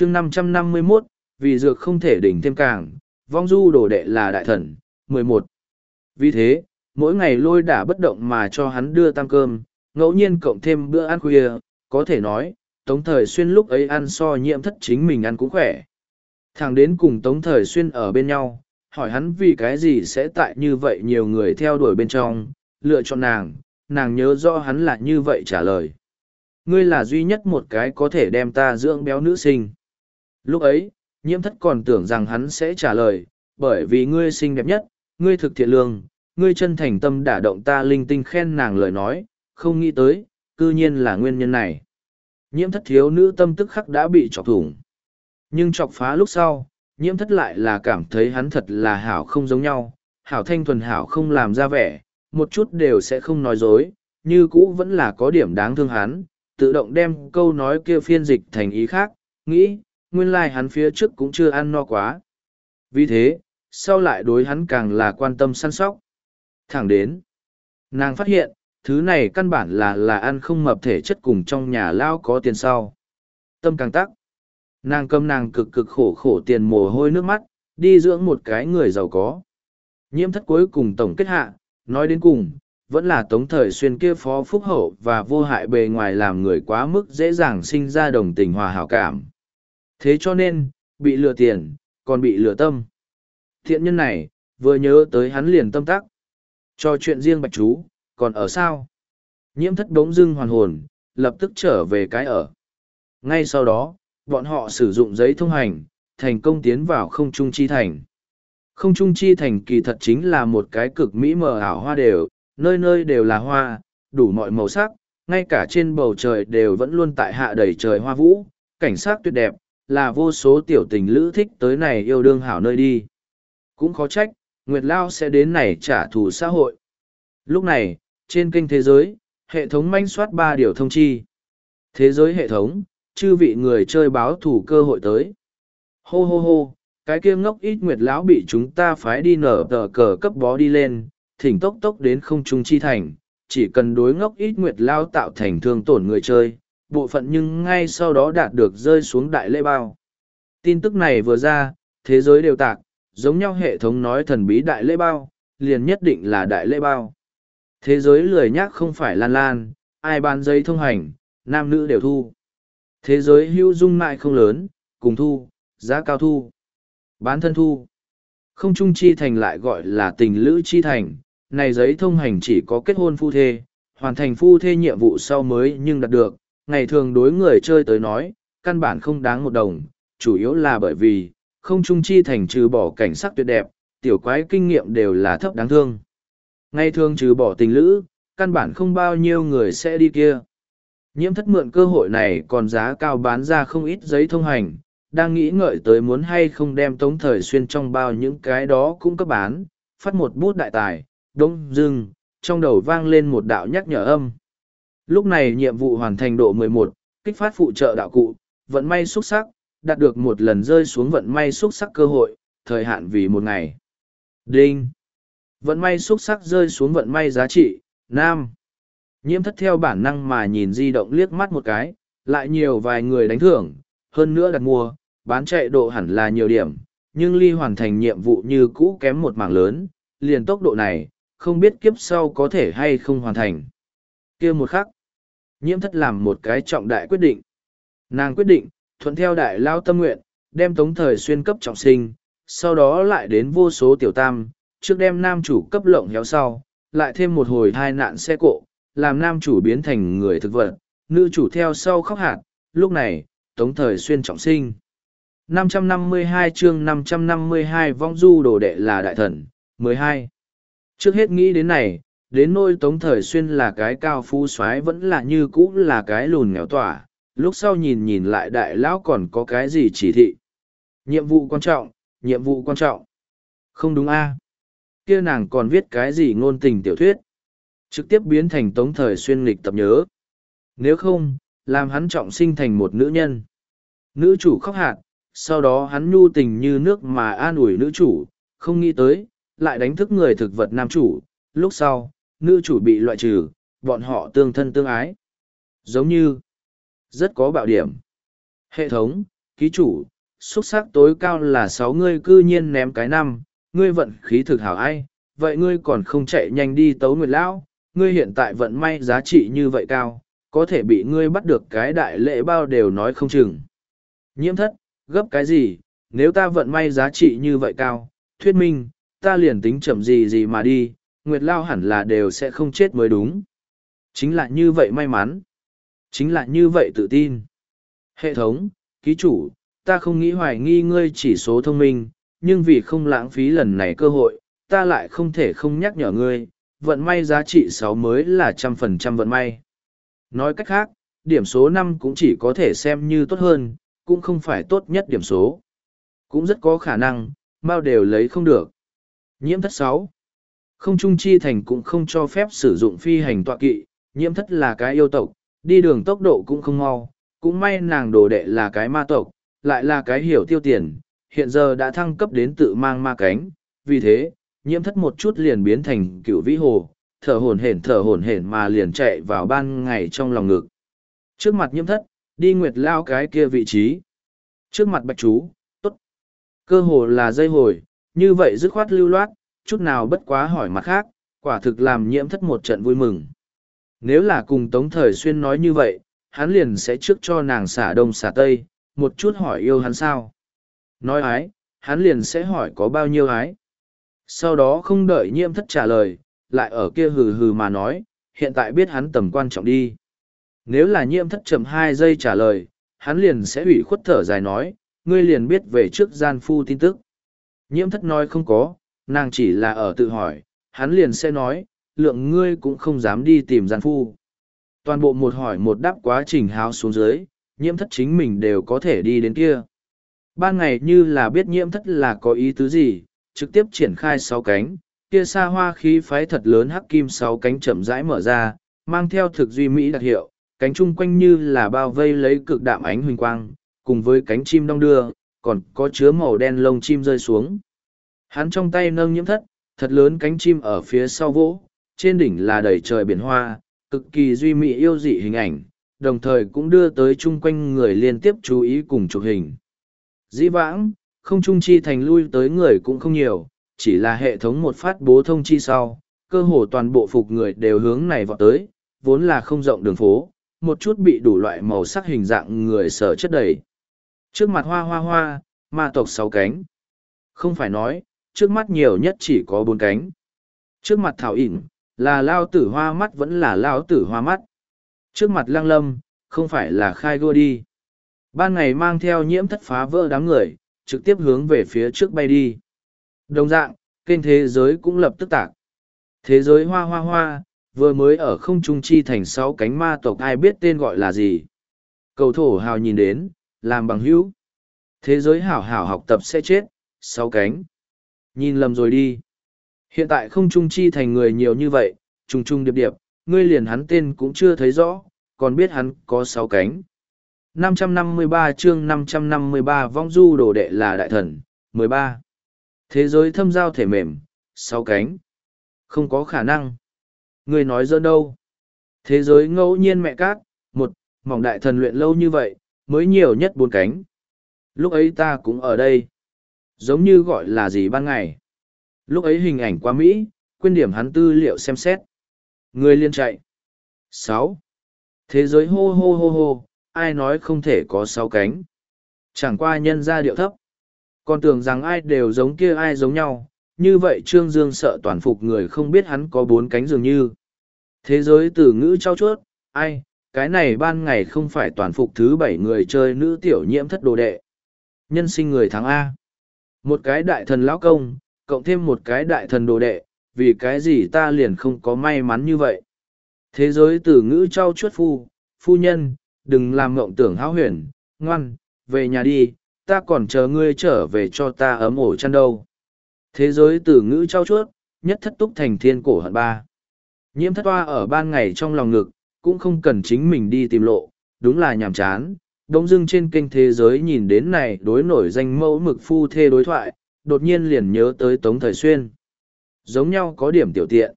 chương năm trăm năm mươi mốt, vì dược không thể đỉnh thêm càng, vong du đồ đệ là đại thần, mười một. Vì thế, mỗi ngày lôi đả bất động mà cho hắn đưa tam cơm, ngẫu nhiên cộng thêm bữa ăn khuya, có thể nói, tống thời xuyên lúc ấy ăn so nhiễm thất chính mình ăn cũng khỏe. Thằng đến cùng tống thời xuyên ở bên nhau, hỏi hắn vì cái gì sẽ tại như vậy nhiều người theo đuổi bên trong, lựa chọn nàng nàng nhớ rõ hắn là như vậy trả lời. Ngươi là duy nhất một cái có thể đem ta dưỡng béo nữ sinh lúc ấy, nhiễm thất còn tưởng rằng hắn sẽ trả lời, bởi vì ngươi xinh đẹp nhất, ngươi thực thiện lương, ngươi chân thành tâm đả động ta linh tinh khen nàng lời nói, không nghĩ tới, cư nhiên là nguyên nhân này. Nhiễm thất thiếu nữ tâm tức khắc đã bị chọc thủng. Nhưng chọc phá lúc sau, nhiễm thất lại là cảm thấy hắn thật là hảo không giống nhau, hảo thanh thuần hảo không làm ra vẻ, một chút đều sẽ không nói dối, như cũ vẫn là có điểm đáng thương hắn, tự động đem câu nói kia phiên dịch thành ý khác, nghĩ nguyên lai hắn phía trước cũng chưa ăn no quá. Vì thế, sau lại đối hắn càng là quan tâm săn sóc. Thẳng đến, nàng phát hiện, thứ này căn bản là là ăn không mập thể chất cùng trong nhà lao có tiền sau. Tâm càng tắc, nàng cầm nàng cực cực khổ khổ tiền mồ hôi nước mắt, đi dưỡng một cái người giàu có. Nhiễm thất cuối cùng tổng kết hạ, nói đến cùng, vẫn là tống thời xuyên kia phó phúc hậu và vô hại bề ngoài làm người quá mức dễ dàng sinh ra đồng tình hòa hảo cảm thế cho nên, bị lừa tiền, còn bị lừa tâm. Thiện nhân này, vừa nhớ tới hắn liền tâm tắc. Cho chuyện riêng bạch chú, còn ở sao? Nhiễm thất đống dưng hoàn hồn, lập tức trở về cái ở. Ngay sau đó, bọn họ sử dụng giấy thông hành, thành công tiến vào không trung chi thành. Không trung chi thành kỳ thật chính là một cái cực mỹ mờ ảo hoa đều, nơi nơi đều là hoa, đủ mọi màu sắc, ngay cả trên bầu trời đều vẫn luôn tại hạ đầy trời hoa vũ, cảnh sát tuyệt đẹp là vô số tiểu tình lữ thích tới này yêu đương hảo nơi đi. Cũng khó trách, nguyệt lao sẽ đến này trả thù xã hội. Lúc này, trên kênh thế giới, hệ thống manh soát ba điều thông chi. Thế giới hệ thống, chư vị người chơi báo thủ cơ hội tới. Hô hô hô, cái kia ngốc ít nguyệt lão bị chúng ta phái đi nở tờ cờ cấp bó đi lên, thỉnh tốc tốc đến không trung chi thành, chỉ cần đối ngốc ít nguyệt lao tạo thành thương tổn người chơi bộ phận nhưng ngay sau đó đạt được rơi xuống đại lễ bao. Tin tức này vừa ra, thế giới đều tạc, giống nhau hệ thống nói thần bí đại lễ bao, liền nhất định là đại lễ bao. Thế giới lười nhác không phải lan lan, ai bán giấy thông hành, nam nữ đều thu. Thế giới hữu dung mại không lớn, cùng thu, giá cao thu. Bán thân thu. Không trung chi thành lại gọi là tình lữ chi thành, này giấy thông hành chỉ có kết hôn phu thê, hoàn thành phu thê nhiệm vụ sau mới nhưng đạt được ngày thường đối người chơi tới nói, căn bản không đáng một đồng, chủ yếu là bởi vì, không trung chi thành trừ bỏ cảnh sắc tuyệt đẹp, tiểu quái kinh nghiệm đều là thấp đáng thương. Ngày thường trừ bỏ tình lữ, căn bản không bao nhiêu người sẽ đi kia. Nhiễm thất mượn cơ hội này còn giá cao bán ra không ít giấy thông hành, đang nghĩ ngợi tới muốn hay không đem tống thời xuyên trong bao những cái đó cũng cấp bán, phát một bút đại tài, đông, dưng, trong đầu vang lên một đạo nhắc nhở âm lúc này nhiệm vụ hoàn thành độ 11, kích phát phụ trợ đạo cụ vận may xuất sắc đạt được một lần rơi xuống vận may xuất sắc cơ hội thời hạn vì một ngày. Đinh. Vận may xuất sắc rơi xuống vận may giá trị nam. Nhiễm thất theo bản năng mà nhìn di động liếc mắt một cái lại nhiều vài người đánh thưởng hơn nữa đặt mua bán chạy độ hẳn là nhiều điểm nhưng ly hoàn thành nhiệm vụ như cũ kém một mảng lớn liền tốc độ này không biết kiếp sau có thể hay không hoàn thành. Kia một khắc nhiễm thất làm một cái trọng đại quyết định nàng quyết định, thuận theo đại lao tâm nguyện, đem tống thời xuyên cấp trọng sinh, sau đó lại đến vô số tiểu tam, trước đem nam chủ cấp lộng héo sau, lại thêm một hồi thai nạn xe cộ, làm nam chủ biến thành người thực vật, nữ chủ theo sau khóc hạt, lúc này, tống thời xuyên trọng sinh 552 chương 552 vong du đồ đệ là đại thần 12. trước hết nghĩ đến này đến nôi tống thời xuyên là cái cao phú soái vẫn là như cũ là cái lùn nghèo tỏa, lúc sau nhìn nhìn lại đại lão còn có cái gì chỉ thị. Nhiệm vụ quan trọng, nhiệm vụ quan trọng. Không đúng a? À? Kia nàng còn viết cái gì ngôn tình tiểu thuyết? Trực tiếp biến thành tống thời xuyên lịch tập nhớ. Nếu không, làm hắn trọng sinh thành một nữ nhân. Nữ chủ khóc hạt, sau đó hắn nhu tình như nước mà an ủi nữ chủ, không nghĩ tới, lại đánh thức người thực vật nam chủ. Lúc sau nữ chủ bị loại trừ bọn họ tương thân tương ái giống như rất có bạo điểm hệ thống ký chủ, xuất sắc tối cao là sáu ngươi cư nhiên ném cái năm, ngươi vận khí thực hảo ai, vậy ngươi còn không chạy nhanh đi tấu nguyệt lão, ngươi hiện tại vận may giá trị như vậy cao, có thể bị ngươi bắt được cái đại lễ bao đều nói không chừng. Nhiễm thất, gấp cái gì, nếu ta vận may giá trị như vậy cao, thuyết minh, ta liền tính chậm gì gì mà đi, nguyệt lao hẳn là đều sẽ không chết mới đúng. Chính là như vậy may mắn. Chính là như vậy tự tin. Hệ thống, ký chủ, ta không nghĩ hoài nghi ngươi chỉ số thông minh, nhưng vì không lãng phí lần này cơ hội, ta lại không thể không nhắc nhở ngươi, vận may giá trị sáu mới là trăm phần trăm vận may. Nói cách khác, điểm số năm cũng chỉ có thể xem như tốt hơn, cũng không phải tốt nhất điểm số. Cũng rất có khả năng, bao đều lấy không được. Nhiễm thất sáu không trung chi thành cũng không cho phép sử dụng phi hành tọa kỵ, nhiễm thất là cái yêu tộc, đi đường tốc độ cũng không mau, cũng may nàng đồ đệ là cái ma tộc, lại là cái hiểu tiêu tiền, hiện giờ đã thăng cấp đến tự mang ma cánh, vì thế, nhiễm thất một chút liền biến thành cựu vĩ hồ, thở hổn hển thở hổn hển mà liền chạy vào ban ngày trong lòng ngực. Trước mặt nhiễm thất, đi nguyệt lao cái kia vị trí. Trước mặt bạch chú, tốt. Cơ hồ là dây hồi, như vậy dứt khoát lưu loát, chút nào bất quá hỏi mặt khác, quả thực làm nhiễm thất một trận vui mừng. Nếu là cùng Tống Thời Xuyên nói như vậy, hắn liền sẽ trước cho nàng xả đông xả tây, một chút hỏi yêu hắn sao. Nói ái, hắn liền sẽ hỏi có bao nhiêu ái. Sau đó không đợi nhiễm thất trả lời, lại ở kia hừ hừ mà nói, hiện tại biết hắn tầm quan trọng đi. Nếu là nhiễm thất chậm hai giây trả lời, hắn liền sẽ ủy khuất thở dài nói, ngươi liền biết về trước gian phu tin tức. Nhiễm thất nói không có, nàng chỉ là ở tự hỏi, hắn liền sẽ nói, lượng ngươi cũng không dám đi tìm gian phu. Toàn bộ một hỏi một đáp quá trình háo xuống dưới, nhiễm thất chính mình đều có thể đi đến kia. Ban ngày như là biết nhiễm thất là có ý tứ gì, trực tiếp triển khai sáu cánh, kia xa hoa khí phái thật lớn hắc kim sáu cánh chậm rãi mở ra, mang theo thực duy mỹ đặc hiệu, cánh chung quanh như là bao vây lấy cực đạm ánh huỳnh quang, cùng với cánh chim đong đưa, còn có chứa màu đen lông chim rơi xuống. Hắn trong tay nâng nhiễm thất, thật lớn cánh chim ở phía sau vỗ, trên đỉnh là đầy trời biển hoa, cực kỳ duy mỹ yêu dị hình ảnh, đồng thời cũng đưa tới chung quanh người liên tiếp chú ý cùng chụp hình. Dĩ vãng, không trung chi thành lui tới người cũng không nhiều, chỉ là hệ thống một phát bố thông chi sau, cơ hồ toàn bộ phục người đều hướng này vọt tới, vốn là không rộng đường phố, một chút bị đủ loại màu sắc hình dạng người sở chất đầy. Trước mặt hoa hoa hoa, ma tộc sáu cánh. Không phải nói, trước mắt nhiều nhất chỉ có bốn cánh. Trước mặt thảo ỉn, là lao tử hoa mắt vẫn là lao tử hoa mắt. Trước mặt lăng lâm, không phải là khai gua đi. Ban ngày mang theo nhiễm thất phá vỡ đám người, trực tiếp hướng về phía trước bay đi. Đồng dạng, kênh thế giới cũng lập tức tạc. Thế giới hoa hoa hoa, vừa mới ở không trung chi thành sáu cánh ma tộc ai biết tên gọi là gì. Cầu thổ hào nhìn đến, làm bằng hữu. Thế giới hảo hảo học tập sẽ chết, sáu cánh. Nhìn lầm rồi đi. Hiện tại không trung chi thành người nhiều như vậy, trùng trùng điệp điệp, ngươi liền hắn tên cũng chưa thấy rõ, còn biết hắn có sáu cánh. 553 chương 553 vong du đồ đệ là đại thần, 13. Thế giới thâm giao thể mềm, sáu cánh. Không có khả năng. Ngươi nói dơ đâu? Thế giới ngẫu nhiên mẹ cát, một, mỏng đại thần luyện lâu như vậy, mới nhiều nhất bốn cánh. Lúc ấy ta cũng ở đây. Giống như gọi là gì ban ngày. Lúc ấy hình ảnh quá Mỹ, quên điểm hắn tư liệu xem xét. Người liên chạy. sáu Thế giới hô hô hô hô, ai nói không thể có sáu cánh. Chẳng qua nhân ra điệu thấp. Còn tưởng rằng ai đều giống kia ai giống nhau, như vậy Trương Dương sợ toàn phục người không biết hắn có bốn cánh dường như. Thế giới từ ngữ trao chuốt, ai, cái này ban ngày không phải toàn phục thứ bảy người chơi nữ tiểu nhiễm thất đồ đệ. Nhân sinh người thắng A. Một cái đại thần lão công, cộng thêm một cái đại thần đồ đệ, vì cái gì ta liền không có may mắn như vậy. Thế giới từ ngữ trao chuốt phu, phu nhân, đừng làm mộng tưởng hão huyền, ngoan, về nhà đi, ta còn chờ ngươi trở về cho ta ấm ổ chăn đâu. Thế giới từ ngữ trao chuốt, nhất thất túc thành thiên cổ hận ba. Nhiễm thất hoa ở ban ngày trong lòng ngực, cũng không cần chính mình đi tìm lộ, đúng là nhàm chán. Đông dưng trên kênh thế giới nhìn đến này đối nổi danh mẫu mực phu thê đối thoại, đột nhiên liền nhớ tới Tống Thời Xuyên. Giống nhau có điểm tiểu tiện.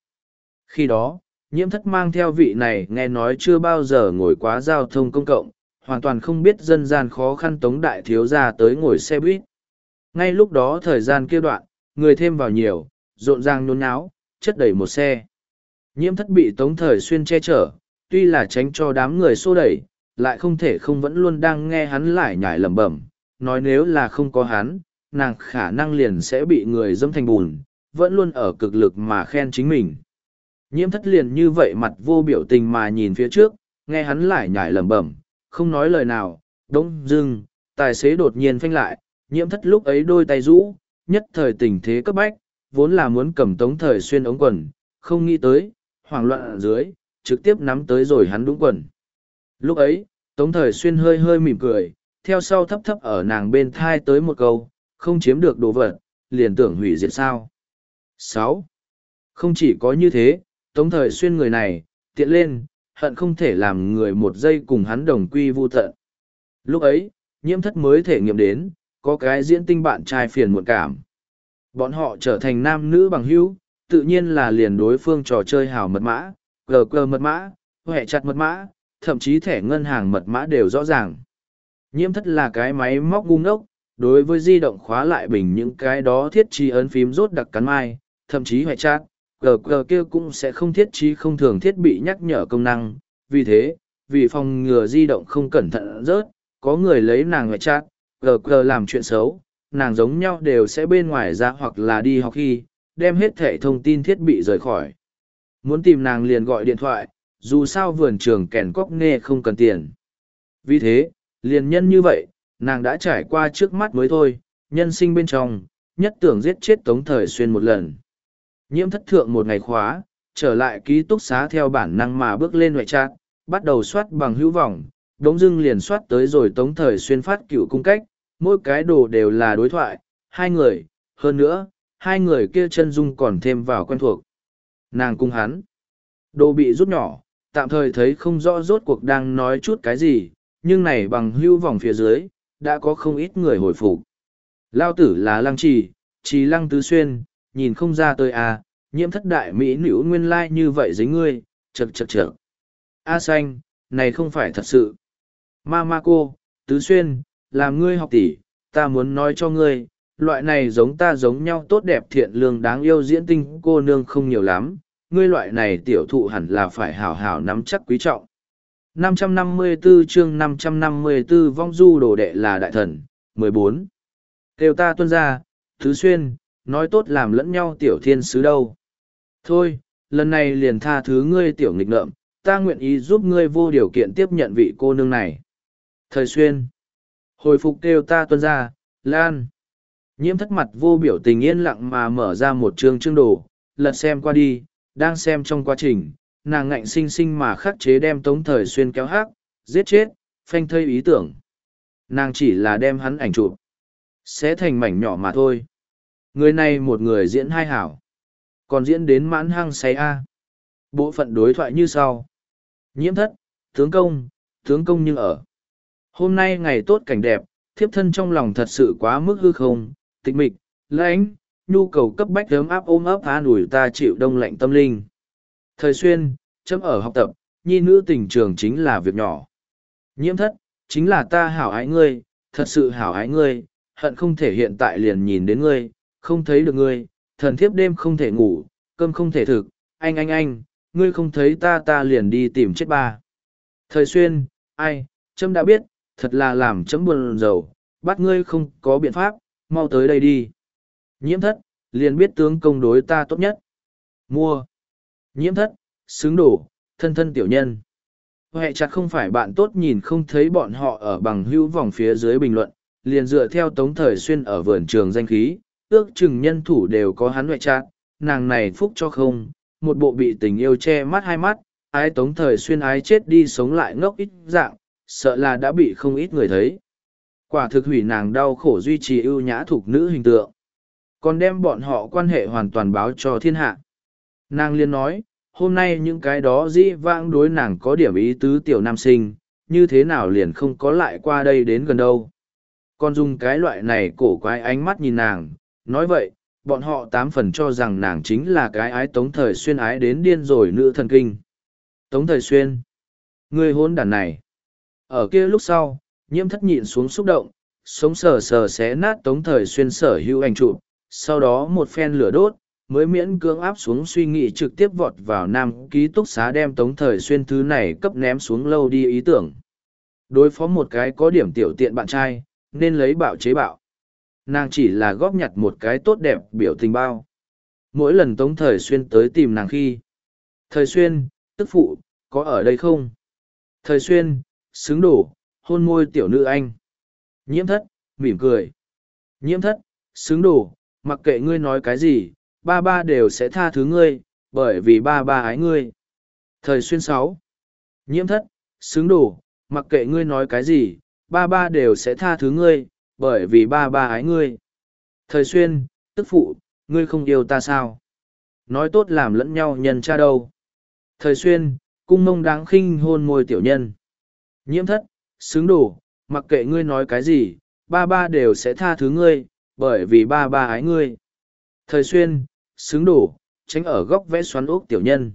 Khi đó, nhiễm thất mang theo vị này nghe nói chưa bao giờ ngồi quá giao thông công cộng, hoàn toàn không biết dân gian khó khăn tống đại thiếu ra tới ngồi xe buýt. Ngay lúc đó thời gian kia đoạn, người thêm vào nhiều, rộn ràng nôn náo, chất đầy một xe. Nhiễm thất bị tống thời xuyên che chở, tuy là tránh cho đám người xô đẩy, lại không thể không vẫn luôn đang nghe hắn lại nhải lẩm bẩm, nói nếu là không có hắn, nàng khả năng liền sẽ bị người dâm thành bùn, vẫn luôn ở cực lực mà khen chính mình. Nhiễm thất liền như vậy mặt vô biểu tình mà nhìn phía trước, nghe hắn lại nhải lẩm bẩm, không nói lời nào, đống dưng, tài xế đột nhiên phanh lại, nhiễm thất lúc ấy đôi tay rũ, nhất thời tình thế cấp bách, vốn là muốn cầm tống thời xuyên ống quần, không nghĩ tới, hoảng loạn ở dưới, trực tiếp nắm tới rồi hắn đúng quần. Lúc ấy, tống thời xuyên hơi hơi mỉm cười, theo sau thấp thấp ở nàng bên thai tới một câu, không chiếm được đồ vật, liền tưởng hủy diệt sao. sáu Không chỉ có như thế, tống thời xuyên người này, tiện lên, hận không thể làm người một giây cùng hắn đồng quy vu tận. Lúc ấy, nhiễm thất mới thể nghiệm đến, có cái diễn tinh bạn trai phiền muộn cảm. Bọn họ trở thành nam nữ bằng hữu, tự nhiên là liền đối phương trò chơi hào mật mã, gờ gờ mật mã, hệ chặt mật mã, thậm chí thẻ ngân hàng mật mã đều rõ ràng. Nhiễm thất là cái máy móc ngu ngốc, đối với di động khóa lại bình những cái đó thiết trí ấn phím rốt đặc cắn mai, thậm chí hoài chát, gờ gờ kia cũng sẽ không thiết trí không thường thiết bị nhắc nhở công năng. Vì thế, vì phòng ngừa di động không cẩn thận rớt, có người lấy nàng hoài chát, gờ gờ làm chuyện xấu, nàng giống nhau đều sẽ bên ngoài ra hoặc là đi học khi, đem hết thẻ thông tin thiết bị rời khỏi. Muốn tìm nàng liền gọi điện thoại, dù sao vườn trường kèn cóc nghe không cần tiền. Vì thế, liền nhân như vậy, nàng đã trải qua trước mắt mới thôi, nhân sinh bên trong, nhất tưởng giết chết Tống Thời Xuyên một lần. Nhiễm thất thượng một ngày khóa, trở lại ký túc xá theo bản năng mà bước lên ngoại trạng, bắt đầu soát bằng hữu vọng, đống dưng liền soát tới rồi Tống Thời Xuyên phát cựu cung cách, mỗi cái đồ đều là đối thoại, hai người, hơn nữa, hai người kia chân dung còn thêm vào quen thuộc. Nàng cung hắn. Đồ bị rút nhỏ, tạm thời thấy không rõ rốt cuộc đang nói chút cái gì, nhưng này bằng hưu vòng phía dưới, đã có không ít người hồi phục. Lao tử là lăng trì, trì lăng tứ xuyên, nhìn không ra tôi à, nhiễm thất đại mỹ nữ nguyên lai như vậy dính ngươi, chật chật chật. A xanh, này không phải thật sự. Ma ma cô, tứ xuyên, làm ngươi học tỷ, ta muốn nói cho ngươi, loại này giống ta giống nhau tốt đẹp thiện lương đáng yêu diễn tinh cô nương không nhiều lắm, ngươi loại này tiểu thụ hẳn là phải hảo hảo nắm chắc quý trọng. 554 chương 554 vong du đồ đệ là đại thần, 14. Kêu ta tuân ra, thứ xuyên, nói tốt làm lẫn nhau tiểu thiên sứ đâu. Thôi, lần này liền tha thứ ngươi tiểu nghịch ngợm, ta nguyện ý giúp ngươi vô điều kiện tiếp nhận vị cô nương này. Thời xuyên. Hồi phục kêu ta tuân ra, Lan. Nhiễm thất mặt vô biểu tình yên lặng mà mở ra một chương chương đồ, lật xem qua đi, đang xem trong quá trình, nàng ngạnh sinh sinh mà khắc chế đem tống thời xuyên kéo hát, giết chết, phanh thây ý tưởng. Nàng chỉ là đem hắn ảnh chụp, sẽ thành mảnh nhỏ mà thôi. Người này một người diễn hai hảo, còn diễn đến mãn hăng say A. Bộ phận đối thoại như sau. Nhiễm thất, tướng công, tướng công nhưng ở. Hôm nay ngày tốt cảnh đẹp, thiếp thân trong lòng thật sự quá mức hư không, tịch mịch, lãnh, nhu cầu cấp bách ấm áp ôm ấp an ủi ta chịu đông lạnh tâm linh. Thời xuyên, chấm ở học tập, nhi nữ tình trường chính là việc nhỏ. Nhiễm thất, chính là ta hảo ái ngươi, thật sự hảo ái ngươi, hận không thể hiện tại liền nhìn đến ngươi, không thấy được ngươi, thần thiếp đêm không thể ngủ, cơm không thể thực, anh anh anh, ngươi không thấy ta ta liền đi tìm chết ba. Thời xuyên, ai, chấm đã biết, thật là làm chấm buồn rầu, bắt ngươi không có biện pháp, mau tới đây đi. Nhiễm thất, liền biết tướng công đối ta tốt nhất. Mua. Nhiễm thất, xứng đổ, thân thân tiểu nhân. Hệ chặt không phải bạn tốt nhìn không thấy bọn họ ở bằng hữu vòng phía dưới bình luận, liền dựa theo tống thời xuyên ở vườn trường danh khí, ước chừng nhân thủ đều có hắn hệ chặt, nàng này phúc cho không, một bộ bị tình yêu che mắt hai mắt, ái tống thời xuyên ái chết đi sống lại ngốc ít dạng, sợ là đã bị không ít người thấy. Quả thực hủy nàng đau khổ duy trì ưu nhã thuộc nữ hình tượng. Còn đem bọn họ quan hệ hoàn toàn báo cho thiên hạ. Nàng liên nói, hôm nay những cái đó dĩ vãng đối nàng có điểm ý tứ tiểu nam sinh, như thế nào liền không có lại qua đây đến gần đâu. Còn dùng cái loại này cổ quái ánh mắt nhìn nàng, nói vậy, bọn họ tám phần cho rằng nàng chính là cái ái tống thời xuyên ái đến điên rồi nữ thần kinh. Tống thời xuyên. Người hôn đàn này. Ở kia lúc sau, nhiễm thất nhịn xuống xúc động, sống sờ sờ xé nát tống thời xuyên sở hữu ảnh chụp, sau đó một phen lửa đốt, mới miễn cưỡng áp xuống suy nghĩ trực tiếp vọt vào nam ký túc xá đem tống thời xuyên thứ này cấp ném xuống lâu đi ý tưởng. Đối phó một cái có điểm tiểu tiện bạn trai, nên lấy bạo chế bạo. Nàng chỉ là góp nhặt một cái tốt đẹp biểu tình bao. Mỗi lần tống thời xuyên tới tìm nàng khi. Thời xuyên, tức phụ, có ở đây không? Thời xuyên, xứng đổ, hôn môi tiểu nữ anh. Nhiễm thất, mỉm cười. Nhiễm thất, xứng đổ, mặc kệ ngươi nói cái gì, ba ba đều sẽ tha thứ ngươi, bởi vì ba ba ái ngươi. Thời xuyên sáu. Nhiễm thất, xứng đủ mặc kệ ngươi nói cái gì, ba ba đều sẽ tha thứ ngươi, bởi vì ba ba ái ngươi. Thời xuyên, tức phụ, ngươi không yêu ta sao? Nói tốt làm lẫn nhau nhân cha đâu. Thời xuyên, cung mông đáng khinh hôn môi tiểu nhân. Nhiễm thất, xứng đủ mặc kệ ngươi nói cái gì, ba ba đều sẽ tha thứ ngươi, bởi vì ba ba ái ngươi. Thời xuyên, xứng đủ tránh ở góc vẽ xoắn ốc tiểu nhân.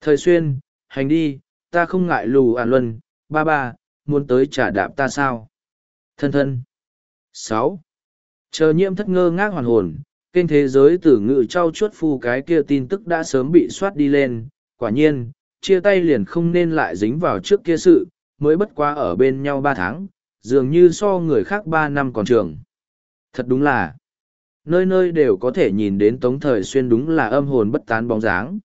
Thời xuyên, hành đi, ta không ngại lù ản luân, ba ba, muốn tới trả đạp ta sao? Thân thân. sáu Chờ nhiễm thất ngơ ngác hoàn hồn, kênh thế giới tử ngự trao chuốt phu cái kia tin tức đã sớm bị soát đi lên, quả nhiên, chia tay liền không nên lại dính vào trước kia sự, mới bất quá ở bên nhau ba tháng, dường như so người khác ba năm còn trường. Thật đúng là, nơi nơi đều có thể nhìn đến tống thời xuyên đúng là âm hồn bất tán bóng dáng.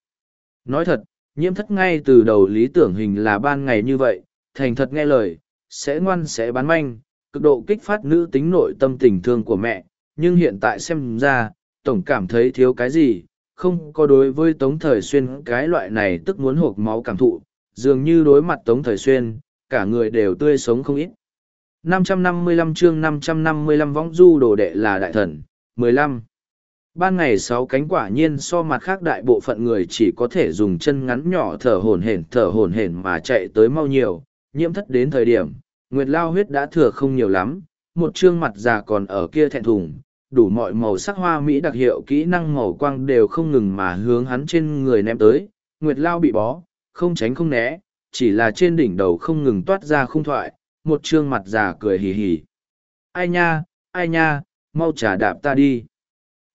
Nói thật, nhiễm thất ngay từ đầu lý tưởng hình là ban ngày như vậy, thành thật nghe lời, sẽ ngoan sẽ bán manh, cực độ kích phát nữ tính nội tâm tình thương của mẹ, nhưng hiện tại xem ra, tổng cảm thấy thiếu cái gì, không có đối với Tống Thời Xuyên cái loại này tức muốn hộp máu cảm thụ, dường như đối mặt Tống Thời Xuyên, cả người đều tươi sống không ít. 555 chương 555 võng du đồ đệ là đại thần, 15. Ban ngày sáu cánh quả nhiên so mặt khác đại bộ phận người chỉ có thể dùng chân ngắn nhỏ thở hổn hển thở hổn hển mà chạy tới mau nhiều, nhiễm thất đến thời điểm, nguyệt lao huyết đã thừa không nhiều lắm, một chương mặt già còn ở kia thẹn thùng, đủ mọi màu sắc hoa mỹ đặc hiệu kỹ năng màu quang đều không ngừng mà hướng hắn trên người ném tới, nguyệt lao bị bó, không tránh không né, chỉ là trên đỉnh đầu không ngừng toát ra khung thoại, một trương mặt già cười hì hì. Ai nha, ai nha, mau trả đạp ta đi.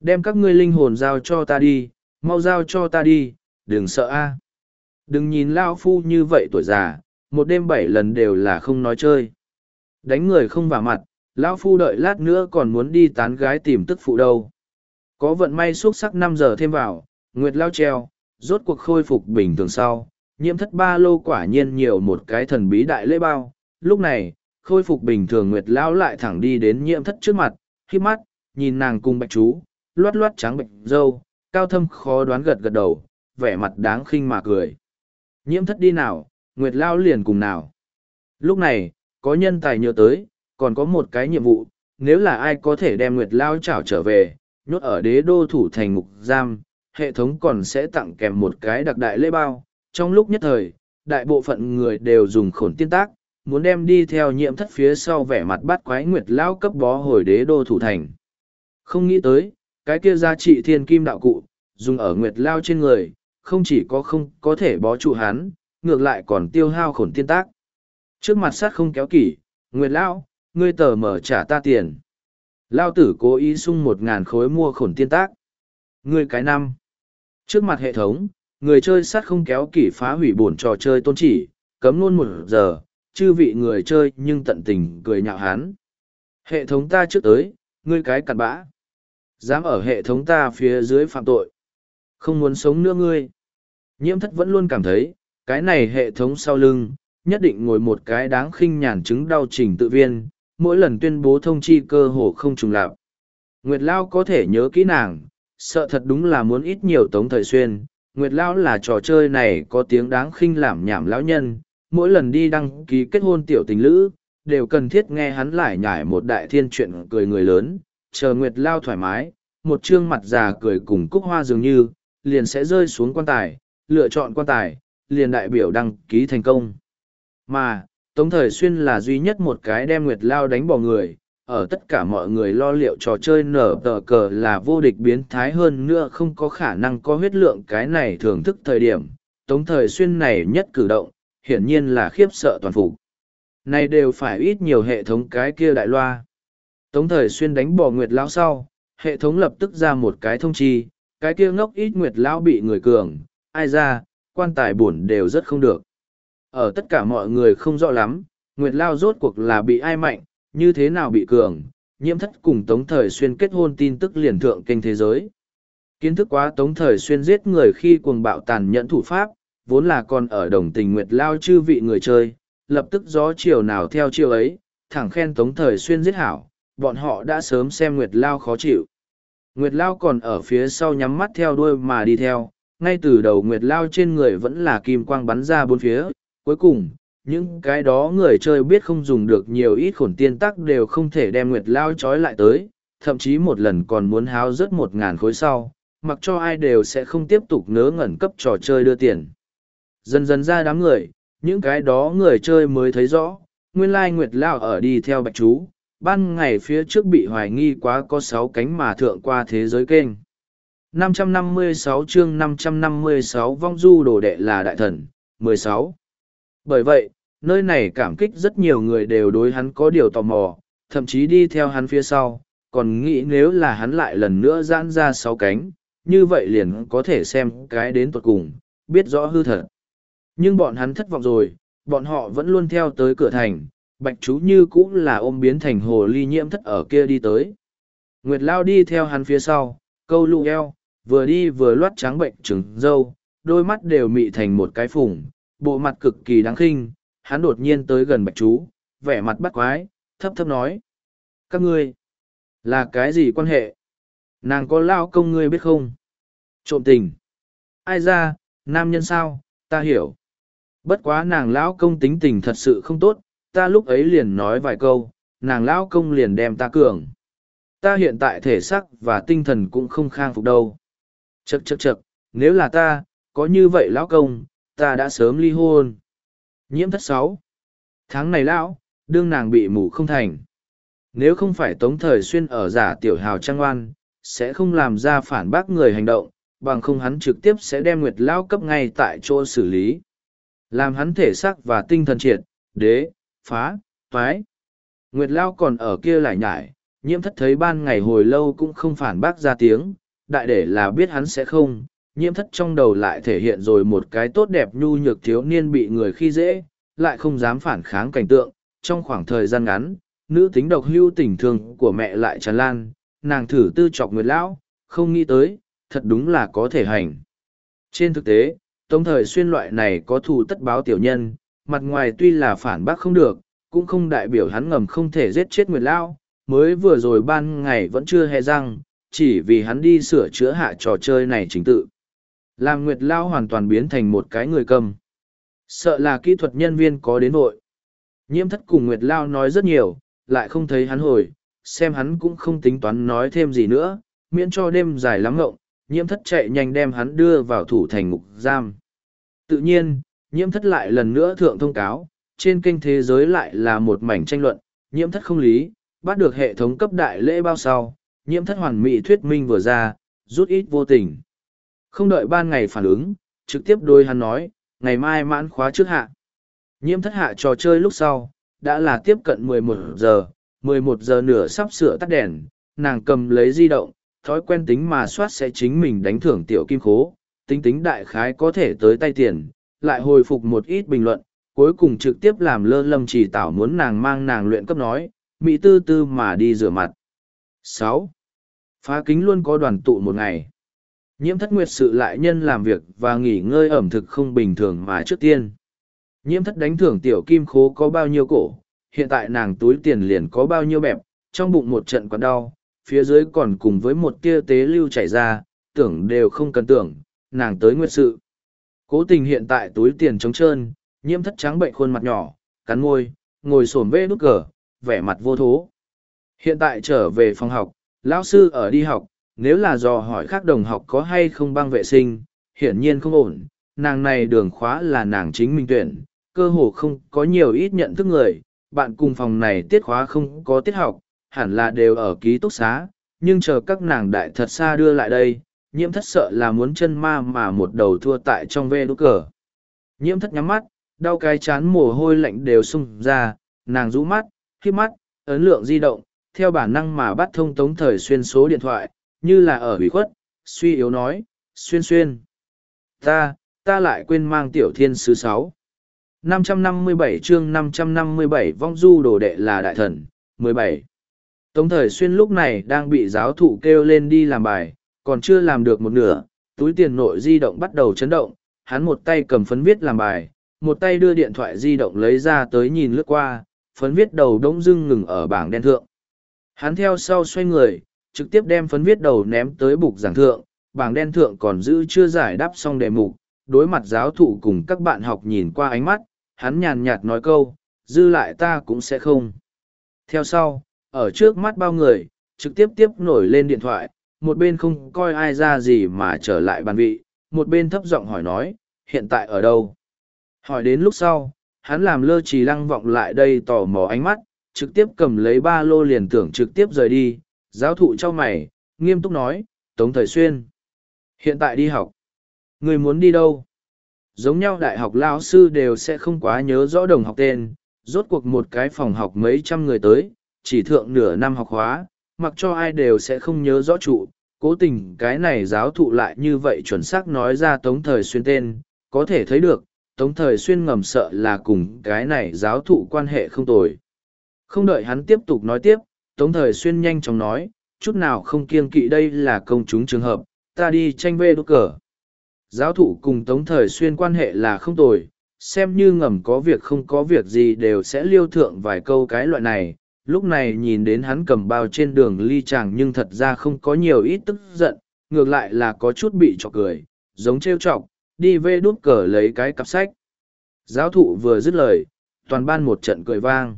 Đem các ngươi linh hồn giao cho ta đi, mau giao cho ta đi, đừng sợ a. Đừng nhìn Lao Phu như vậy tuổi già, một đêm bảy lần đều là không nói chơi. Đánh người không vào mặt, lão phu đợi lát nữa còn muốn đi tán gái tìm tức phụ đâu. Có vận may xuất sắc năm giờ thêm vào, Nguyệt lao treo, rốt cuộc khôi phục bình thường sau, nhiễm thất ba lô quả nhiên nhiều một cái thần bí đại lễ bao. Lúc này, khôi phục bình thường Nguyệt lão lại thẳng đi đến nhiễm thất trước mặt, khi mắt, nhìn nàng cùng bạch chú, loát loát trắng bệnh dâu, cao thâm khó đoán gật gật đầu, vẻ mặt đáng khinh mà cười. Nhiễm thất đi nào, Nguyệt Lao liền cùng nào. Lúc này, có nhân tài nhớ tới, còn có một cái nhiệm vụ, nếu là ai có thể đem Nguyệt Lao trảo trở về, nhốt ở đế đô thủ thành ngục giam, hệ thống còn sẽ tặng kèm một cái đặc đại lễ bao. Trong lúc nhất thời, đại bộ phận người đều dùng khổn tiên tác, muốn đem đi theo nhiệm thất phía sau vẻ mặt bắt quái Nguyệt lão cấp bó hồi đế đô thủ thành. Không nghĩ tới, cái kia giá trị thiên kim đạo cụ, dùng ở Nguyệt Lao trên người, không chỉ có không có thể bó trụ hắn, ngược lại còn tiêu hao khổn tiên tác. Trước mặt sát không kéo kỷ, Nguyệt Lão, ngươi tờ mở trả ta tiền. Lao tử cố ý sung một ngàn khối mua khổn tiên tác. Ngươi cái năm. Trước mặt hệ thống, người chơi sát không kéo kỷ phá hủy bổn trò chơi tôn chỉ, cấm luôn một giờ, chư vị người chơi nhưng tận tình cười nhạo hắn. Hệ thống ta trước tới, ngươi cái cặn bã. Dám ở hệ thống ta phía dưới phạm tội. Không muốn sống nữa ngươi. Nhiễm thất vẫn luôn cảm thấy, cái này hệ thống sau lưng, nhất định ngồi một cái đáng khinh nhàn chứng đau trình tự viên, mỗi lần tuyên bố thông chi cơ hồ không trùng lạp. Nguyệt Lao có thể nhớ kỹ nàng, sợ thật đúng là muốn ít nhiều tống thời xuyên. Nguyệt Lao là trò chơi này có tiếng đáng khinh làm nhảm lão nhân, mỗi lần đi đăng ký kết hôn tiểu tình lữ, đều cần thiết nghe hắn lại nhải một đại thiên chuyện cười người lớn, chờ Nguyệt Lao thoải mái, một trương mặt già cười cùng cúc hoa dường như, liền sẽ rơi xuống quan tài, lựa chọn quan tài, liền đại biểu đăng ký thành công. Mà, Tống Thời Xuyên là duy nhất một cái đem Nguyệt Lao đánh bỏ người, ở tất cả mọi người lo liệu trò chơi nở tờ cờ là vô địch biến thái hơn nữa không có khả năng có huyết lượng cái này thưởng thức thời điểm. Tống Thời Xuyên này nhất cử động, hiển nhiên là khiếp sợ toàn phục. này đều phải ít nhiều hệ thống cái kia đại loa. Tống thời xuyên đánh bỏ Nguyệt Lão sau, hệ thống lập tức ra một cái thông chi, cái kia ngốc ít Nguyệt Lão bị người cường, ai ra, quan tài bổn đều rất không được. Ở tất cả mọi người không rõ lắm, Nguyệt Lao rốt cuộc là bị ai mạnh, như thế nào bị cường, nhiễm thất cùng Tống Thời Xuyên kết hôn tin tức liền thượng kênh thế giới. Kiến thức quá Tống Thời Xuyên giết người khi cuồng bạo tàn nhẫn thủ pháp, vốn là còn ở đồng tình Nguyệt Lao chư vị người chơi, lập tức gió chiều nào theo chiều ấy, thẳng khen Tống Thời Xuyên giết hảo, bọn họ đã sớm xem Nguyệt Lao khó chịu. Nguyệt Lao còn ở phía sau nhắm mắt theo đuôi mà đi theo, ngay từ đầu Nguyệt Lao trên người vẫn là kim quang bắn ra bốn phía, cuối cùng, những cái đó người chơi biết không dùng được nhiều ít khổn tiên tắc đều không thể đem Nguyệt Lao trói lại tới, thậm chí một lần còn muốn háo rớt một ngàn khối sau, mặc cho ai đều sẽ không tiếp tục nớ ngẩn cấp trò chơi đưa tiền. Dần dần ra đám người, những cái đó người chơi mới thấy rõ, nguyên lai Nguyệt Lao ở đi theo bạch chú, ban ngày phía trước bị hoài nghi quá có sáu cánh mà thượng qua thế giới kênh. 556 chương 556 vong du đồ đệ là đại thần, 16. Bởi vậy, nơi này cảm kích rất nhiều người đều đối hắn có điều tò mò, thậm chí đi theo hắn phía sau, còn nghĩ nếu là hắn lại lần nữa giãn ra sáu cánh, như vậy liền có thể xem cái đến tuột cùng, biết rõ hư thật. Nhưng bọn hắn thất vọng rồi, bọn họ vẫn luôn theo tới cửa thành, bạch chú như cũng là ôm biến thành hồ ly nhiễm thất ở kia đi tới. Nguyệt Lao đi theo hắn phía sau, câu lụ eo, vừa đi vừa loát trắng bệnh trứng dâu, đôi mắt đều mị thành một cái phủng, bộ mặt cực kỳ đáng khinh, hắn đột nhiên tới gần bạch chú, vẻ mặt bắt quái, thấp thấp nói. Các ngươi, là cái gì quan hệ? Nàng có lao công ngươi biết không? Trộm tình. Ai ra, nam nhân sao, ta hiểu. Bất quá nàng lão công tính tình thật sự không tốt, ta lúc ấy liền nói vài câu, nàng lão công liền đem ta cường. Ta hiện tại thể xác và tinh thần cũng không khang phục đâu. Chậc chậc chậc, nếu là ta, có như vậy lão công, ta đã sớm ly hôn. Nhiễm thất sáu. Tháng này lão, đương nàng bị mù không thành. Nếu không phải tống thời xuyên ở giả tiểu hào trang oan, sẽ không làm ra phản bác người hành động, bằng không hắn trực tiếp sẽ đem nguyệt lão cấp ngay tại chỗ xử lý. Làm hắn thể xác và tinh thần triệt, đế, phá, toái. Nguyệt lão còn ở kia lại nhải, nhiễm thất thấy ban ngày hồi lâu cũng không phản bác ra tiếng, đại để là biết hắn sẽ không, nhiễm thất trong đầu lại thể hiện rồi một cái tốt đẹp nhu nhược thiếu niên bị người khi dễ, lại không dám phản kháng cảnh tượng. Trong khoảng thời gian ngắn, nữ tính độc hưu tình thương của mẹ lại tràn lan, nàng thử tư chọc nguyệt lão, không nghĩ tới, thật đúng là có thể hành. Trên thực tế, tống thời xuyên loại này có thù tất báo tiểu nhân, mặt ngoài tuy là phản bác không được, cũng không đại biểu hắn ngầm không thể giết chết nguyệt lão, mới vừa rồi ban ngày vẫn chưa hề răng, chỉ vì hắn đi sửa chữa hạ trò chơi này chính tự. Làm Nguyệt Lao hoàn toàn biến thành một cái người cầm. Sợ là kỹ thuật nhân viên có đến vội. Nhiễm thất cùng Nguyệt Lao nói rất nhiều, lại không thấy hắn hồi, xem hắn cũng không tính toán nói thêm gì nữa, miễn cho đêm dài lắm ngộng, nhiễm thất chạy nhanh đem hắn đưa vào thủ thành ngục giam. Tự nhiên, nhiễm thất lại lần nữa thượng thông cáo, trên kênh thế giới lại là một mảnh tranh luận, nhiễm thất không lý, bắt được hệ thống cấp đại lễ bao sau, nhiễm thất hoàn mỹ thuyết minh vừa ra, rút ít vô tình. Không đợi ban ngày phản ứng, trực tiếp đôi hắn nói, ngày mai mãn khóa trước hạ. Nhiễm thất hạ trò chơi lúc sau, đã là tiếp cận 11 giờ, 11 giờ nửa sắp sửa tắt đèn, nàng cầm lấy di động, thói quen tính mà soát sẽ chính mình đánh thưởng tiểu kim khố, tính tính đại khái có thể tới tay tiền, lại hồi phục một ít bình luận, cuối cùng trực tiếp làm lơ lâm chỉ tảo muốn nàng mang nàng luyện cấp nói, mỹ tư tư mà đi rửa mặt. 6. Phá kính luôn có đoàn tụ một ngày. Nhiễm thất nguyệt sự lại nhân làm việc và nghỉ ngơi ẩm thực không bình thường mà trước tiên. Nhiễm thất đánh thưởng tiểu kim khố có bao nhiêu cổ, hiện tại nàng túi tiền liền có bao nhiêu bẹp, trong bụng một trận quặn đau, phía dưới còn cùng với một tia tế lưu chảy ra, tưởng đều không cần tưởng, nàng tới nguyệt sự. Cố tình hiện tại túi tiền trống trơn, nhiễm thất trắng bệnh khuôn mặt nhỏ, cắn môi, ngồi sổm vê nút cờ, vẻ mặt vô thố. Hiện tại trở về phòng học, lão sư ở đi học, nếu là dò hỏi khác đồng học có hay không băng vệ sinh, hiển nhiên không ổn, nàng này đường khóa là nàng chính mình tuyển, cơ hồ không có nhiều ít nhận thức người, bạn cùng phòng này tiết khóa không có tiết học, hẳn là đều ở ký túc xá, nhưng chờ các nàng đại thật xa đưa lại đây, nhiễm thất sợ là muốn chân ma mà một đầu thua tại trong vê đốt cờ. Nhiễm thất nhắm mắt, đau cái chán mồ hôi lạnh đều sung ra, nàng rũ mắt, khi mắt, ấn lượng di động, theo bản năng mà bắt thông tống thời xuyên số điện thoại, như là ở hủy khuất, suy yếu nói, xuyên xuyên. Ta, ta lại quên mang tiểu thiên sứ sáu. 557 chương 557 vong du đồ đệ là đại thần, 17. Tống thời xuyên lúc này đang bị giáo thụ kêu lên đi làm bài, còn chưa làm được một nửa, túi tiền nội di động bắt đầu chấn động, hắn một tay cầm phấn viết làm bài, một tay đưa điện thoại di động lấy ra tới nhìn lướt qua, phấn viết đầu đống dưng ngừng ở bảng đen thượng. Hắn theo sau xoay người, trực tiếp đem phấn viết đầu ném tới bục giảng thượng, bảng đen thượng còn giữ chưa giải đáp xong đề mục, đối mặt giáo thụ cùng các bạn học nhìn qua ánh mắt, hắn nhàn nhạt nói câu, dư lại ta cũng sẽ không. Theo sau, ở trước mắt bao người, trực tiếp tiếp nổi lên điện thoại, một bên không coi ai ra gì mà trở lại bàn vị, một bên thấp giọng hỏi nói, hiện tại ở đâu? Hỏi đến lúc sau, hắn làm lơ trì lăng vọng lại đây tò mò ánh mắt, trực tiếp cầm lấy ba lô liền tưởng trực tiếp rời đi, giáo thụ cho mày, nghiêm túc nói, Tống Thời Xuyên. Hiện tại đi học. Người muốn đi đâu? Giống nhau đại học lao sư đều sẽ không quá nhớ rõ đồng học tên, rốt cuộc một cái phòng học mấy trăm người tới, chỉ thượng nửa năm học hóa, mặc cho ai đều sẽ không nhớ rõ trụ. Cố tình cái này giáo thụ lại như vậy chuẩn xác nói ra Tống Thời Xuyên tên, có thể thấy được, Tống Thời Xuyên ngầm sợ là cùng cái này giáo thụ quan hệ không tồi. Không đợi hắn tiếp tục nói tiếp, Tống Thời Xuyên nhanh chóng nói, chút nào không kiêng kỵ đây là công chúng trường hợp, ta đi tranh vê đốt cờ. Giáo thụ cùng Tống Thời Xuyên quan hệ là không tồi, xem như ngầm có việc không có việc gì đều sẽ liêu thượng vài câu cái loại này. Lúc này nhìn đến hắn cầm bao trên đường ly chàng nhưng thật ra không có nhiều ít tức giận, ngược lại là có chút bị trọc cười, giống trêu chọc, đi vê đút cờ lấy cái cặp sách. Giáo thụ vừa dứt lời, toàn ban một trận cười vang.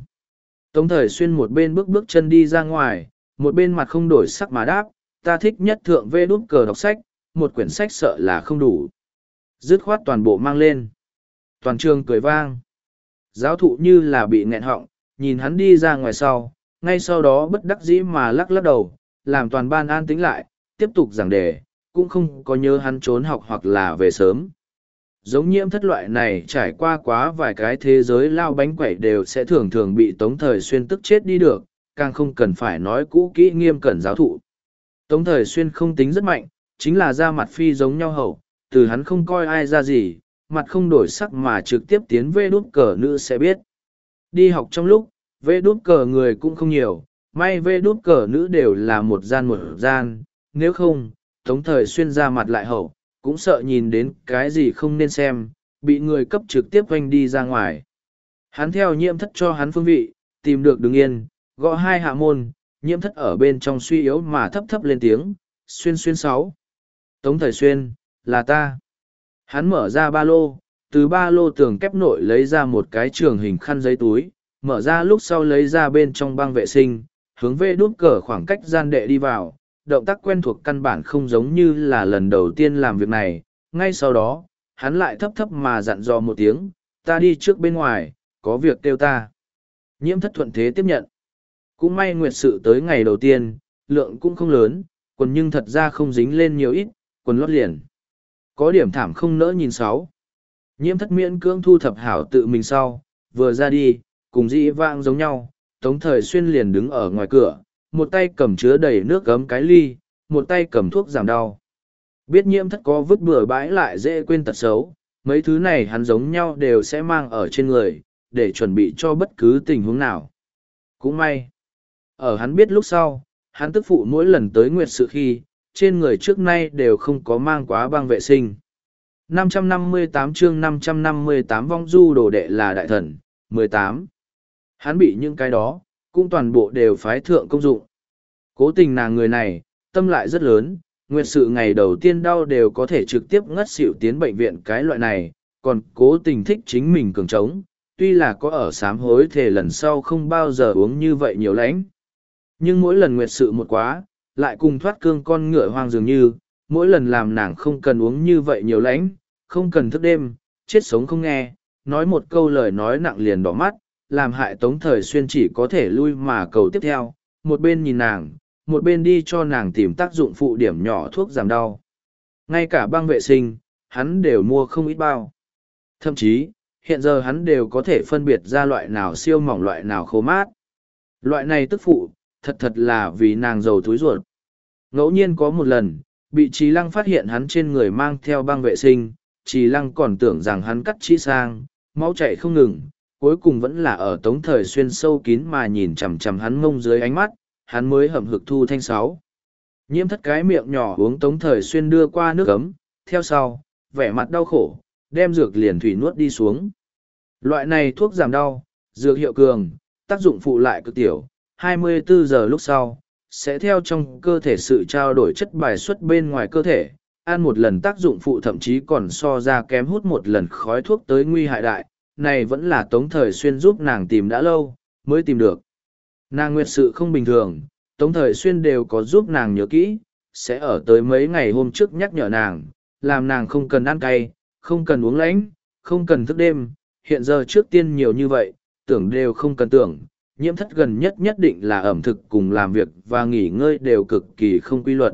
Tống thời xuyên một bên bước bước chân đi ra ngoài, một bên mặt không đổi sắc mà đáp, ta thích nhất thượng vê đút cờ đọc sách, một quyển sách sợ là không đủ. Dứt khoát toàn bộ mang lên. Toàn trường cười vang. Giáo thụ như là bị nghẹn họng, nhìn hắn đi ra ngoài sau, ngay sau đó bất đắc dĩ mà lắc lắc đầu, làm toàn ban an tĩnh lại, tiếp tục giảng đề, cũng không có nhớ hắn trốn học hoặc là về sớm. Giống nhiễm thất loại này trải qua quá vài cái thế giới lao bánh quẩy đều sẽ thường thường bị tống thời xuyên tức chết đi được, càng không cần phải nói cũ kỹ nghiêm cẩn giáo thụ. Tống thời xuyên không tính rất mạnh, chính là da mặt phi giống nhau hậu, từ hắn không coi ai ra gì, mặt không đổi sắc mà trực tiếp tiến về đút cờ nữ sẽ biết. Đi học trong lúc, vê đút cờ người cũng không nhiều, may vê đút cờ nữ đều là một gian một gian, nếu không, tống thời xuyên ra mặt lại hậu, cũng sợ nhìn đến cái gì không nên xem, bị người cấp trực tiếp oanh đi ra ngoài. Hắn theo nhiễm thất cho hắn phương vị, tìm được đứng yên, gõ hai hạ môn, nhiễm thất ở bên trong suy yếu mà thấp thấp lên tiếng, xuyên xuyên sáu. Tống thời xuyên, là ta. Hắn mở ra ba lô, từ ba lô tường kép nội lấy ra một cái trường hình khăn giấy túi, mở ra lúc sau lấy ra bên trong băng vệ sinh, hướng về đút cờ khoảng cách gian đệ đi vào, động tác quen thuộc căn bản không giống như là lần đầu tiên làm việc này, ngay sau đó, hắn lại thấp thấp mà dặn dò một tiếng, ta đi trước bên ngoài, có việc kêu ta. Nhiễm thất thuận thế tiếp nhận. Cũng may nguyệt sự tới ngày đầu tiên, lượng cũng không lớn, quần nhưng thật ra không dính lên nhiều ít, quần lót liền. Có điểm thảm không nỡ nhìn sáu. Nhiễm thất miễn cưỡng thu thập hảo tự mình sau, vừa ra đi, cùng dĩ vãng giống nhau, tống thời xuyên liền đứng ở ngoài cửa, một tay cầm chứa đầy nước gấm cái ly, một tay cầm thuốc giảm đau. Biết nhiễm thất có vứt bừa bãi lại dễ quên tật xấu, mấy thứ này hắn giống nhau đều sẽ mang ở trên người, để chuẩn bị cho bất cứ tình huống nào. Cũng may. Ở hắn biết lúc sau, hắn tức phụ mỗi lần tới nguyệt sự khi, trên người trước nay đều không có mang quá băng vệ sinh. 558 chương 558 vong du đồ đệ là đại thần, 18. Hắn bị những cái đó, cũng toàn bộ đều phái thượng công dụng. Cố tình nàng người này, tâm lại rất lớn, nguyệt sự ngày đầu tiên đau đều có thể trực tiếp ngất xỉu tiến bệnh viện cái loại này, còn cố tình thích chính mình cường trống, tuy là có ở sám hối thể lần sau không bao giờ uống như vậy nhiều lãnh. Nhưng mỗi lần nguyệt sự một quá, lại cùng thoát cương con ngựa hoang dường như, mỗi lần làm nàng không cần uống như vậy nhiều lãnh, không cần thức đêm, chết sống không nghe, nói một câu lời nói nặng liền đỏ mắt, làm hại tống thời xuyên chỉ có thể lui mà cầu tiếp theo, một bên nhìn nàng, một bên đi cho nàng tìm tác dụng phụ điểm nhỏ thuốc giảm đau. Ngay cả băng vệ sinh, hắn đều mua không ít bao. Thậm chí, hiện giờ hắn đều có thể phân biệt ra loại nào siêu mỏng loại nào khô mát. Loại này tức phụ, thật thật là vì nàng giàu túi ruột. Ngẫu nhiên có một lần, bị Trí Lăng phát hiện hắn trên người mang theo băng vệ sinh, Trí Lăng còn tưởng rằng hắn cắt chỉ sang, máu chảy không ngừng, cuối cùng vẫn là ở tống thời xuyên sâu kín mà nhìn chằm chằm hắn mông dưới ánh mắt, hắn mới hậm hực thu thanh sáu. Nhiễm thất cái miệng nhỏ uống tống thời xuyên đưa qua nước cấm theo sau, vẻ mặt đau khổ, đem dược liền thủy nuốt đi xuống. Loại này thuốc giảm đau, dược hiệu cường, tác dụng phụ lại cực tiểu, 24 giờ lúc sau, sẽ theo trong cơ thể sự trao đổi chất bài xuất bên ngoài cơ thể, ăn một lần tác dụng phụ thậm chí còn so ra kém hút một lần khói thuốc tới nguy hại đại, này vẫn là tống thời xuyên giúp nàng tìm đã lâu, mới tìm được. Nàng nguyệt sự không bình thường, tống thời xuyên đều có giúp nàng nhớ kỹ, sẽ ở tới mấy ngày hôm trước nhắc nhở nàng, làm nàng không cần ăn cay, không cần uống lãnh, không cần thức đêm, hiện giờ trước tiên nhiều như vậy, tưởng đều không cần tưởng, nhiễm thất gần nhất nhất định là ẩm thực cùng làm việc và nghỉ ngơi đều cực kỳ không quy luật.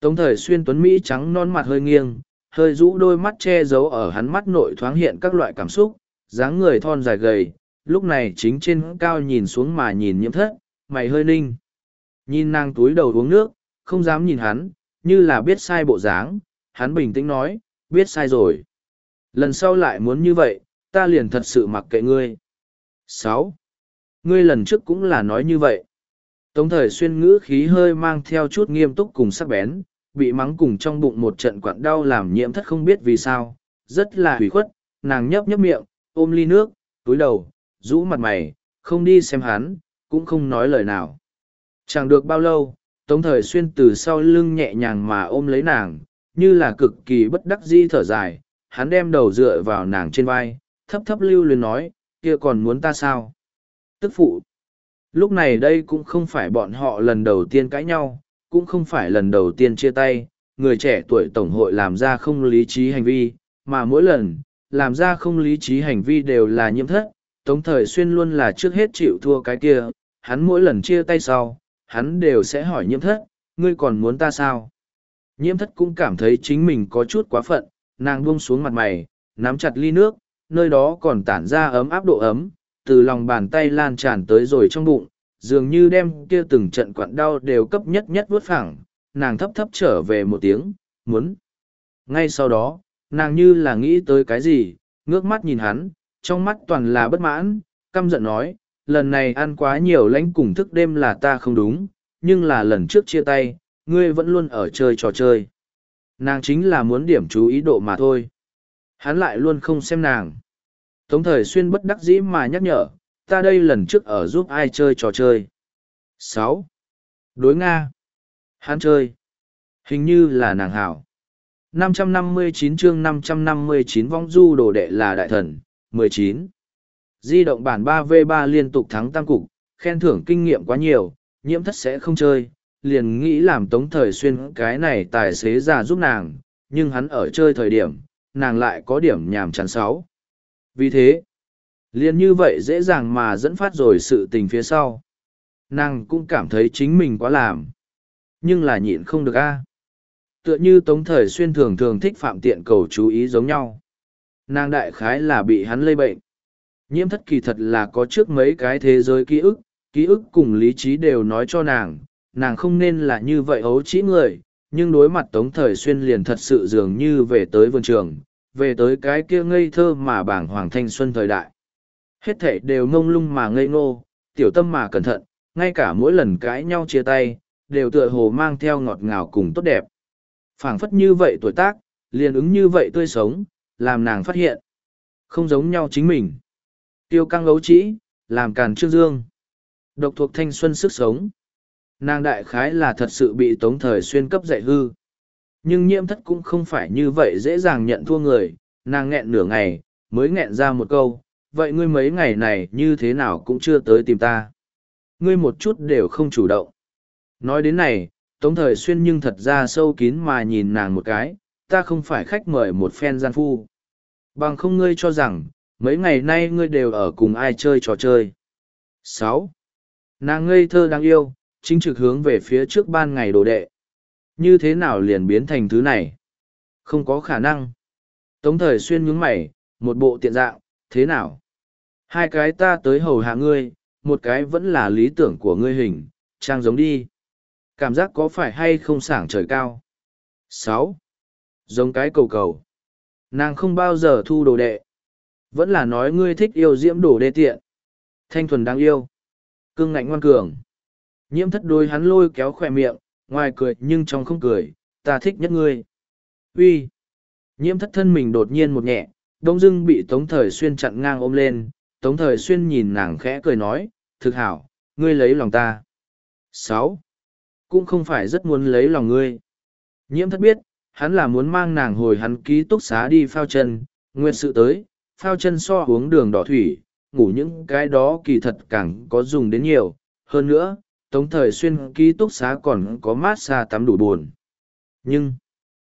Tống thời xuyên tuấn Mỹ trắng non mặt hơi nghiêng, hơi rũ đôi mắt che giấu ở hắn mắt nội thoáng hiện các loại cảm xúc, dáng người thon dài gầy, lúc này chính trên cao nhìn xuống mà nhìn nhiễm thất, mày hơi ninh. Nhìn nàng túi đầu uống nước, không dám nhìn hắn, như là biết sai bộ dáng, hắn bình tĩnh nói, biết sai rồi. Lần sau lại muốn như vậy, ta liền thật sự mặc kệ ngươi. sáu Ngươi lần trước cũng là nói như vậy. Tống thời xuyên ngữ khí hơi mang theo chút nghiêm túc cùng sắc bén, bị mắng cùng trong bụng một trận quặn đau làm nhiễm thất không biết vì sao, rất là hủy khuất, nàng nhấp nhấp miệng, ôm ly nước, túi đầu, rũ mặt mày, không đi xem hắn, cũng không nói lời nào. Chẳng được bao lâu, Tống thời xuyên từ sau lưng nhẹ nhàng mà ôm lấy nàng, như là cực kỳ bất đắc di thở dài, hắn đem đầu dựa vào nàng trên vai, thấp thấp lưu luyến nói, kia còn muốn ta sao? Tức phụ. Lúc này đây cũng không phải bọn họ lần đầu tiên cãi nhau, cũng không phải lần đầu tiên chia tay, người trẻ tuổi tổng hội làm ra không lý trí hành vi, mà mỗi lần, làm ra không lý trí hành vi đều là nhiễm thất, tống thời xuyên luôn là trước hết chịu thua cái kia, hắn mỗi lần chia tay sau, hắn đều sẽ hỏi nhiễm thất, ngươi còn muốn ta sao? Nhiễm thất cũng cảm thấy chính mình có chút quá phận, nàng buông xuống mặt mày, nắm chặt ly nước, nơi đó còn tản ra ấm áp độ ấm, từ lòng bàn tay lan tràn tới rồi trong bụng, dường như đem kia từng trận quặn đau đều cấp nhất nhất vuốt phẳng, nàng thấp thấp trở về một tiếng, muốn. Ngay sau đó, nàng như là nghĩ tới cái gì, ngước mắt nhìn hắn, trong mắt toàn là bất mãn, căm giận nói, lần này ăn quá nhiều lãnh cùng thức đêm là ta không đúng, nhưng là lần trước chia tay, ngươi vẫn luôn ở chơi trò chơi. Nàng chính là muốn điểm chú ý độ mà thôi. Hắn lại luôn không xem nàng. Tống thời xuyên bất đắc dĩ mà nhắc nhở, ta đây lần trước ở giúp ai chơi trò chơi. sáu Đối Nga. Hắn chơi. Hình như là nàng hảo. 559 chương 559 vong du đồ đệ là đại thần, 19. Di động bản 3V3 liên tục thắng tăng cục, khen thưởng kinh nghiệm quá nhiều, nhiễm thất sẽ không chơi, liền nghĩ làm tống thời xuyên cái này tài xế già giúp nàng, nhưng hắn ở chơi thời điểm, nàng lại có điểm nhàm chán sáu. Vì thế, liền như vậy dễ dàng mà dẫn phát rồi sự tình phía sau. Nàng cũng cảm thấy chính mình quá làm. Nhưng là nhịn không được a. Tựa như Tống Thời Xuyên thường thường thích phạm tiện cầu chú ý giống nhau. Nàng đại khái là bị hắn lây bệnh. Nhiễm thất kỳ thật là có trước mấy cái thế giới ký ức, ký ức cùng lý trí đều nói cho nàng, nàng không nên là như vậy ấu trĩ người, nhưng đối mặt Tống Thời Xuyên liền thật sự dường như về tới vườn trường, về tới cái kia ngây thơ mà bảng hoàng thanh xuân thời đại. Hết thảy đều ngông lung mà ngây ngô, tiểu tâm mà cẩn thận, ngay cả mỗi lần cãi nhau chia tay, đều tựa hồ mang theo ngọt ngào cùng tốt đẹp phảng phất như vậy tuổi tác, liền ứng như vậy tươi sống, làm nàng phát hiện. Không giống nhau chính mình. Tiêu căng ấu trĩ, làm càn trương dương. Độc thuộc thanh xuân sức sống. Nàng đại khái là thật sự bị tống thời xuyên cấp dạy hư nhưng nhiễm thất cũng không phải như vậy dễ dàng nhận thua người nàng nghẹn nửa ngày mới nghẹn ra một câu vậy ngươi mấy ngày này như thế nào cũng chưa tới tìm ta ngươi một chút đều không chủ động nói đến này tống thời xuyên nhưng thật ra sâu kín mà nhìn nàng một cái ta không phải khách mời một phen gian phu bằng không ngươi cho rằng mấy ngày nay ngươi đều ở cùng ai chơi trò chơi sáu nàng ngây thơ đáng yêu chính trực hướng về phía trước ban ngày đồ đệ như thế nào liền biến thành thứ này? Không có khả năng. Tống thời xuyên nhướng mày, một bộ tiện dạng, thế nào? Hai cái ta tới hầu hạ ngươi, một cái vẫn là lý tưởng của ngươi hình, trang giống đi. Cảm giác có phải hay không sảng trời cao? sáu Giống cái cầu cầu. Nàng không bao giờ thu đồ đệ. Vẫn là nói ngươi thích yêu diễm đồ đê tiện. Thanh thuần đáng yêu. Cương ngạnh ngoan cường. Nhiễm thất đôi hắn lôi kéo khỏe miệng, ngoài cười nhưng trong không cười, ta thích nhất ngươi. Uy. Nhiễm thất thân mình đột nhiên một nhẹ, đông dưng bị Tống Thời Xuyên chặn ngang ôm lên, Tống Thời Xuyên nhìn nàng khẽ cười nói, thực hảo, ngươi lấy lòng ta. sáu cũng không phải rất muốn lấy lòng ngươi. Nhiễm thất biết, hắn là muốn mang nàng hồi hắn ký túc xá đi phao chân, nguyên sự tới, phao chân so uống đường đỏ thủy, ngủ những cái đó kỳ thật càng có dùng đến nhiều. Hơn nữa, Tống Thời Xuyên ký túc xá còn có mát xa tắm đủ buồn. Nhưng,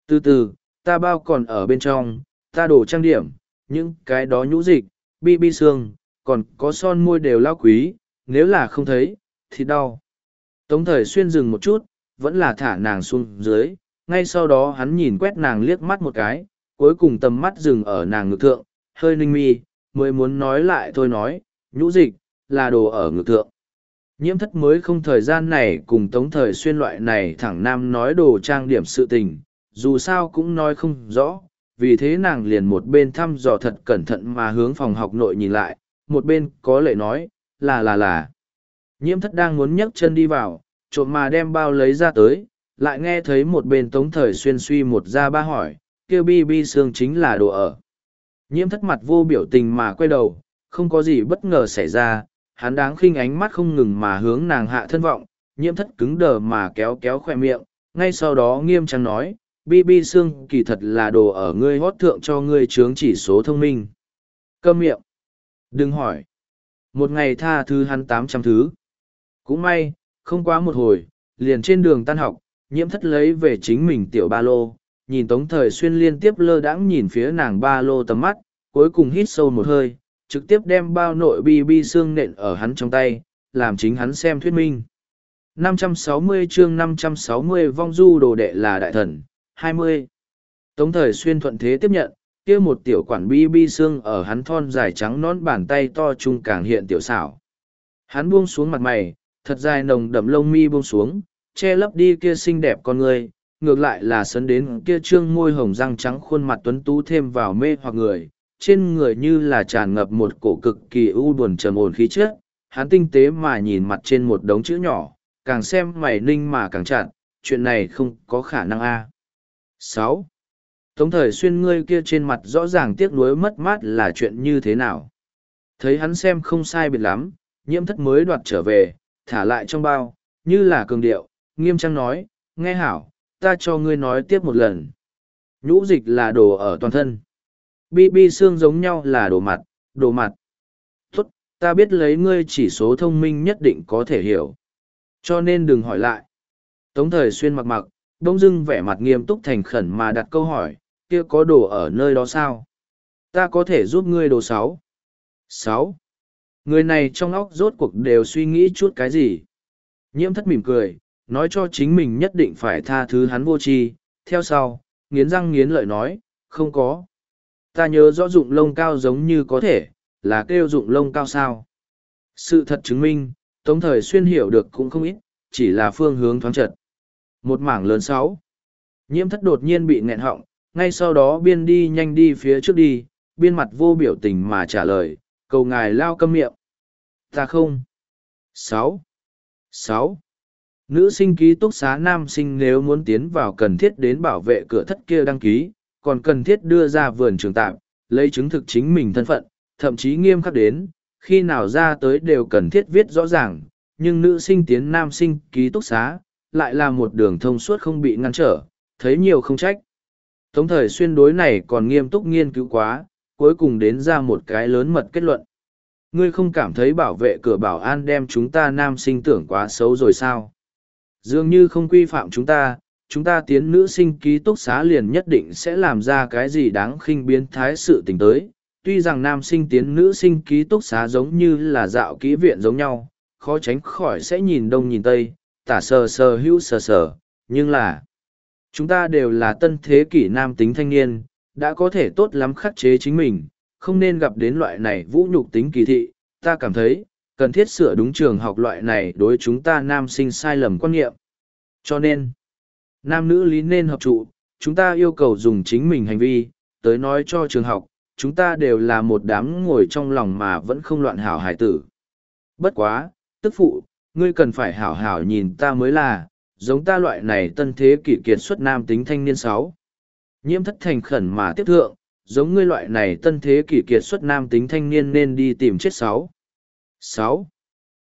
từ từ, ta bao còn ở bên trong, ta đổ trang điểm, những cái đó nhũ dịch, bi bi xương, còn có son môi đều lao quý, nếu là không thấy, thì đau. Tống thời xuyên dừng một chút, vẫn là thả nàng xuống dưới, ngay sau đó hắn nhìn quét nàng liếc mắt một cái, cuối cùng tầm mắt dừng ở nàng ngực thượng, hơi ninh mi, mới muốn nói lại thôi nói, nhũ dịch, là đồ ở ngực thượng. Nhiễm thất mới không thời gian này cùng tống thời xuyên loại này thẳng nam nói đồ trang điểm sự tình, dù sao cũng nói không rõ, vì thế nàng liền một bên thăm dò thật cẩn thận mà hướng phòng học nội nhìn lại, một bên có lệ nói, là là là. Nhiễm thất đang muốn nhấc chân đi vào, trộm mà đem bao lấy ra tới, lại nghe thấy một bên tống thời xuyên suy một ra ba hỏi, kêu bi bi xương chính là đồ ở. Nhiễm thất mặt vô biểu tình mà quay đầu, không có gì bất ngờ xảy ra, hắn đáng khinh ánh mắt không ngừng mà hướng nàng hạ thân vọng, nhiễm thất cứng đờ mà kéo kéo khoe miệng, ngay sau đó nghiêm trang nói, bi bi xương kỳ thật là đồ ở ngươi hót thượng cho ngươi chướng chỉ số thông minh. Câm miệng. Đừng hỏi. Một ngày tha thứ hắn tám trăm thứ. Cũng may, không quá một hồi, liền trên đường tan học, nhiễm thất lấy về chính mình tiểu ba lô, nhìn tống thời xuyên liên tiếp lơ đãng nhìn phía nàng ba lô tầm mắt, cuối cùng hít sâu một hơi, trực tiếp đem bao nội bi bi xương nện ở hắn trong tay, làm chính hắn xem thuyết minh. 560 chương 560 vong du đồ đệ là đại thần, 20. Tống thời xuyên thuận thế tiếp nhận, kia một tiểu quản bi bi xương ở hắn thon dài trắng nón bàn tay to trung càng hiện tiểu xảo. Hắn buông xuống mặt mày, thật dài nồng đậm lông mi buông xuống, che lấp đi kia xinh đẹp con người, ngược lại là sấn đến kia trương môi hồng răng trắng khuôn mặt tuấn tú thêm vào mê hoặc người, trên người như là tràn ngập một cổ cực kỳ u buồn trầm ổn khí chất, hắn tinh tế mà nhìn mặt trên một đống chữ nhỏ, càng xem mày ninh mà càng chặn, chuyện này không có khả năng a sáu Tống thời xuyên ngươi kia trên mặt rõ ràng tiếc nuối mất mát là chuyện như thế nào. Thấy hắn xem không sai biệt lắm, nhiễm thất mới đoạt trở về, thả lại trong bao, như là cường điệu, nghiêm trang nói, nghe hảo, ta cho ngươi nói tiếp một lần. Nhũ dịch là đồ ở toàn thân. Bi bi xương giống nhau là đồ mặt, đồ mặt. Tốt, ta biết lấy ngươi chỉ số thông minh nhất định có thể hiểu. Cho nên đừng hỏi lại. Tống thời xuyên mặc mặc, đông dưng vẻ mặt nghiêm túc thành khẩn mà đặt câu hỏi, kia có đồ ở nơi đó sao? Ta có thể giúp ngươi đồ sáu. Sáu. Người này trong óc rốt cuộc đều suy nghĩ chút cái gì? Nhiễm thất mỉm cười, nói cho chính mình nhất định phải tha thứ hắn vô tri. theo sau, nghiến răng nghiến lợi nói, không có. Ta nhớ rõ dụng lông cao giống như có thể, là kêu dụng lông cao sao. Sự thật chứng minh, tống thời xuyên hiểu được cũng không ít, chỉ là phương hướng thoáng chật. Một mảng lớn sáu. Nhiễm thất đột nhiên bị nghẹn họng, ngay sau đó biên đi nhanh đi phía trước đi, biên mặt vô biểu tình mà trả lời, cầu ngài lao câm miệng. Ta không. sáu sáu Nữ sinh ký túc xá nam sinh nếu muốn tiến vào cần thiết đến bảo vệ cửa thất kia đăng ký, còn cần thiết đưa ra vườn trường tạm, lấy chứng thực chính mình thân phận, thậm chí nghiêm khắc đến, khi nào ra tới đều cần thiết viết rõ ràng, nhưng nữ sinh tiến nam sinh ký túc xá, lại là một đường thông suốt không bị ngăn trở, thấy nhiều không trách. Tống thời xuyên đối này còn nghiêm túc nghiên cứu quá, cuối cùng đến ra một cái lớn mật kết luận. Ngươi không cảm thấy bảo vệ cửa bảo an đem chúng ta nam sinh tưởng quá xấu rồi sao? Dường như không quy phạm chúng ta, chúng ta tiến nữ sinh ký túc xá liền nhất định sẽ làm ra cái gì đáng khinh biến thái sự tình tới. Tuy rằng nam sinh tiến nữ sinh ký túc xá giống như là dạo kỹ viện giống nhau, khó tránh khỏi sẽ nhìn đông nhìn tây, tả sờ sờ hữu sờ sờ, nhưng là chúng ta đều là tân thế kỷ nam tính thanh niên, đã có thể tốt lắm khắc chế chính mình, không nên gặp đến loại này vũ nhục tính kỳ thị, ta cảm thấy, cần thiết sửa đúng trường học loại này đối chúng ta nam sinh sai lầm quan niệm. Cho nên, nam nữ lý nên hợp trụ, chúng ta yêu cầu dùng chính mình hành vi, tới nói cho trường học, chúng ta đều là một đám ngồi trong lòng mà vẫn không loạn hảo hải tử. Bất quá, tức phụ, ngươi cần phải hảo hảo nhìn ta mới là, giống ta loại này tân thế kỷ kiệt xuất nam tính thanh niên sáu. Nhiễm thất thành khẩn mà tiếp thượng, giống ngươi loại này tân thế kỷ kiệt xuất nam tính thanh niên nên đi tìm chết sáu. Sáu.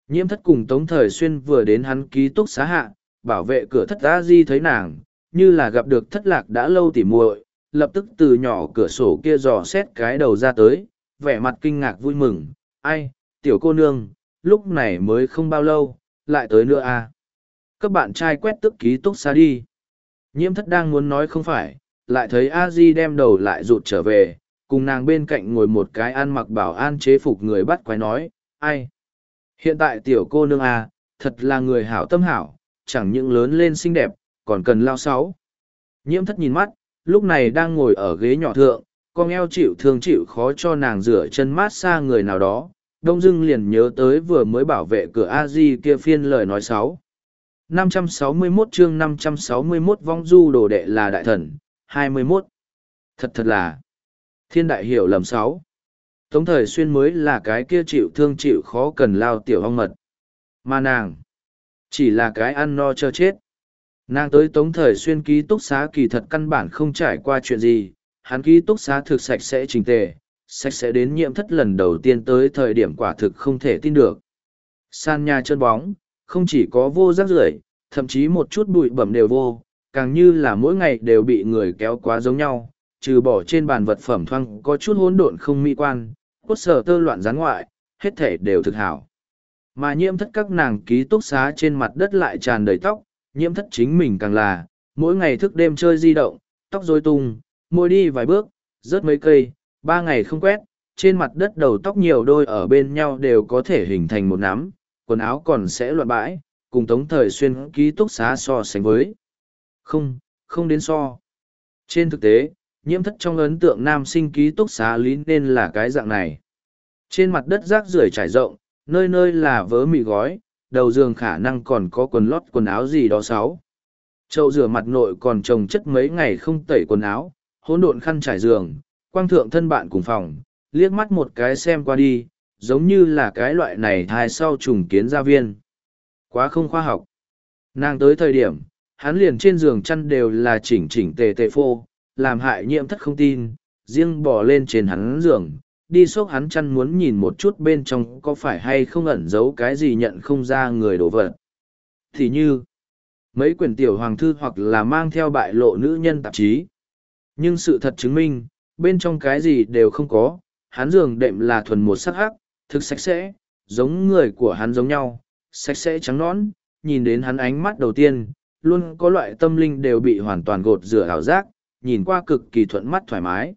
Nhiễm thất cùng Tống Thời Xuyên vừa đến hắn ký túc xá hạ, bảo vệ cửa thất A Di thấy nàng, như là gặp được thất lạc đã lâu tỉ muội, lập tức từ nhỏ cửa sổ kia dò xét cái đầu ra tới, vẻ mặt kinh ngạc vui mừng, ai, tiểu cô nương, lúc này mới không bao lâu, lại tới nữa à. Các bạn trai quét tức ký túc xá đi. Nhiễm thất đang muốn nói không phải, lại thấy a di đem đầu lại rụt trở về, cùng nàng bên cạnh ngồi một cái ăn mặc bảo an chế phục người bắt quái nói, ai? Hiện tại tiểu cô nương à, thật là người hảo tâm hảo, chẳng những lớn lên xinh đẹp, còn cần lao sáu. Nhiễm thất nhìn mắt, lúc này đang ngồi ở ghế nhỏ thượng, con eo chịu thương chịu khó cho nàng rửa chân mát xa người nào đó, đông dưng liền nhớ tới vừa mới bảo vệ cửa a di kia phiên lời nói sáu. 561 chương 561 vong du đồ đệ là đại thần, 21. Thật thật là thiên đại hiểu lầm sáu. Tống thời xuyên mới là cái kia chịu thương chịu khó cần lao tiểu hong mật. Mà nàng, chỉ là cái ăn no cho chết. Nàng tới tống thời xuyên ký túc xá kỳ thật căn bản không trải qua chuyện gì, hắn ký túc xá thực sạch sẽ trình tề, sạch sẽ đến nhiễm thất lần đầu tiên tới thời điểm quả thực không thể tin được. San nhà chân bóng, không chỉ có vô rác rưởi, thậm chí một chút bụi bẩm đều vô, càng như là mỗi ngày đều bị người kéo quá giống nhau, trừ bỏ trên bàn vật phẩm thoang có chút hỗn độn không mỹ quan, cốt sở tơ loạn gián ngoại, hết thể đều thực hảo. Mà nhiễm thất các nàng ký túc xá trên mặt đất lại tràn đầy tóc, nhiễm thất chính mình càng là, mỗi ngày thức đêm chơi di động, tóc rối tung, môi đi vài bước, rớt mấy cây, ba ngày không quét, trên mặt đất đầu tóc nhiều đôi ở bên nhau đều có thể hình thành một nắm, quần áo còn sẽ loạn bãi, cùng tống thời xuyên ký túc xá so sánh với. Không, không đến so. Trên thực tế, nhiễm thất trong ấn tượng nam sinh ký túc xá lý nên là cái dạng này. Trên mặt đất rác rưởi trải rộng, nơi nơi là vớ mì gói, đầu giường khả năng còn có quần lót quần áo gì đó sáu. Chậu rửa mặt nội còn trồng chất mấy ngày không tẩy quần áo, hỗn độn khăn trải giường, quang thượng thân bạn cùng phòng, liếc mắt một cái xem qua đi, giống như là cái loại này thai sau trùng kiến gia viên. Quá không khoa học. Nàng tới thời điểm, hắn liền trên giường chăn đều là chỉnh chỉnh tề tề phô, làm hại nhiễm thất không tin, riêng bỏ lên trên hắn giường, đi xốc hắn chăn muốn nhìn một chút bên trong có phải hay không ẩn giấu cái gì nhận không ra người đổ vật. Thì như, mấy quyển tiểu hoàng thư hoặc là mang theo bại lộ nữ nhân tạp chí. Nhưng sự thật chứng minh, bên trong cái gì đều không có, hắn giường đệm là thuần một sắc hắc, thực sạch sẽ, giống người của hắn giống nhau, sạch sẽ trắng nõn, nhìn đến hắn ánh mắt đầu tiên, luôn có loại tâm linh đều bị hoàn toàn gột rửa ảo giác, nhìn qua cực kỳ thuận mắt thoải mái.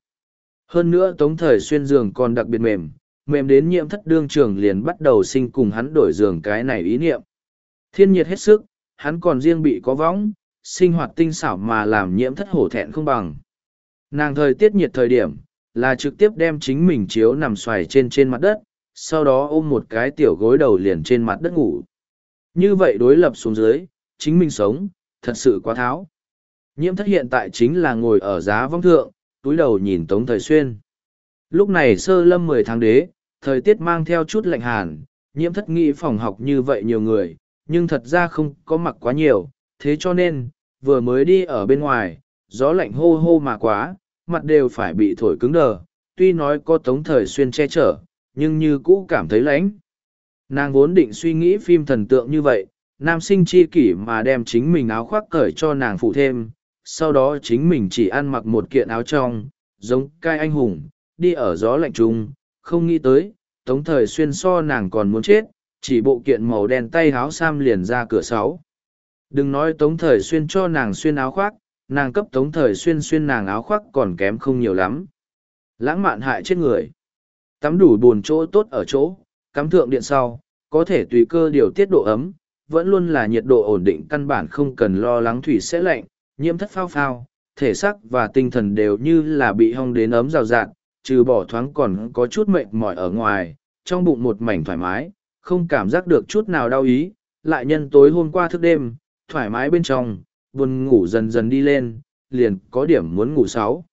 Hơn nữa tống thời xuyên giường còn đặc biệt mềm, mềm đến nhiễm thất đương trường liền bắt đầu sinh cùng hắn đổi giường cái này ý niệm. Thiên nhiệt hết sức, hắn còn riêng bị có võng, sinh hoạt tinh xảo mà làm nhiễm thất hổ thẹn không bằng. Nàng thời tiết nhiệt thời điểm, là trực tiếp đem chính mình chiếu nằm xoài trên trên mặt đất, sau đó ôm một cái tiểu gối đầu liền trên mặt đất ngủ. Như vậy đối lập xuống dưới, chính mình sống, thật sự quá tháo. Nhiễm thất hiện tại chính là ngồi ở giá vong thượng, túi đầu nhìn Tống Thời Xuyên. Lúc này sơ lâm mười tháng đế, thời tiết mang theo chút lạnh hàn, nhiễm thất nghĩ phòng học như vậy nhiều người, nhưng thật ra không có mặc quá nhiều, thế cho nên, vừa mới đi ở bên ngoài, gió lạnh hô hô mà quá, mặt đều phải bị thổi cứng đờ, tuy nói có Tống Thời Xuyên che chở, nhưng như cũ cảm thấy lạnh. Nàng vốn định suy nghĩ phim thần tượng như vậy, nam sinh chi kỷ mà đem chính mình áo khoác cởi cho nàng phụ thêm, sau đó chính mình chỉ ăn mặc một kiện áo trong, giống cai anh hùng, đi ở gió lạnh trung, không nghĩ tới, tống thời xuyên so nàng còn muốn chết, chỉ bộ kiện màu đen tay áo sam liền ra cửa sáu. Đừng nói tống thời xuyên cho nàng xuyên áo khoác, nàng cấp tống thời xuyên xuyên nàng áo khoác còn kém không nhiều lắm. Lãng mạn hại chết người. Tắm đủ buồn chỗ tốt ở chỗ, cắm thượng điện sau, có thể tùy cơ điều tiết độ ấm, vẫn luôn là nhiệt độ ổn định căn bản không cần lo lắng thủy sẽ lạnh, nhiễm thất phao phao, thể xác và tinh thần đều như là bị hong đến ấm rào rạt, trừ bỏ thoáng còn có chút mệt mỏi ở ngoài, trong bụng một mảnh thoải mái, không cảm giác được chút nào đau ý, lại nhân tối hôm qua thức đêm, thoải mái bên trong, buồn ngủ dần dần đi lên, liền có điểm muốn ngủ sáu.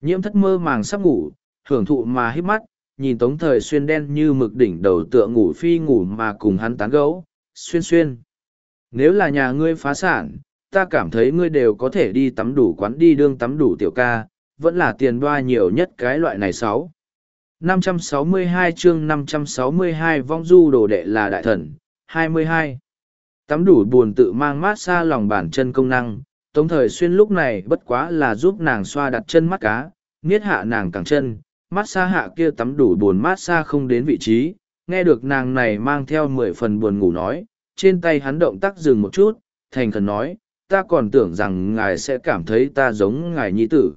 Nhiễm thất mơ màng sắp ngủ, hưởng thụ mà hít mắt, nhìn tống thời xuyên đen như mực đỉnh đầu tựa ngủ phi ngủ mà cùng hắn tán gấu, xuyên xuyên. Nếu là nhà ngươi phá sản, ta cảm thấy ngươi đều có thể đi tắm đủ quán đi đương tắm đủ tiểu ca, vẫn là tiền đoa nhiều nhất cái loại này sáu. 562 chương 562 vong du đồ đệ là đại thần, 22. Tắm đủ buồn tự mang mát xa lòng bàn chân công năng, tống thời xuyên lúc này bất quá là giúp nàng xoa đặt chân mắt cá, niết hạ nàng cẳng chân, mát xa hạ kia tắm đủ buồn mát xa không đến vị trí, nghe được nàng này mang theo mười phần buồn ngủ nói, trên tay hắn động tác dừng một chút, thành khẩn nói, ta còn tưởng rằng ngài sẽ cảm thấy ta giống ngài nhi tử.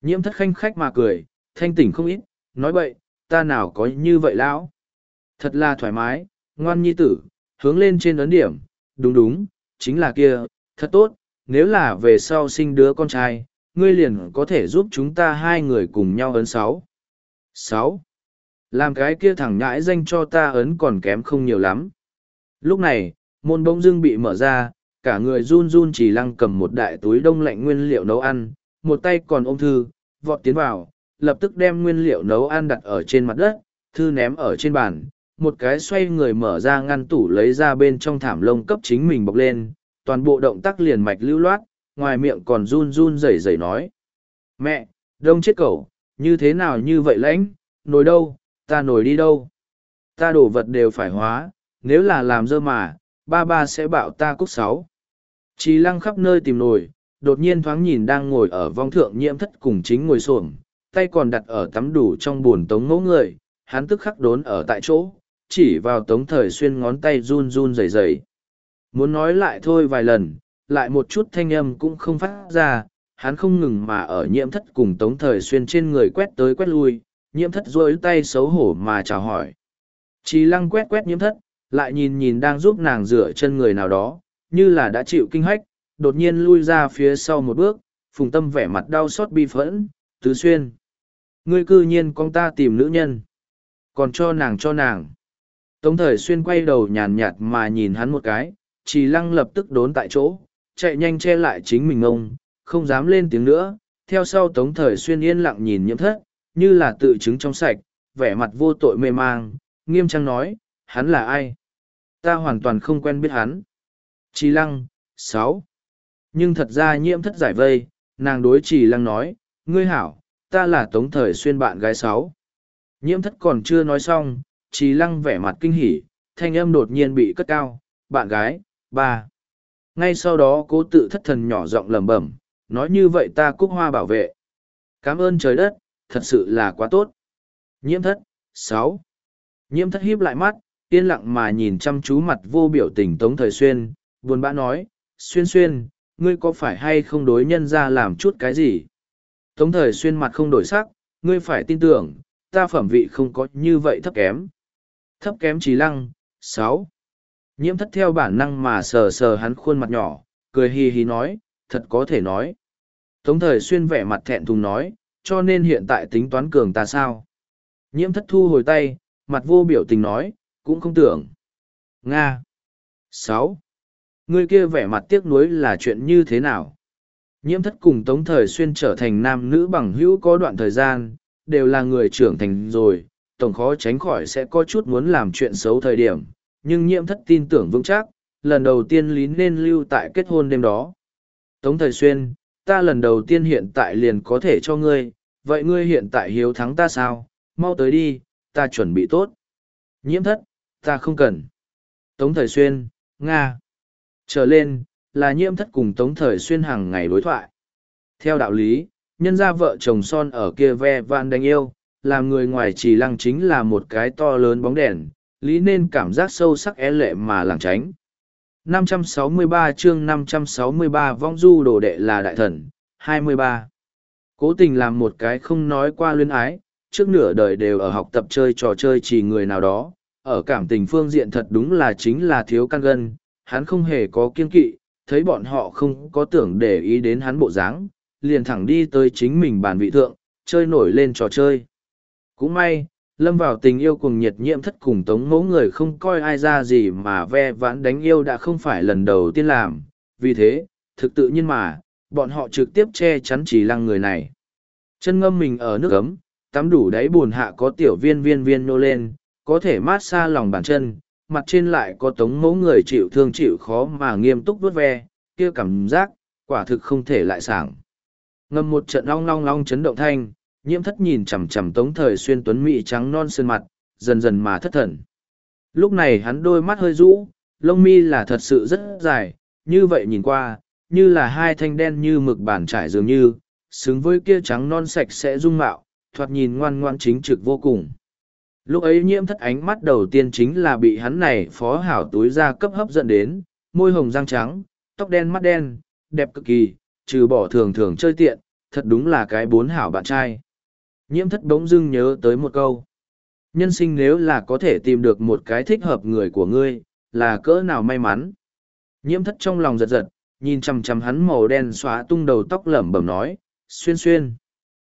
Nhiễm thất khanh khách mà cười, thanh tỉnh không ít, nói vậy: ta nào có như vậy lão. Thật là thoải mái, ngoan nhi tử, hướng lên trên ấn điểm, đúng đúng, chính là kia, thật tốt, nếu là về sau sinh đứa con trai, ngươi liền có thể giúp chúng ta hai người cùng nhau ấn sáu. Sáu. Làm cái kia thẳng nhãi danh cho ta ấn còn kém không nhiều lắm. Lúc này, môn bỗng dưng bị mở ra, cả người run run chỉ lăng cầm một đại túi đông lạnh nguyên liệu nấu ăn, một tay còn ôm thư, vọt tiến vào, lập tức đem nguyên liệu nấu ăn đặt ở trên mặt đất, thư ném ở trên bàn, một cái xoay người mở ra ngăn tủ lấy ra bên trong thảm lông cấp chính mình bọc lên, toàn bộ động tác liền mạch lưu loát, ngoài miệng còn run run rẩy rẩy nói. Mẹ, đông chết cẩu, như thế nào như vậy lãnh, nồi đâu, ta nồi đi đâu. Ta đổ vật đều phải hóa, nếu là làm dơ mà, ba ba sẽ bảo ta cúc sáu. Chí lăng khắp nơi tìm nồi, đột nhiên thoáng nhìn đang ngồi ở vong thượng nhiễm thất cùng chính ngồi xuồng, tay còn đặt ở tắm đủ trong buồn tống ngỗ người, hắn tức khắc đốn ở tại chỗ, chỉ vào tống thời xuyên ngón tay run run rẩy rẩy. Muốn nói lại thôi vài lần, lại một chút thanh âm cũng không phát ra, hắn không ngừng mà ở nhiễm thất cùng tống thời xuyên trên người quét tới quét lui, nhiễm thất rối tay xấu hổ mà chào hỏi. Chỉ lăng quét quét nhiễm thất, lại nhìn nhìn đang giúp nàng rửa chân người nào đó, như là đã chịu kinh hách, đột nhiên lui ra phía sau một bước, phùng tâm vẻ mặt đau xót bi phẫn, tứ xuyên. Ngươi cư nhiên con ta tìm nữ nhân, còn cho nàng cho nàng. Tống thời xuyên quay đầu nhàn nhạt mà nhìn hắn một cái, chỉ lăng lập tức đốn tại chỗ, chạy nhanh che lại chính mình ông, không dám lên tiếng nữa, theo sau tống thời xuyên yên lặng nhìn nhiễm thất, như là tự chứng trong sạch, vẻ mặt vô tội mê mang, nghiêm trang nói, hắn là ai? Ta hoàn toàn không quen biết hắn. Trì lăng, sáu. Nhưng thật ra nhiễm thất giải vây, nàng đối trì lăng nói, ngươi hảo, ta là tống thời xuyên bạn gái sáu. Nhiễm thất còn chưa nói xong, trì lăng vẻ mặt kinh hỉ, thanh âm đột nhiên bị cất cao, bạn gái, ba. Ngay sau đó cố tự thất thần nhỏ giọng lẩm bẩm, nói như vậy ta cúc hoa bảo vệ. Cảm ơn trời đất, thật sự là quá tốt. Nhiễm thất, sáu. Nhiễm thất híp lại mắt, yên lặng mà nhìn chăm chú mặt vô biểu tình tống thời xuyên, buồn bã nói, xuyên xuyên, ngươi có phải hay không đối nhân ra làm chút cái gì? Tống thời xuyên mặt không đổi sắc, ngươi phải tin tưởng, ta phẩm vị không có như vậy thấp kém. Thấp kém trí lăng, sáu. Nhiễm thất theo bản năng mà sờ sờ hắn khuôn mặt nhỏ, cười hì hì nói, thật có thể nói. Tống thời xuyên vẻ mặt thẹn thùng nói, cho nên hiện tại tính toán cường ta sao? Nhiễm thất thu hồi tay, mặt vô biểu tình nói, cũng không tưởng. Nga. sáu người kia vẻ mặt tiếc nuối là chuyện như thế nào? Nhiễm thất cùng Tống Thời Xuyên trở thành nam nữ bằng hữu có đoạn thời gian, đều là người trưởng thành rồi, tổng khó tránh khỏi sẽ có chút muốn làm chuyện xấu thời điểm, nhưng nhiễm thất tin tưởng vững chắc, lần đầu tiên lý nên lưu tại kết hôn đêm đó. Tống Thời Xuyên, ta lần đầu tiên hiện tại liền có thể cho ngươi, vậy ngươi hiện tại hiếu thắng ta sao, mau tới đi, ta chuẩn bị tốt. Nhiễm thất, ta không cần. Tống Thời Xuyên, Nga. Trở lên, là nhiễm thất cùng Tống Thời Xuyên hàng ngày đối thoại. Theo đạo lý, nhân gia vợ chồng son ở kia ve van đánh yêu, làm người ngoài chỉ lăng chính là một cái to lớn bóng đèn, lý nên cảm giác sâu sắc é lệ mà làng tránh. 563 chương 563 vong du đồ đệ là đại thần, 23. Cố tình làm một cái không nói qua luyến ái, trước nửa đời đều ở học tập chơi trò chơi chỉ người nào đó, ở cảm tình phương diện thật đúng là chính là thiếu căn gân, hắn không hề có kiên kỵ, thấy bọn họ không có tưởng để ý đến hắn bộ dáng, liền thẳng đi tới chính mình bàn vị thượng, chơi nổi lên trò chơi, Cũng may, lâm vào tình yêu cùng nhiệt nhiễm thất cùng tống mẫu người không coi ai ra gì mà ve vãn đánh yêu đã không phải lần đầu tiên làm. Vì thế, thực tự nhiên mà, bọn họ trực tiếp che chắn chỉ lăng người này. Chân ngâm mình ở nước ấm, tắm đủ đáy bùn hạ có tiểu viên viên viên nô lên, có thể mát xa lòng bàn chân, mặt trên lại có tống mẫu người chịu thương chịu khó mà nghiêm túc vuốt ve, kia cảm giác, quả thực không thể lại sảng. Ngâm một trận long long long chấn động thanh, nhiễm thất nhìn chằm chằm tống thời xuyên tuấn mỹ trắng non sơn mặt, dần dần mà thất thần. Lúc này hắn đôi mắt hơi rũ, lông mi là thật sự rất dài, như vậy nhìn qua, như là hai thanh đen như mực bản trải dường như, xứng với kia trắng non sạch sẽ dung mạo, thoạt nhìn ngoan ngoan chính trực vô cùng. Lúc ấy nhiễm thất ánh mắt đầu tiên chính là bị hắn này phó hảo túi ra cấp hấp dẫn đến, môi hồng răng trắng, tóc đen mắt đen, đẹp cực kỳ, trừ bỏ thường thường chơi tiện, thật đúng là cái bốn hảo bạn trai. Nhiễm thất bỗng dưng nhớ tới một câu. Nhân sinh nếu là có thể tìm được một cái thích hợp người của ngươi, là cỡ nào may mắn. Nhiễm thất trong lòng giật giật, nhìn chằm chằm hắn màu đen xóa tung đầu tóc lẩm bẩm nói, xuyên xuyên.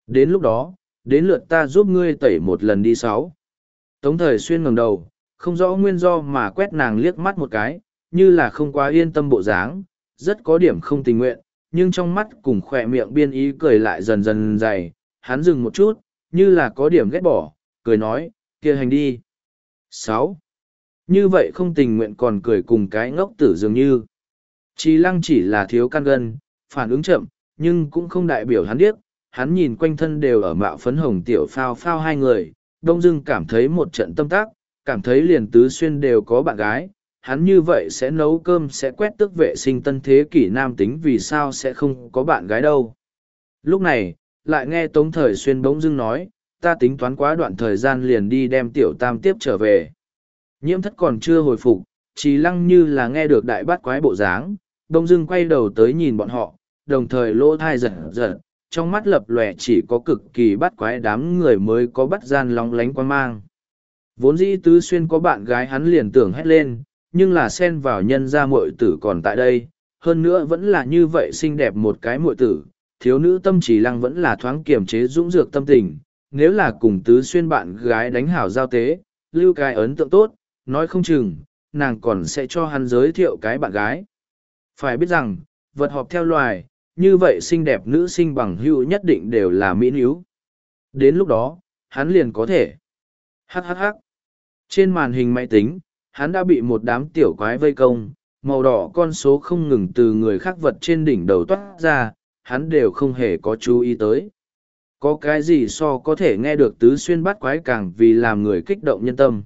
Đến lúc đó, đến lượt ta giúp ngươi tẩy một lần đi sáu. Tống thời xuyên ngẩng đầu, không rõ nguyên do mà quét nàng liếc mắt một cái, như là không quá yên tâm bộ dáng, rất có điểm không tình nguyện, nhưng trong mắt cùng khỏe miệng biên ý cười lại dần dần dày, hắn dừng một chút, như là có điểm ghét bỏ, cười nói, kia hành đi. sáu Như vậy không tình nguyện còn cười cùng cái ngốc tử dường như. Chi lăng chỉ là thiếu can gân, phản ứng chậm, nhưng cũng không đại biểu hắn điếc, hắn nhìn quanh thân đều ở mạo phấn hồng tiểu phao phao hai người, đông dưng cảm thấy một trận tâm tác, cảm thấy liền tứ xuyên đều có bạn gái, hắn như vậy sẽ nấu cơm sẽ quét tước vệ sinh tân thế kỷ nam tính vì sao sẽ không có bạn gái đâu. Lúc này, lại nghe Tống Thời Xuyên bỗng dưng nói, ta tính toán quá đoạn thời gian liền đi đem tiểu tam tiếp trở về. Nhiễm thất còn chưa hồi phục, chỉ lăng như là nghe được đại bát quái bộ dáng, bỗng dưng quay đầu tới nhìn bọn họ, đồng thời lỗ thai giật giật, trong mắt lập lòe chỉ có cực kỳ bắt quái đám người mới có bắt gian lóng lánh quan mang. Vốn dĩ tứ xuyên có bạn gái hắn liền tưởng hét lên, nhưng là xen vào nhân ra muội tử còn tại đây, hơn nữa vẫn là như vậy xinh đẹp một cái muội tử, thiếu nữ tâm trí lăng vẫn là thoáng kiềm chế dũng dược tâm tình, nếu là cùng tứ xuyên bạn gái đánh hảo giao tế, lưu cái ấn tượng tốt, nói không chừng, nàng còn sẽ cho hắn giới thiệu cái bạn gái. Phải biết rằng, vật họp theo loài, như vậy xinh đẹp nữ sinh bằng hữu nhất định đều là mỹ níu. Đến lúc đó, hắn liền có thể. Hhh. Trên màn hình máy tính, hắn đã bị một đám tiểu quái vây công, màu đỏ con số không ngừng từ người khác vật trên đỉnh đầu toát ra, hắn đều không hề có chú ý tới. Có cái gì so có thể nghe được tứ xuyên bắt quái càng vì làm người kích động nhân tâm.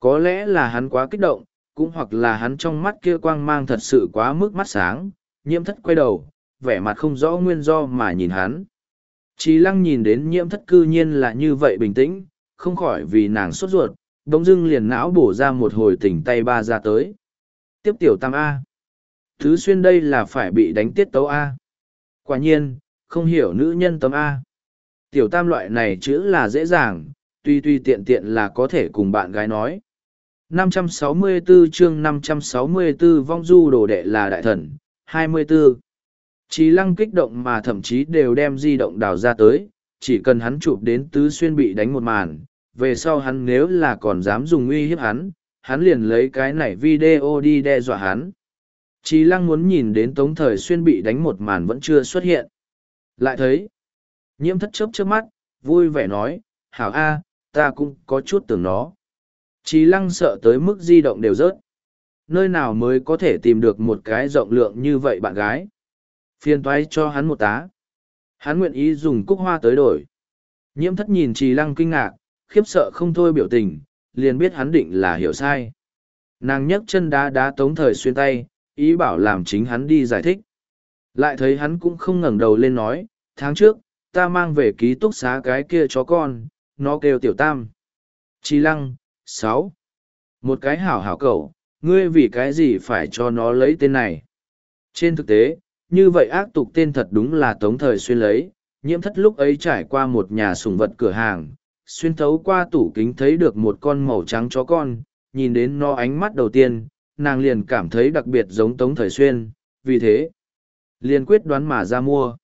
Có lẽ là hắn quá kích động, cũng hoặc là hắn trong mắt kia quang mang thật sự quá mức mắt sáng, nhiễm thất quay đầu, vẻ mặt không rõ nguyên do mà nhìn hắn. Chí lăng nhìn đến nhiễm thất cư nhiên là như vậy bình tĩnh, không khỏi vì nàng sốt ruột, đống dưng liền não bổ ra một hồi tỉnh tay ba ra tới. Tiếp tiểu tam A. Thứ xuyên đây là phải bị đánh tiết tấu A. Quả nhiên, không hiểu nữ nhân tấm A. Tiểu tam loại này chữ là dễ dàng, tuy tuy tiện tiện là có thể cùng bạn gái nói. 564 chương 564 vong du đồ đệ là đại thần, 24. Chí lăng kích động mà thậm chí đều đem di động đào ra tới, chỉ cần hắn chụp đến tứ xuyên bị đánh một màn, về sau hắn nếu là còn dám dùng uy hiếp hắn, hắn liền lấy cái này video đi đe dọa hắn. Chí lăng muốn nhìn đến tống thời xuyên bị đánh một màn vẫn chưa xuất hiện. Lại thấy, nhiễm thất chớp trước mắt, vui vẻ nói, hảo A, ta cũng có chút tưởng nó. Chí lăng sợ tới mức di động đều rớt. Nơi nào mới có thể tìm được một cái rộng lượng như vậy bạn gái? Phiền toái cho hắn một tá. Hắn nguyện ý dùng cúc hoa tới đổi. Nhiễm thất nhìn trì lăng kinh ngạc, khiếp sợ không thôi biểu tình, liền biết hắn định là hiểu sai. Nàng nhấc chân đá đá tống thời xuyên tay, ý bảo làm chính hắn đi giải thích. Lại thấy hắn cũng không ngẩng đầu lên nói, tháng trước, ta mang về ký túc xá cái kia chó con, nó kêu tiểu tam. Chi lăng, sáu. Một cái hảo hảo cậu, ngươi vì cái gì phải cho nó lấy tên này. Trên thực tế, như vậy ác tục tên thật đúng là tống thời xuyên lấy, nhiễm thất lúc ấy trải qua một nhà sùng vật cửa hàng, xuyên thấu qua tủ kính thấy được một con màu trắng chó con, nhìn đến nó ánh mắt đầu tiên, nàng liền cảm thấy đặc biệt giống tống thời xuyên, vì thế, liền quyết đoán mà ra mua.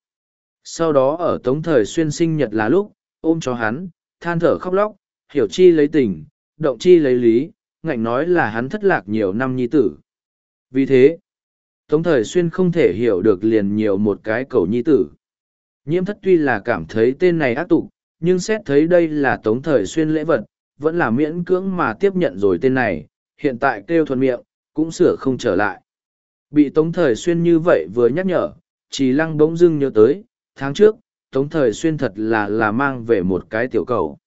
Sau đó ở tống thời xuyên sinh nhật là lúc, ôm cho hắn, than thở khóc lóc, hiểu chi lấy tình, động chi lấy lý, ngạnh nói là hắn thất lạc nhiều năm nhi tử. Vì thế, Tống Thời Xuyên không thể hiểu được liền nhiều một cái cầu nhi tử. Nhiễm thất tuy là cảm thấy tên này ác tục, nhưng xét thấy đây là Tống Thời Xuyên lễ vật, vẫn là miễn cưỡng mà tiếp nhận rồi tên này, hiện tại kêu thuần miệng, cũng sửa không trở lại. Bị Tống Thời Xuyên như vậy vừa nhắc nhở, chỉ lăng bỗng dưng nhớ tới, tháng trước, Tống Thời Xuyên thật là là mang về một cái tiểu cầu.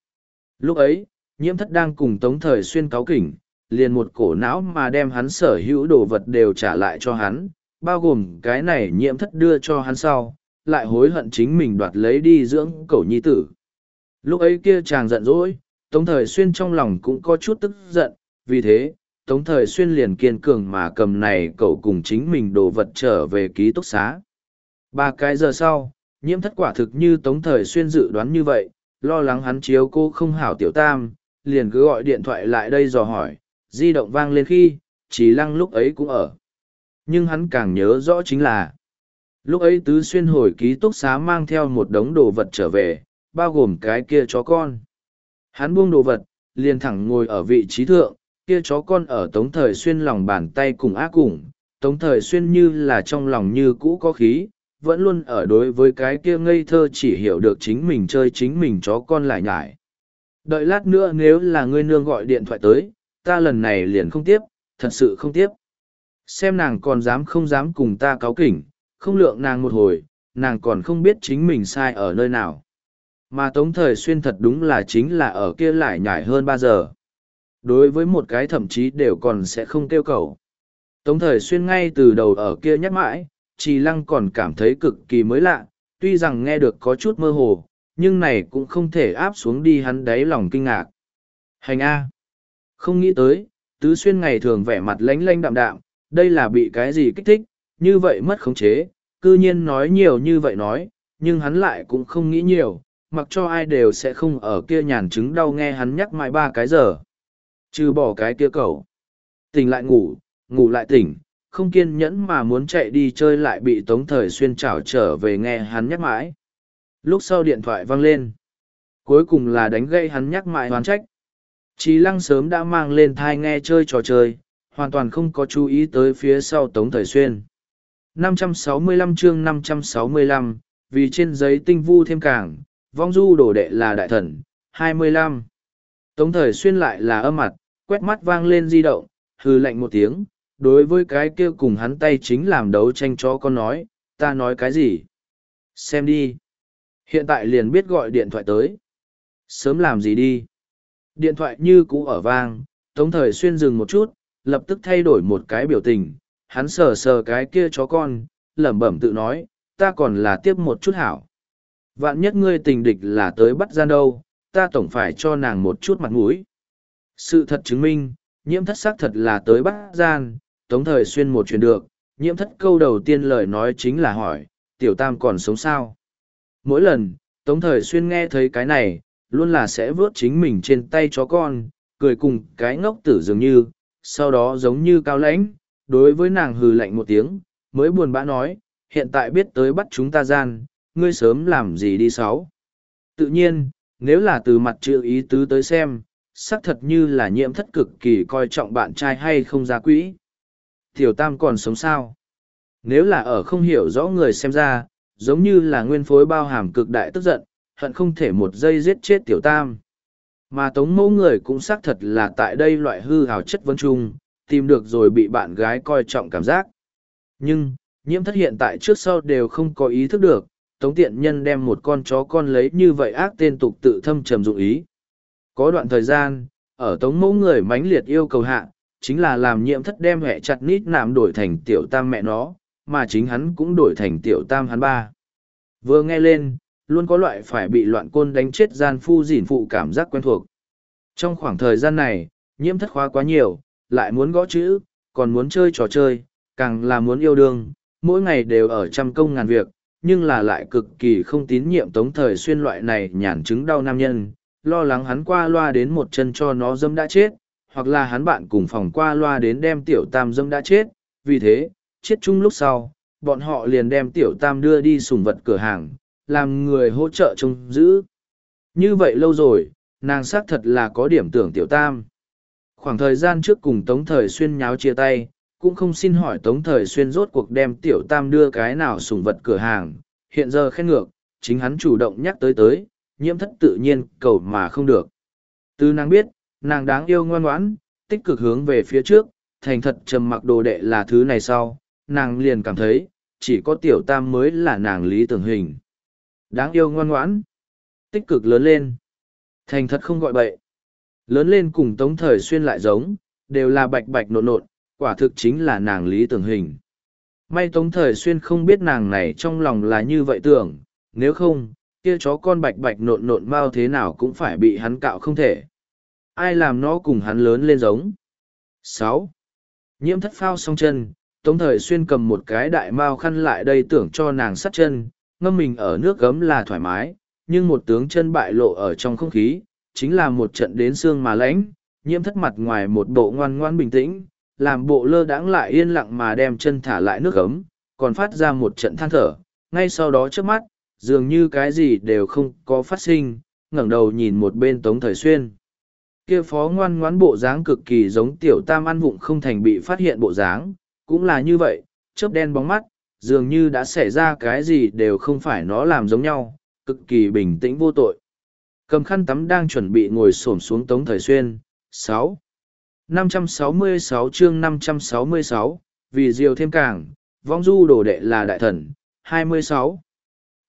Lúc ấy, nhiễm thất đang cùng Tống Thời Xuyên cáo kỉnh, liền một cổ não mà đem hắn sở hữu đồ vật đều trả lại cho hắn, bao gồm cái này nhiễm thất đưa cho hắn sau, lại hối hận chính mình đoạt lấy đi dưỡng cầu nhi tử. Lúc ấy kia chàng giận dỗi, Tống Thời Xuyên trong lòng cũng có chút tức giận, vì thế, Tống Thời Xuyên liền kiên cường mà cầm này cậu cùng chính mình đồ vật trở về ký túc xá. Ba cái giờ sau, nhiễm thất quả thực như Tống Thời Xuyên dự đoán như vậy, lo lắng hắn chiếu cô không hảo tiểu tam, liền cứ gọi điện thoại lại đây dò hỏi, di động vang lên khi, chỉ lăng lúc ấy cũng ở. Nhưng hắn càng nhớ rõ chính là, lúc ấy tứ xuyên hồi ký túc xá mang theo một đống đồ vật trở về, bao gồm cái kia chó con. Hắn buông đồ vật, liền thẳng ngồi ở vị trí thượng, kia chó con ở tống thời xuyên lòng bàn tay cùng ác cùng, tống thời xuyên như là trong lòng như cũ có khí, vẫn luôn ở đối với cái kia ngây thơ chỉ hiểu được chính mình chơi chính mình chó con lại nhải. Đợi lát nữa nếu là ngươi nương gọi điện thoại tới, ta lần này liền không tiếp, thật sự không tiếp. Xem nàng còn dám không dám cùng ta cáo kỉnh, không lượng nàng một hồi, nàng còn không biết chính mình sai ở nơi nào. Mà Tống Thời Xuyên thật đúng là chính là ở kia lại nhải hơn ba giờ. Đối với một cái thậm chí đều còn sẽ không kêu cầu. Tống Thời Xuyên ngay từ đầu ở kia nhắc mãi, Trì Lăng còn cảm thấy cực kỳ mới lạ, tuy rằng nghe được có chút mơ hồ, nhưng này cũng không thể áp xuống đi hắn đáy lòng kinh ngạc. Hành A. Không nghĩ tới, Tứ Xuyên ngày thường vẻ mặt lánh lánh đạm đạm, đây là bị cái gì kích thích, như vậy mất khống chế, cư nhiên nói nhiều như vậy nói, nhưng hắn lại cũng không nghĩ nhiều, mặc cho ai đều sẽ không ở kia nhàn chứng đau nghe hắn nhắc mãi ba cái giờ. Trừ bỏ cái kia cầu. Tỉnh lại ngủ, ngủ lại tỉnh, không kiên nhẫn mà muốn chạy đi chơi lại bị Tống Thời Xuyên trảo trở về nghe hắn nhắc mãi. Lúc sau điện thoại vang lên. Cuối cùng là đánh gây hắn nhắc mãi hoán trách. Chí lăng sớm đã mang lên thai nghe chơi trò chơi, hoàn toàn không có chú ý tới phía sau Tống Thời Xuyên. 565 chương 565, vì trên giấy tinh vu thêm càng, vong du đổ đệ là đại thần, 25. Tống thời xuyên lại là âm mặt, quét mắt vang lên di động, hư lạnh một tiếng, đối với cái kia cùng hắn tay chính làm đấu tranh cho con nói, ta nói cái gì? Xem đi. Hiện tại liền biết gọi điện thoại tới. Sớm làm gì đi? Điện thoại như cũ ở vang, tống thời xuyên dừng một chút, lập tức thay đổi một cái biểu tình, hắn sờ sờ cái kia chó con, lẩm bẩm tự nói, ta còn là tiếp một chút hảo. Vạn nhất ngươi tình địch là tới bắt gian đâu, ta tổng phải cho nàng một chút mặt mũi. Sự thật chứng minh, nhiễm thất xác thật là tới Bắc gian, tống thời xuyên một chuyện được, nhiễm thất câu đầu tiên lời nói chính là hỏi, tiểu tam còn sống sao? Mỗi lần, tống thời xuyên nghe thấy cái này, luôn là sẽ vớt chính mình trên tay chó con, cười cùng cái ngốc tử dường như, sau đó giống như cao lãnh, đối với nàng hừ lạnh một tiếng, mới buồn bã nói, hiện tại biết tới bắt chúng ta gian, ngươi sớm làm gì đi sáu. Tự nhiên, nếu là từ mặt chữ ý tứ tới xem, xác thật như là nhiễm thất cực kỳ coi trọng bạn trai hay không ra quỹ. Tiểu Tam còn sống sao? Nếu là ở không hiểu rõ người xem ra, giống như là nguyên phối bao hàm cực đại tức giận, hận không thể một giây giết chết Tiểu Tam. Mà tống mẫu người cũng xác thật là tại đây loại hư hào chất vấn chung, tìm được rồi bị bạn gái coi trọng cảm giác. Nhưng, nhiễm thất hiện tại trước sau đều không có ý thức được, tống tiện nhân đem một con chó con lấy như vậy ác tên tục tự thâm trầm dụng ý. Có đoạn thời gian, ở tống mẫu người mãnh liệt yêu cầu hạ, chính là làm nhiễm thất đem hẹ chặt nít nạm đổi thành tiểu tam mẹ nó, mà chính hắn cũng đổi thành tiểu tam hắn ba. Vừa nghe lên, luôn có loại phải bị loạn côn đánh chết gian phu dỉn phụ cảm giác quen thuộc. Trong khoảng thời gian này, nhiễm thất khóa quá nhiều, lại muốn gõ chữ, còn muốn chơi trò chơi, càng là muốn yêu đương, mỗi ngày đều ở trăm công ngàn việc, nhưng là lại cực kỳ không tín nhiệm tống thời xuyên loại này nhàn chứng đau nam nhân, lo lắng hắn qua loa đến một chân cho nó dâm đã chết, hoặc là hắn bạn cùng phòng qua loa đến đem tiểu tam dâm đã chết, vì thế, chết chung lúc sau, bọn họ liền đem tiểu tam đưa đi sùng vật cửa hàng, làm người hỗ trợ trông giữ. Như vậy lâu rồi, nàng xác thật là có điểm tưởng tiểu tam. Khoảng thời gian trước cùng tống thời xuyên nháo chia tay cũng không xin hỏi tống thời xuyên rốt cuộc đem tiểu tam đưa cái nào sùng vật cửa hàng. Hiện giờ khen ngược chính hắn chủ động nhắc tới tới nhiễm thất tự nhiên cầu mà không được. Từ nàng biết, nàng đáng yêu ngoan ngoãn, tích cực hướng về phía trước, thành thật trầm mặc đồ đệ là thứ này sau, nàng liền cảm thấy, chỉ có tiểu tam mới là nàng lý tưởng hình. Đáng yêu ngoan ngoãn, tích cực lớn lên. Thành thật không gọi bậy. Lớn lên cùng tống thời xuyên lại giống, đều là bạch bạch nộn nộn, quả thực chính là nàng lý tưởng hình. May tống thời xuyên không biết nàng này trong lòng là như vậy tưởng, nếu không kia chó con bạch bạch nộn nộn mau thế nào cũng phải bị hắn cạo không thể. Ai làm nó cùng hắn lớn lên giống? Sáu. Nhiễm thất phao song chân, tống thời xuyên cầm một cái đại mao khăn lại đây tưởng cho nàng sắt chân, ngâm mình ở nước gấm là thoải mái, nhưng một tướng chân bại lộ ở trong không khí, chính là một trận đến xương mà lãnh, nhiễm thất mặt ngoài một bộ ngoan ngoan bình tĩnh, làm bộ lơ đãng lại yên lặng mà đem chân thả lại nước gấm, còn phát ra một trận than thở, ngay sau đó trước mắt dường như cái gì đều không có phát sinh, ngẩng đầu nhìn một bên tống thời xuyên. Kia phó ngoan ngoãn bộ dáng cực kỳ giống tiểu tam ăn vụng không thành bị phát hiện bộ dáng, cũng là như vậy, chớp đen bóng mắt, dường như đã xảy ra cái gì đều không phải nó làm giống nhau, cực kỳ bình tĩnh vô tội. Cầm khăn tắm đang chuẩn bị ngồi s ổ m xuống tống thời xuyên, sáu. năm trăm sáu mươi sáu chương năm trăm sáu mươi sáu, vì diều thêm cảng vong du đồ đệ là đại thần, hai mươi sáu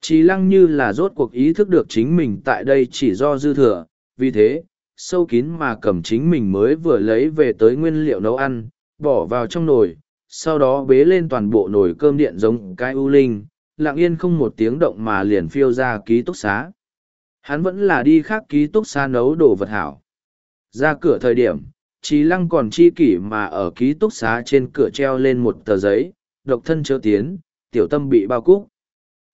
trí lăng như là rốt cuộc ý thức được chính mình tại đây chỉ do dư thừa, vì thế, sâu kín mà cầm chính mình mới vừa lấy về tới nguyên liệu nấu ăn, bỏ vào trong nồi, sau đó bế lên toàn bộ nồi cơm điện giống cái u linh, lặng yên không một tiếng động mà liền phiêu ra ký túc xá. Hắn vẫn là đi khác ký túc xá nấu đồ vật hảo. Ra cửa thời điểm trí lăng còn chi kỷ mà ở ký túc xá trên cửa treo lên một tờ giấy, độc thân chớ tiến, tiểu tâm bị bao cúc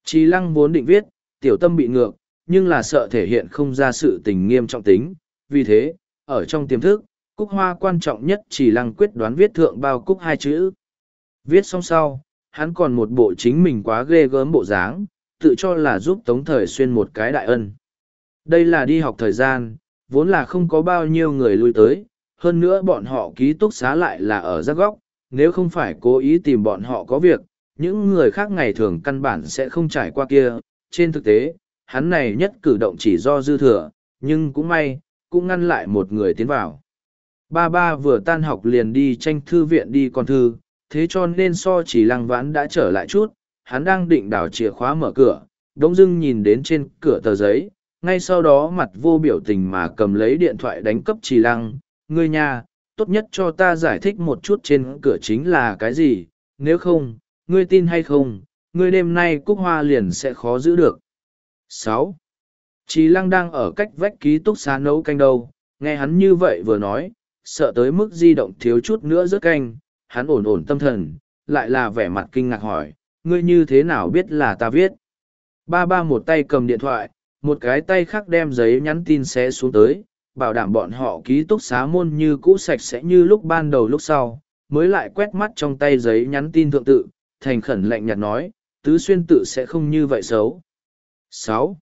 trí lăng vốn định viết, tiểu tâm bị ngược, nhưng là sợ thể hiện không ra sự tình nghiêm trọng tính. Vì thế, ở trong tiềm thức, cúc hoa quan trọng nhất chỉ lăng quyết đoán viết thượng bao cúc hai chữ. Viết xong sau, hắn còn một bộ chính mình quá ghê gớm bộ dáng, tự cho là giúp tống thời xuyên một cái đại ân. Đây là đi học thời gian, vốn là không có bao nhiêu người lui tới, hơn nữa bọn họ ký túc xá lại là ở giác góc, nếu không phải cố ý tìm bọn họ có việc những người khác ngày thường căn bản sẽ không trải qua kia. Trên thực tế, hắn này nhất cử động chỉ do dư thừa, nhưng cũng may, cũng ngăn lại một người tiến vào. Ba ba vừa tan học liền đi tranh thư viện đi con thư, thế cho nên so chỉ lăng vãn đã trở lại chút, hắn đang định đảo chìa khóa mở cửa Đông dưng nhìn đến trên cửa tờ giấy, ngay sau đó mặt vô biểu tình mà cầm lấy điện thoại đánh cấp trì lăng, ngươi nhà, tốt nhất cho ta giải thích một chút trên cửa chính là cái gì, nếu không ngươi tin hay không, ngươi đêm nay cúc hoa liền sẽ khó giữ được. Sáu. Trì lăng đang ở cách vách ký túc xá nấu canh đâu, nghe hắn như vậy vừa nói, sợ tới mức di động thiếu chút nữa rớt canh, hắn ổn ổn tâm thần, lại là vẻ mặt kinh ngạc hỏi, ngươi như thế nào biết là ta viết? Ba ba một tay cầm điện thoại, một cái tay khác đem giấy nhắn tin xé xuống tới, bảo đảm bọn họ ký túc xá môn như cũ sạch sẽ như lúc ban đầu lúc sau, mới lại quét mắt trong tay giấy nhắn tin thượng tự thành khẩn lạnh nhạt nói, tứ xuyên tự sẽ không như vậy xấu. Sáu.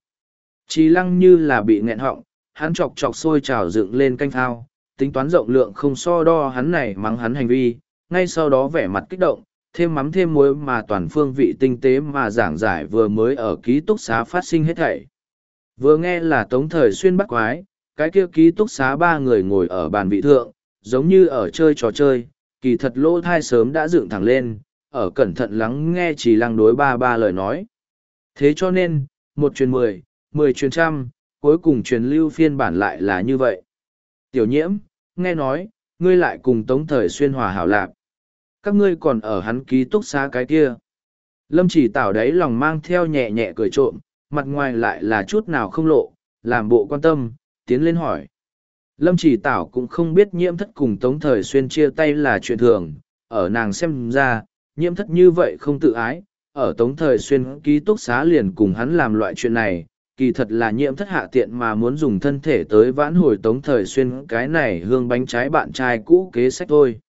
Trí lăng như là bị nghẹn họng, hắn chọc chọc sôi trào dựng lên canh thao tính toán rộng lượng không so đo hắn này mắng hắn hành vi, ngay sau đó vẻ mặt kích động, thêm mắm thêm muối mà toàn phương vị tinh tế mà giảng giải vừa mới ở ký túc xá phát sinh hết thảy. Vừa nghe là tống thời xuyên bắt quái, cái kia ký túc xá ba người ngồi ở bàn vị thượng, giống như ở chơi trò chơi, kỳ thật lỗ thai sớm đã dựng thẳng lên ở cẩn thận lắng nghe chỉ lăng đối ba ba lời nói. Thế cho nên, một truyền mười mười truyền trăm, cuối cùng truyền lưu phiên bản lại là như vậy. Tiểu nhiễm, nghe nói, ngươi lại cùng tống thời xuyên hòa hảo lạp các ngươi còn ở hắn ký túc xá cái kia. Lâm chỉ tảo đáy lòng mang theo nhẹ nhẹ cười trộm, mặt ngoài lại là chút nào không lộ, làm bộ quan tâm, tiến lên hỏi. Lâm chỉ tảo cũng không biết nhiễm thất cùng tống thời xuyên chia tay là chuyện thường, ở nàng xem ra nhiễm thất như vậy không tự ái ở tống thời xuyên ký túc xá liền cùng hắn làm loại chuyện này kỳ thật là nhiễm thất hạ tiện mà muốn dùng thân thể tới vãn hồi tống thời xuyên cái này hương bánh trái bạn trai cũ kế sách thôi.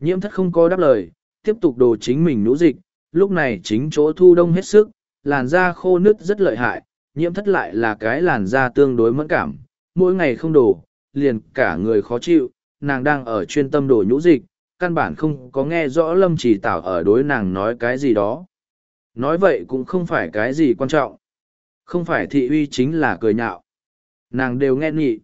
Nhiễm thất không có đáp lời, tiếp tục đồ chính mình nũ dịch, lúc này chính chỗ thu đông hết sức, làn da khô nứt rất lợi hại, nhiễm thất lại là cái làn da tương đối mẫn cảm, mỗi ngày không đổ, liền cả người khó chịu, nàng đang ở chuyên tâm đổ nhũ dịch, căn bản không có nghe rõ lâm chỉ tảo ở đối nàng nói cái gì đó. Nói vậy cũng không phải cái gì quan trọng. Không phải thị uy chính là cười nhạo. Nàng đều nghe nhị.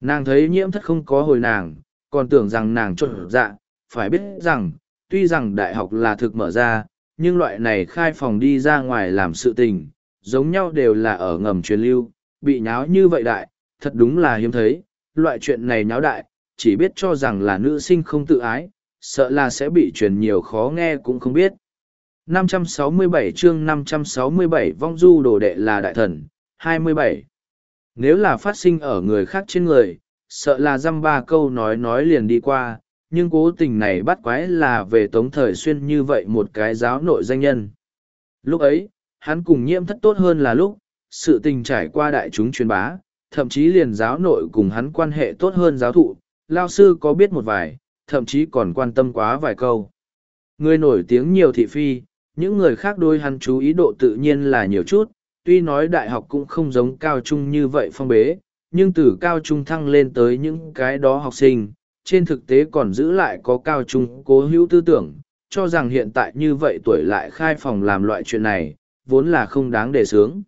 Nàng thấy nhiễm thất không có hồi nàng, còn tưởng rằng nàng trộn dạ, phải biết rằng, tuy rằng đại học là thực mở ra, nhưng loại này khai phòng đi ra ngoài làm sự tình, giống nhau đều là ở ngầm truyền lưu, bị nháo như vậy đại, thật đúng là hiếm thấy, loại chuyện này nháo đại, chỉ biết cho rằng là nữ sinh không tự ái, sợ là sẽ bị truyền nhiều khó nghe cũng không biết. 567 chương 567 vong du đồ đệ là đại thần, 27. Nếu là phát sinh ở người khác trên người, sợ là dăm ba câu nói nói liền đi qua, nhưng cố tình này bắt quái là về tống thời xuyên như vậy một cái giáo nội danh nhân. Lúc ấy, hắn cùng nhiễm thất tốt hơn là lúc, sự tình trải qua đại chúng truyền bá, thậm chí liền giáo nội cùng hắn quan hệ tốt hơn giáo thụ, lao sư có biết một vài, thậm chí còn quan tâm quá vài câu. Người nổi tiếng nhiều thị phi, những người khác đôi hắn chú ý độ tự nhiên là nhiều chút, tuy nói đại học cũng không giống cao trung như vậy phong bế, nhưng từ cao trung thăng lên tới những cái đó học sinh, trên thực tế còn giữ lại có cao trung cố hữu tư tưởng, cho rằng hiện tại như vậy tuổi lại khai phòng làm loại chuyện này, vốn là không đáng để sướng.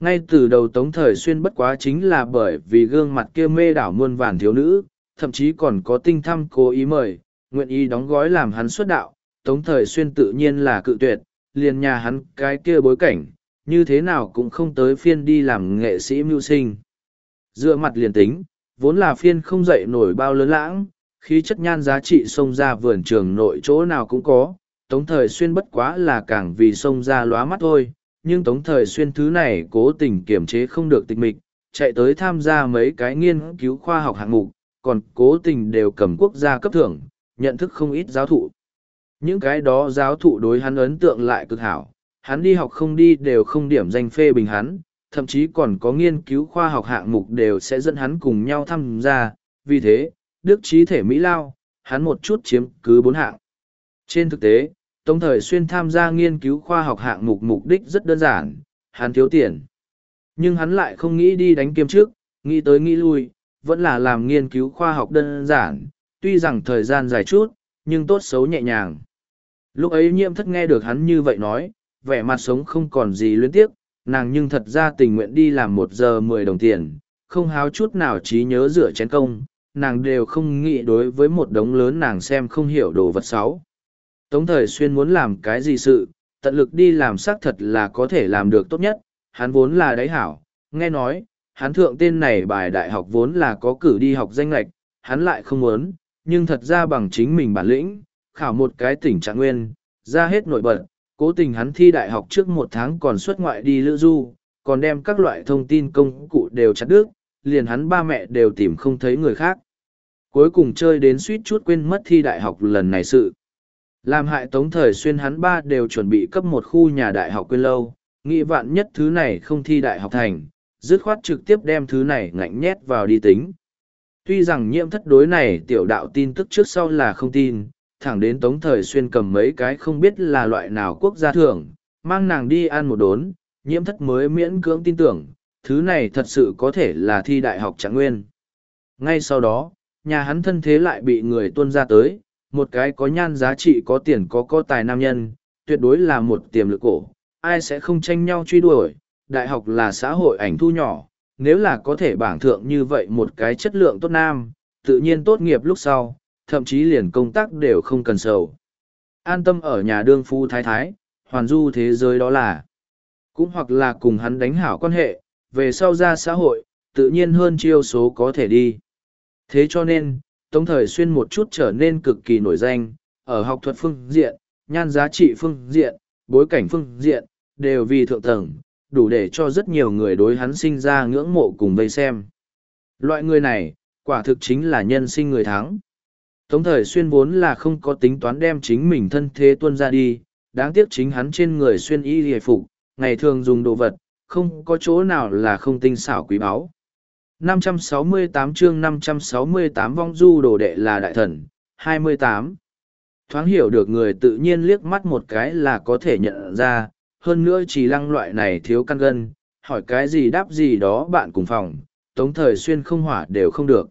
Ngay từ đầu Tống Thời Xuyên bất quá chính là bởi vì gương mặt kia mê đảo muôn vàn thiếu nữ, thậm chí còn có tinh thăm cố ý mời, nguyện ý đóng gói làm hắn xuất đạo, Tống Thời Xuyên tự nhiên là cự tuyệt, liền nhà hắn cái kia bối cảnh, như thế nào cũng không tới phiên đi làm nghệ sĩ mưu sinh. Dựa mặt liền tính, vốn là phiên không dậy nổi bao lớn lãng, khí chất nhan giá trị xông ra vườn trường nội chỗ nào cũng có, tống thời xuyên bất quá là càng vì xông ra lóa mắt thôi, nhưng tống thời xuyên thứ này cố tình kiểm chế không được tịch mịch, chạy tới tham gia mấy cái nghiên cứu khoa học hạng mục, còn cố tình đều cầm quốc gia cấp thưởng, nhận thức không ít giáo thụ. Những cái đó giáo thụ đối hắn ấn tượng lại cực hảo, hắn đi học không đi đều không điểm danh phê bình hắn, thậm chí còn có nghiên cứu khoa học hạng mục đều sẽ dẫn hắn cùng nhau tham gia, vì thế, đức trí thể Mỹ Lao, hắn một chút chiếm cứ bốn hạng. Trên thực tế, Tống Thời Xuyên tham gia nghiên cứu khoa học hạng mục mục đích rất đơn giản, hắn thiếu tiền. Nhưng hắn lại không nghĩ đi đánh kiêm trước, nghĩ tới nghĩ lui, vẫn là làm nghiên cứu khoa học đơn giản, tuy rằng thời gian dài chút, nhưng tốt xấu nhẹ nhàng. Lúc ấy nhiễm thất nghe được hắn như vậy nói, vẻ mặt sống không còn gì luyến tiếc, nàng nhưng thật ra tình nguyện đi làm một giờ mười đồng tiền, không háo chút nào trí nhớ rửa chén công, nàng đều không nghĩ đối với một đống lớn nàng xem không hiểu đồ vật sáu. Tống thời xuyên muốn làm cái gì sự, tận lực đi làm xác thật là có thể làm được tốt nhất, hắn vốn là đáy hảo, nghe nói, hắn thượng tên này bài đại học vốn là có cử đi học danh lệch, hắn lại không muốn, nhưng thật ra bằng chính mình bản lĩnh, khảo một cái tỉnh trạng nguyên, ra hết nội bật, cố tình hắn thi đại học trước một tháng còn xuất ngoại đi lữ du, còn đem các loại thông tin công cụ đều chặt đứt, liền hắn ba mẹ đều tìm không thấy người khác. Cuối cùng chơi đến suýt chút quên mất thi đại học lần này sự. Làm hại tống thời xuyên hắn ba đều chuẩn bị cấp một khu nhà đại học quên lâu, nghĩ vạn nhất thứ này không thi đại học thành, dứt khoát trực tiếp đem thứ này ngạnh nhét vào đi tính. Tuy rằng nhiễm thất đối này tiểu đạo tin tức trước sau là không tin, thẳng đến tống thời xuyên cầm mấy cái không biết là loại nào quốc gia thưởng, mang nàng đi ăn một đốn, nhiễm thất mới miễn cưỡng tin tưởng, thứ này thật sự có thể là thi đại học trạng nguyên. Ngay sau đó, nhà hắn thân thế lại bị người tuân ra tới, một cái có nhan giá trị có tiền có có tài nam nhân, tuyệt đối là một tiềm lực cổ, ai sẽ không tranh nhau truy đuổi, đại học là xã hội ảnh thu nhỏ, nếu là có thể bảng thượng như vậy một cái chất lượng tốt nam, tự nhiên tốt nghiệp lúc sau, thậm chí liền công tác đều không cần sầu. An tâm ở nhà đương phu thái thái, hoàn du thế giới đó là, cũng hoặc là cùng hắn đánh hảo quan hệ, về sau ra xã hội, tự nhiên hơn chiêu số có thể đi. Thế cho nên, Tống Thời Xuyên một chút trở nên cực kỳ nổi danh, ở học thuật phương diện, nhan giá trị phương diện, bối cảnh phương diện, đều vì thượng tầng, đủ để cho rất nhiều người đối hắn sinh ra ngưỡng mộ cùng vây xem. Loại người này, quả thực chính là nhân sinh người thắng. Tống thời xuyên vốn là không có tính toán đem chính mình thân thế tuân ra đi, đáng tiếc chính hắn trên người xuyên y hề phục, ngày thường dùng đồ vật, không có chỗ nào là không tinh xảo quý báu. 568 chương 568 vong du đồ đệ là đại thần, 28. Thoáng hiểu được người tự nhiên liếc mắt một cái là có thể nhận ra, hơn nữa chỉ lăng loại này thiếu căn gân, hỏi cái gì đáp gì đó bạn cùng phòng, tống thời xuyên không hỏa đều không được.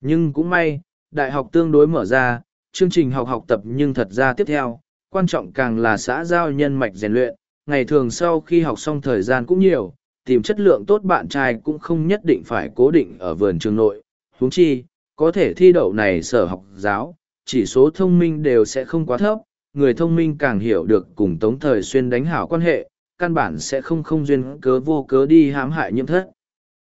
Nhưng cũng may, đại học tương đối mở ra, chương trình học học tập nhưng thật ra tiếp theo, quan trọng càng là xã giao nhân mạch rèn luyện, ngày thường sau khi học xong thời gian cũng nhiều, tìm chất lượng tốt bạn trai cũng không nhất định phải cố định ở vườn trường nội, huống chi, có thể thi đậu này sở học giáo, chỉ số thông minh đều sẽ không quá thấp, người thông minh càng hiểu được cùng tống thời xuyên đánh hảo quan hệ, căn bản sẽ không không duyên cớ vô cớ đi hãm hại nhiễm thất.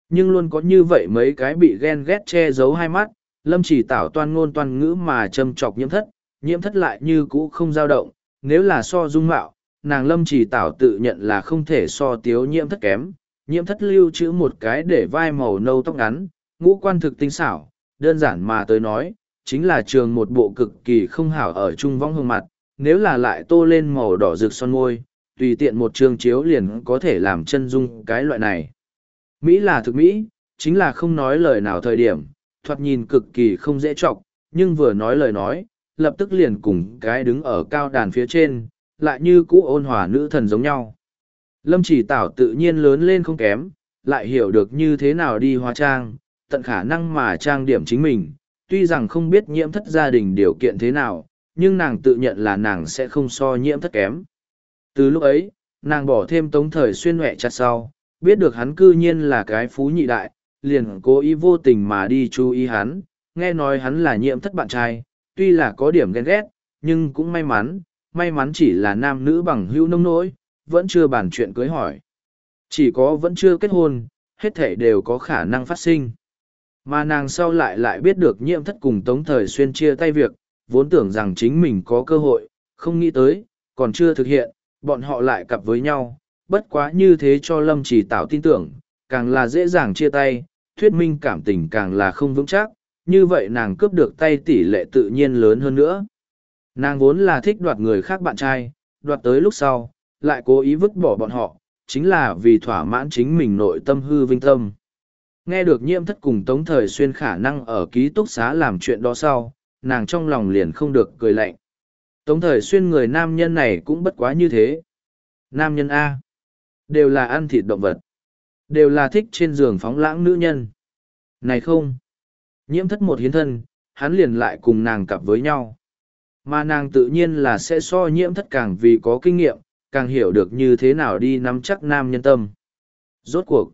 Nhưng luôn có như vậy mấy cái bị ghen ghét che giấu hai mắt, lâm chỉ tảo toan ngôn toan ngữ mà châm chọc nhiễm thất, nhiễm thất lại như cũ không dao động, nếu là so dung mạo, nàng lâm chỉ tảo tự nhận là không thể so tiếu nhiễm thất kém, nhiễm thất lưu trữ một cái để vai màu nâu tóc ngắn, ngũ quan thực tinh xảo, đơn giản mà tới nói, chính là trường một bộ cực kỳ không hảo ở trung vong hương mặt, nếu là lại tô lên màu đỏ rực son môi, tùy tiện một trường chiếu liền có thể làm chân dung cái loại này. Mỹ là thực Mỹ, chính là không nói lời nào thời điểm, thoạt nhìn cực kỳ không dễ trọc, nhưng vừa nói lời nói, lập tức liền cùng cái đứng ở cao đàn phía trên, lại như cũ ôn hòa nữ thần giống nhau. Lâm chỉ tảo tự nhiên lớn lên không kém, lại hiểu được như thế nào đi hóa trang, tận khả năng mà trang điểm chính mình, tuy rằng không biết nhiễm thất gia đình điều kiện thế nào, nhưng nàng tự nhận là nàng sẽ không so nhiễm thất kém. Từ lúc ấy, nàng bỏ thêm tống thời xuyên huệ chặt sau, biết được hắn cư nhiên là cái phú nhị đại, liền cố ý vô tình mà đi chú ý hắn, nghe nói hắn là nhiễm thất bạn trai, tuy là có điểm ghen ghét, nhưng cũng may mắn, may mắn chỉ là nam nữ bằng hữu nông nỗi, vẫn chưa bàn chuyện cưới hỏi. Chỉ có vẫn chưa kết hôn, hết thể đều có khả năng phát sinh. Mà nàng sau lại lại biết được nhiễm thất cùng tống thời xuyên chia tay việc, vốn tưởng rằng chính mình có cơ hội, không nghĩ tới, còn chưa thực hiện, bọn họ lại cặp với nhau, bất quá như thế cho lâm chỉ tạo tin tưởng, càng là dễ dàng chia tay, thuyết minh cảm tình càng là không vững chắc, như vậy nàng cướp được tay tỷ lệ tự nhiên lớn hơn nữa. Nàng vốn là thích đoạt người khác bạn trai, đoạt tới lúc sau, lại cố ý vứt bỏ bọn họ, chính là vì thỏa mãn chính mình nội tâm hư vinh tâm. Nghe được nhiễm thất cùng Tống Thời Xuyên khả năng ở ký túc xá làm chuyện đó sau, nàng trong lòng liền không được cười lạnh. Tống Thời Xuyên người nam nhân này cũng bất quá như thế. Nam nhân A. Đều là ăn thịt động vật. Đều là thích trên giường phóng lãng nữ nhân. Này không. Nhiễm thất một hiến thân, hắn liền lại cùng nàng cặp với nhau. Mà nàng tự nhiên là sẽ so nhiễm thất càng vì có kinh nghiệm, càng hiểu được như thế nào đi nắm chắc nam nhân tâm. Rốt cuộc,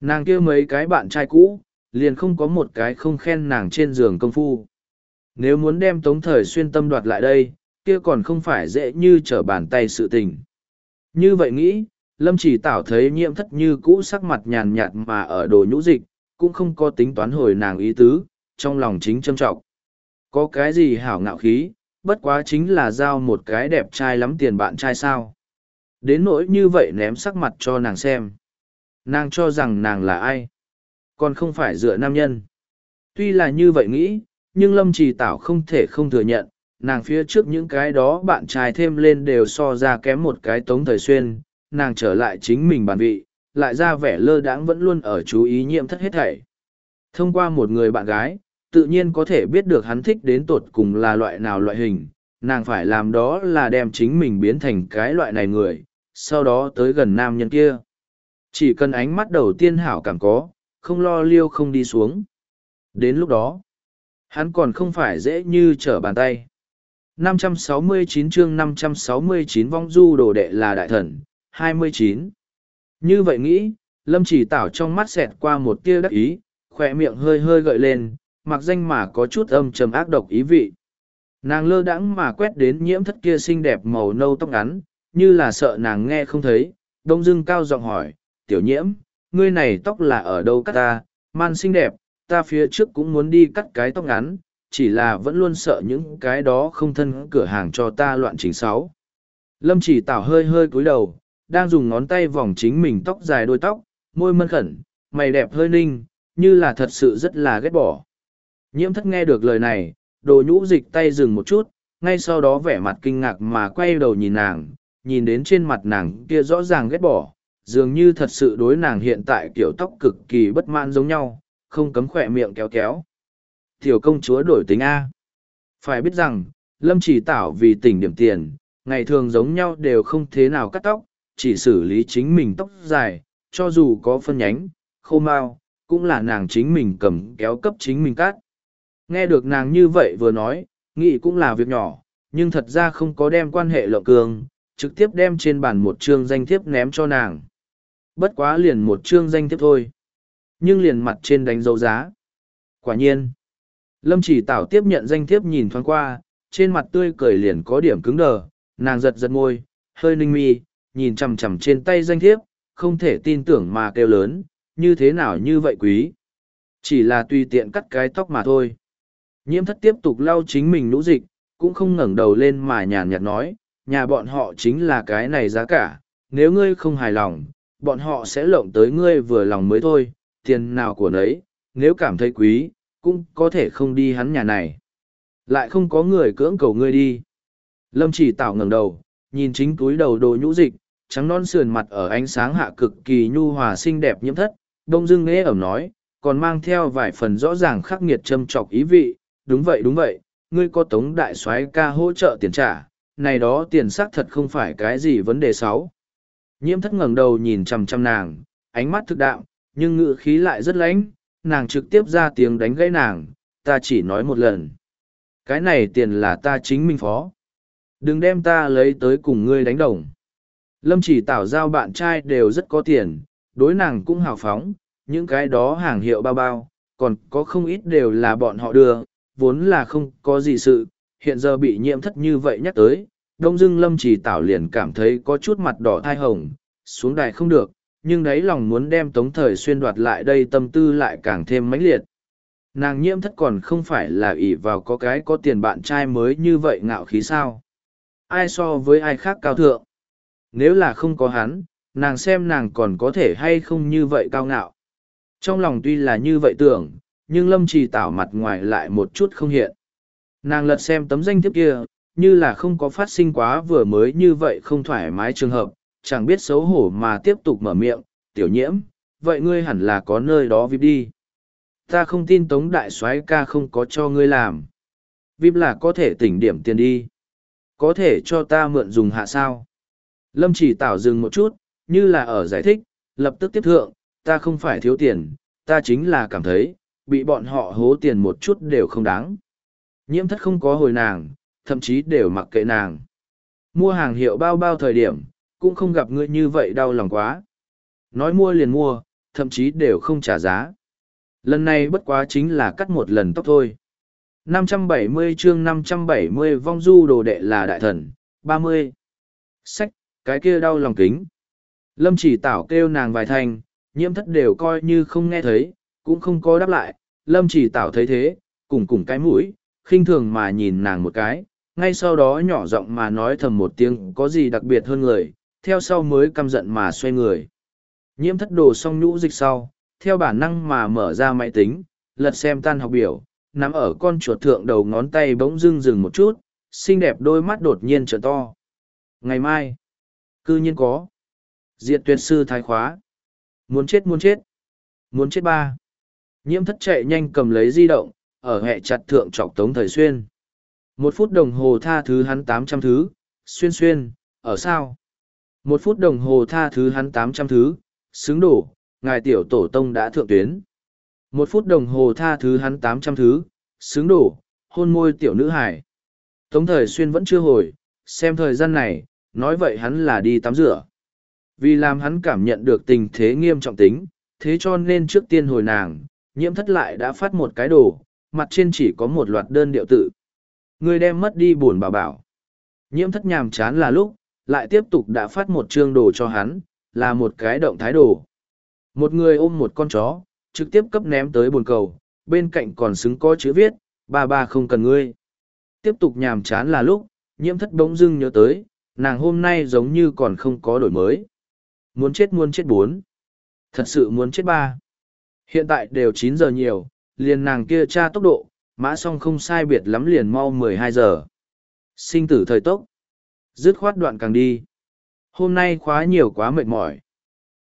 nàng kia mấy cái bạn trai cũ, liền không có một cái không khen nàng trên giường công phu. Nếu muốn đem tống thời xuyên tâm đoạt lại đây, kia còn không phải dễ như trở bàn tay sự tình. Như vậy nghĩ, lâm chỉ tảo thấy nhiễm thất như cũ sắc mặt nhàn nhạt mà ở đồ nhũ dịch, cũng không có tính toán hồi nàng ý tứ, trong lòng chính châm trọng. Có cái gì hảo ngạo khí, bất quá chính là giao một cái đẹp trai lắm tiền bạn trai sao. Đến nỗi như vậy ném sắc mặt cho nàng xem. Nàng cho rằng nàng là ai? Còn không phải dựa nam nhân. Tuy là như vậy nghĩ, nhưng Lâm Trì Tảo không thể không thừa nhận, nàng phía trước những cái đó bạn trai thêm lên đều so ra kém một cái tống thời xuyên, nàng trở lại chính mình bản vị, lại ra vẻ lơ đãng vẫn luôn ở chú ý nhiễm thất hết thảy. Thông qua một người bạn gái, tự nhiên có thể biết được hắn thích đến tột cùng là loại nào loại hình, nàng phải làm đó là đem chính mình biến thành cái loại này người, sau đó tới gần nam nhân kia. Chỉ cần ánh mắt đầu tiên hảo cảm có, không lo liêu không đi xuống. Đến lúc đó, hắn còn không phải dễ như trở bàn tay. 569 chương 569 vong du đồ đệ là đại thần, 29. Như vậy nghĩ, lâm chỉ tảo trong mắt xẹt qua một tia đắc ý, khỏe miệng hơi hơi gợi lên, mặc danh mà có chút âm trầm ác độc ý vị. Nàng lơ đãng mà quét đến nhiễm thất kia xinh đẹp màu nâu tóc ngắn, như là sợ nàng nghe không thấy, đông dưng cao giọng hỏi, tiểu nhiễm, ngươi này tóc là ở đâu cắt ta, man xinh đẹp, ta phía trước cũng muốn đi cắt cái tóc ngắn, chỉ là vẫn luôn sợ những cái đó không thân cửa hàng cho ta loạn chính sáu. Lâm chỉ tảo hơi hơi cúi đầu, đang dùng ngón tay vòng chính mình tóc dài đôi tóc, môi mân khẩn, mày đẹp hơi ninh, như là thật sự rất là ghét bỏ. Nhiễm thất nghe được lời này, đồ nhũ dịch tay dừng một chút, ngay sau đó vẻ mặt kinh ngạc mà quay đầu nhìn nàng, nhìn đến trên mặt nàng kia rõ ràng ghét bỏ, dường như thật sự đối nàng hiện tại kiểu tóc cực kỳ bất mãn giống nhau, không cấm khỏe miệng kéo kéo. Tiểu công chúa đổi tính A. Phải biết rằng, Lâm chỉ tảo vì tỉnh điểm tiền, ngày thường giống nhau đều không thế nào cắt tóc, chỉ xử lý chính mình tóc dài, cho dù có phân nhánh, khô mau, cũng là nàng chính mình cầm kéo cấp chính mình cắt. Nghe được nàng như vậy vừa nói, nghĩ cũng là việc nhỏ, nhưng thật ra không có đem quan hệ lộng cường, trực tiếp đem trên bàn một chương danh thiếp ném cho nàng. Bất quá liền một chương danh thiếp thôi. Nhưng liền mặt trên đánh dấu giá. Quả nhiên. Lâm chỉ tảo tiếp nhận danh thiếp nhìn thoáng qua, trên mặt tươi cười liền có điểm cứng đờ, nàng giật giật môi, hơi ninh mi, nhìn chằm chằm trên tay danh thiếp, không thể tin tưởng mà kêu lớn, như thế nào như vậy quý. Chỉ là tùy tiện cắt cái tóc mà thôi. Nhiễm thất tiếp tục lau chính mình lũ dịch, cũng không ngẩng đầu lên mà nhàn nhạt nói, nhà bọn họ chính là cái này giá cả, nếu ngươi không hài lòng, bọn họ sẽ lộng tới ngươi vừa lòng mới thôi, tiền nào của nấy, nếu cảm thấy quý, cũng có thể không đi hắn nhà này. Lại không có người cưỡng cầu ngươi đi. Lâm chỉ tạo ngẩng đầu, nhìn chính túi đầu đồ nhũ dịch, trắng non sườn mặt ở ánh sáng hạ cực kỳ nhu hòa xinh đẹp nhiễm thất, đông dưng nghe ẩm nói, còn mang theo vài phần rõ ràng khắc nghiệt châm trọc ý vị, đúng vậy đúng vậy, ngươi có tống đại soái ca hỗ trợ tiền trả, này đó tiền xác thật không phải cái gì vấn đề xấu. Nhiễm thất ngẩng đầu nhìn chằm chằm nàng, ánh mắt thực đạo, nhưng ngữ khí lại rất lãnh, nàng trực tiếp ra tiếng đánh gãy nàng, ta chỉ nói một lần. Cái này tiền là ta chính mình phó. Đừng đem ta lấy tới cùng ngươi đánh đồng. Lâm chỉ tảo giao bạn trai đều rất có tiền, đối nàng cũng hào phóng, những cái đó hàng hiệu bao bao, còn có không ít đều là bọn họ đưa, vốn là không có gì sự, hiện giờ bị nhiễm thất như vậy nhắc tới, đông dưng lâm chỉ tảo liền cảm thấy có chút mặt đỏ thai hồng, xuống đài không được, nhưng đấy lòng muốn đem tống thời xuyên đoạt lại đây tâm tư lại càng thêm mãnh liệt. Nàng nhiễm thất còn không phải là ỷ vào có cái có tiền bạn trai mới như vậy ngạo khí sao. Ai so với ai khác cao thượng. Nếu là không có hắn, nàng xem nàng còn có thể hay không như vậy cao ngạo. Trong lòng tuy là như vậy tưởng, nhưng lâm trì tảo mặt ngoài lại một chút không hiện. Nàng lật xem tấm danh thiếp kia, như là không có phát sinh quá vừa mới như vậy không thoải mái trường hợp, chẳng biết xấu hổ mà tiếp tục mở miệng, tiểu nhiễm, vậy ngươi hẳn là có nơi đó vip đi. Ta không tin tống đại soái ca không có cho ngươi làm. Vip là có thể tỉnh điểm tiền đi. Có thể cho ta mượn dùng hạ sao. Lâm chỉ tảo dừng một chút, như là ở giải thích, lập tức tiếp thượng, ta không phải thiếu tiền, ta chính là cảm thấy, bị bọn họ hố tiền một chút đều không đáng. Nhiễm thất không có hồi nàng, thậm chí đều mặc kệ nàng. Mua hàng hiệu bao bao thời điểm, cũng không gặp ngươi như vậy đau lòng quá. Nói mua liền mua, thậm chí đều không trả giá. Lần này bất quá chính là cắt một lần tóc thôi. 570 chương 570 vong du đồ đệ là đại thần, 30. Sách, cái kia đau lòng kính. Lâm chỉ tảo kêu nàng vài thanh, nhiễm thất đều coi như không nghe thấy, cũng không có đáp lại. Lâm chỉ tảo thấy thế, cùng cùng cái mũi, khinh thường mà nhìn nàng một cái, ngay sau đó nhỏ giọng mà nói thầm một tiếng có gì đặc biệt hơn người, theo sau mới căm giận mà xoay người. Nhiễm thất đồ xong nhũ dịch sau, theo bản năng mà mở ra máy tính, lật xem tan học biểu, nắm ở con chuột thượng đầu ngón tay bỗng dưng dừng một chút, xinh đẹp đôi mắt đột nhiên trở to. Ngày mai, cư nhiên có. Diệt tuyệt sư thái khóa. Muốn chết muốn chết. Muốn chết ba. Nhiễm thất chạy nhanh cầm lấy di động, ở hệ chặt thượng trọc tống thời xuyên. Một phút đồng hồ tha thứ hắn tám trăm thứ, xuyên xuyên, ở sao? Một phút đồng hồ tha thứ hắn tám trăm thứ, xứng đổ, ngài tiểu tổ tông đã thượng tuyến. Một phút đồng hồ tha thứ hắn tám trăm thứ, xứng đổ, hôn môi tiểu nữ hải. Tống thời xuyên vẫn chưa hồi, xem thời gian này, nói vậy hắn là đi tắm rửa. Vì làm hắn cảm nhận được tình thế nghiêm trọng tính, thế cho nên trước tiên hồi nàng, nhiễm thất lại đã phát một cái đồ, mặt trên chỉ có một loạt đơn điệu tự. Người đem mất đi buồn bảo bảo. Nhiễm thất nhàm chán là lúc, lại tiếp tục đã phát một chương đồ cho hắn, là một cái động thái đồ. Một người ôm một con chó, trực tiếp cấp ném tới bồn cầu, bên cạnh còn xứng có chữ viết, ba ba không cần ngươi. Tiếp tục nhàm chán là lúc, nhiễm thất bỗng dưng nhớ tới, nàng hôm nay giống như còn không có đổi mới. Muốn chết muốn chết bốn. Thật sự muốn chết ba. Hiện tại đều chín giờ nhiều, liền nàng kia tra tốc độ, mã song không sai biệt lắm liền mau mười hai giờ. Sinh tử thời tốc. Dứt khoát đoạn càng đi. Hôm nay khóa nhiều quá mệt mỏi.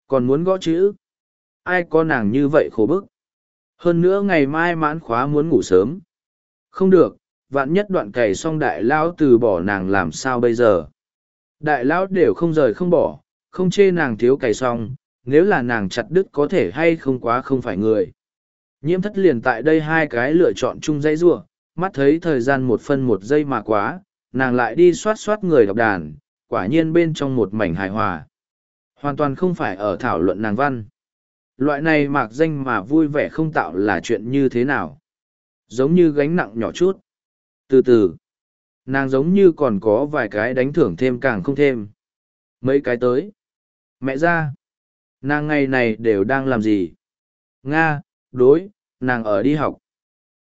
Còn muốn gõ chữ. Ai có nàng như vậy khổ bức. Hơn nữa ngày mai mãn khóa muốn ngủ sớm. Không được, vạn nhất đoạn cày xong đại lão từ bỏ nàng làm sao bây giờ. Đại lão đều không rời không bỏ, không chê nàng thiếu cày xong, nếu là nàng chặt đứt có thể hay không quá không phải người. Nhiễm thất liền tại đây hai cái lựa chọn chung dây rua, mắt thấy thời gian một phân một giây mà quá, nàng lại đi soát soát người đọc đàn, quả nhiên bên trong một mảnh hài hòa. Hoàn toàn không phải ở thảo luận nàng văn. Loại này mạc danh mà vui vẻ không tạo là chuyện như thế nào. Giống như gánh nặng nhỏ chút. Từ từ, nàng giống như còn có vài cái đánh thưởng thêm càng không thêm. Mấy cái tới. Mẹ ra. Nàng ngày này đều đang làm gì? Nga, đối, nàng ở đi học.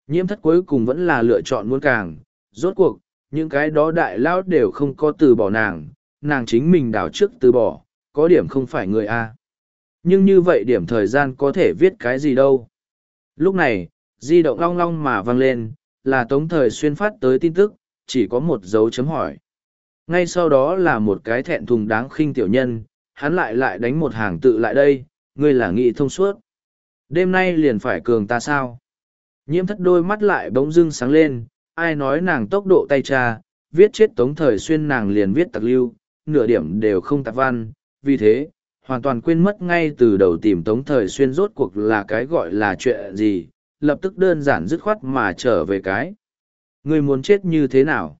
Nhiễm thất cuối cùng vẫn là lựa chọn muốn càng. Rốt cuộc, những cái đó đại lao đều không có từ bỏ nàng. Nàng chính mình đảo trước từ bỏ, có điểm không phải người A. Nhưng như vậy điểm thời gian có thể viết cái gì đâu. Lúc này, di động long long mà vang lên, là tống thời xuyên phát tới tin tức, chỉ có một dấu chấm hỏi. Ngay sau đó là một cái thẹn thùng đáng khinh tiểu nhân, hắn lại lại đánh một hàng tự lại đây, ngươi là nghị thông suốt. Đêm nay liền phải cường ta sao? Nhiễm thất đôi mắt lại bỗng dưng sáng lên, ai nói nàng tốc độ tay cha, viết chết tống thời xuyên nàng liền viết tặc lưu, nửa điểm đều không tạc văn, vì thế, hoàn toàn quên mất ngay từ đầu tìm tống thời xuyên rốt cuộc là cái gọi là chuyện gì, lập tức đơn giản dứt khoát mà trở về cái. Người muốn chết như thế nào?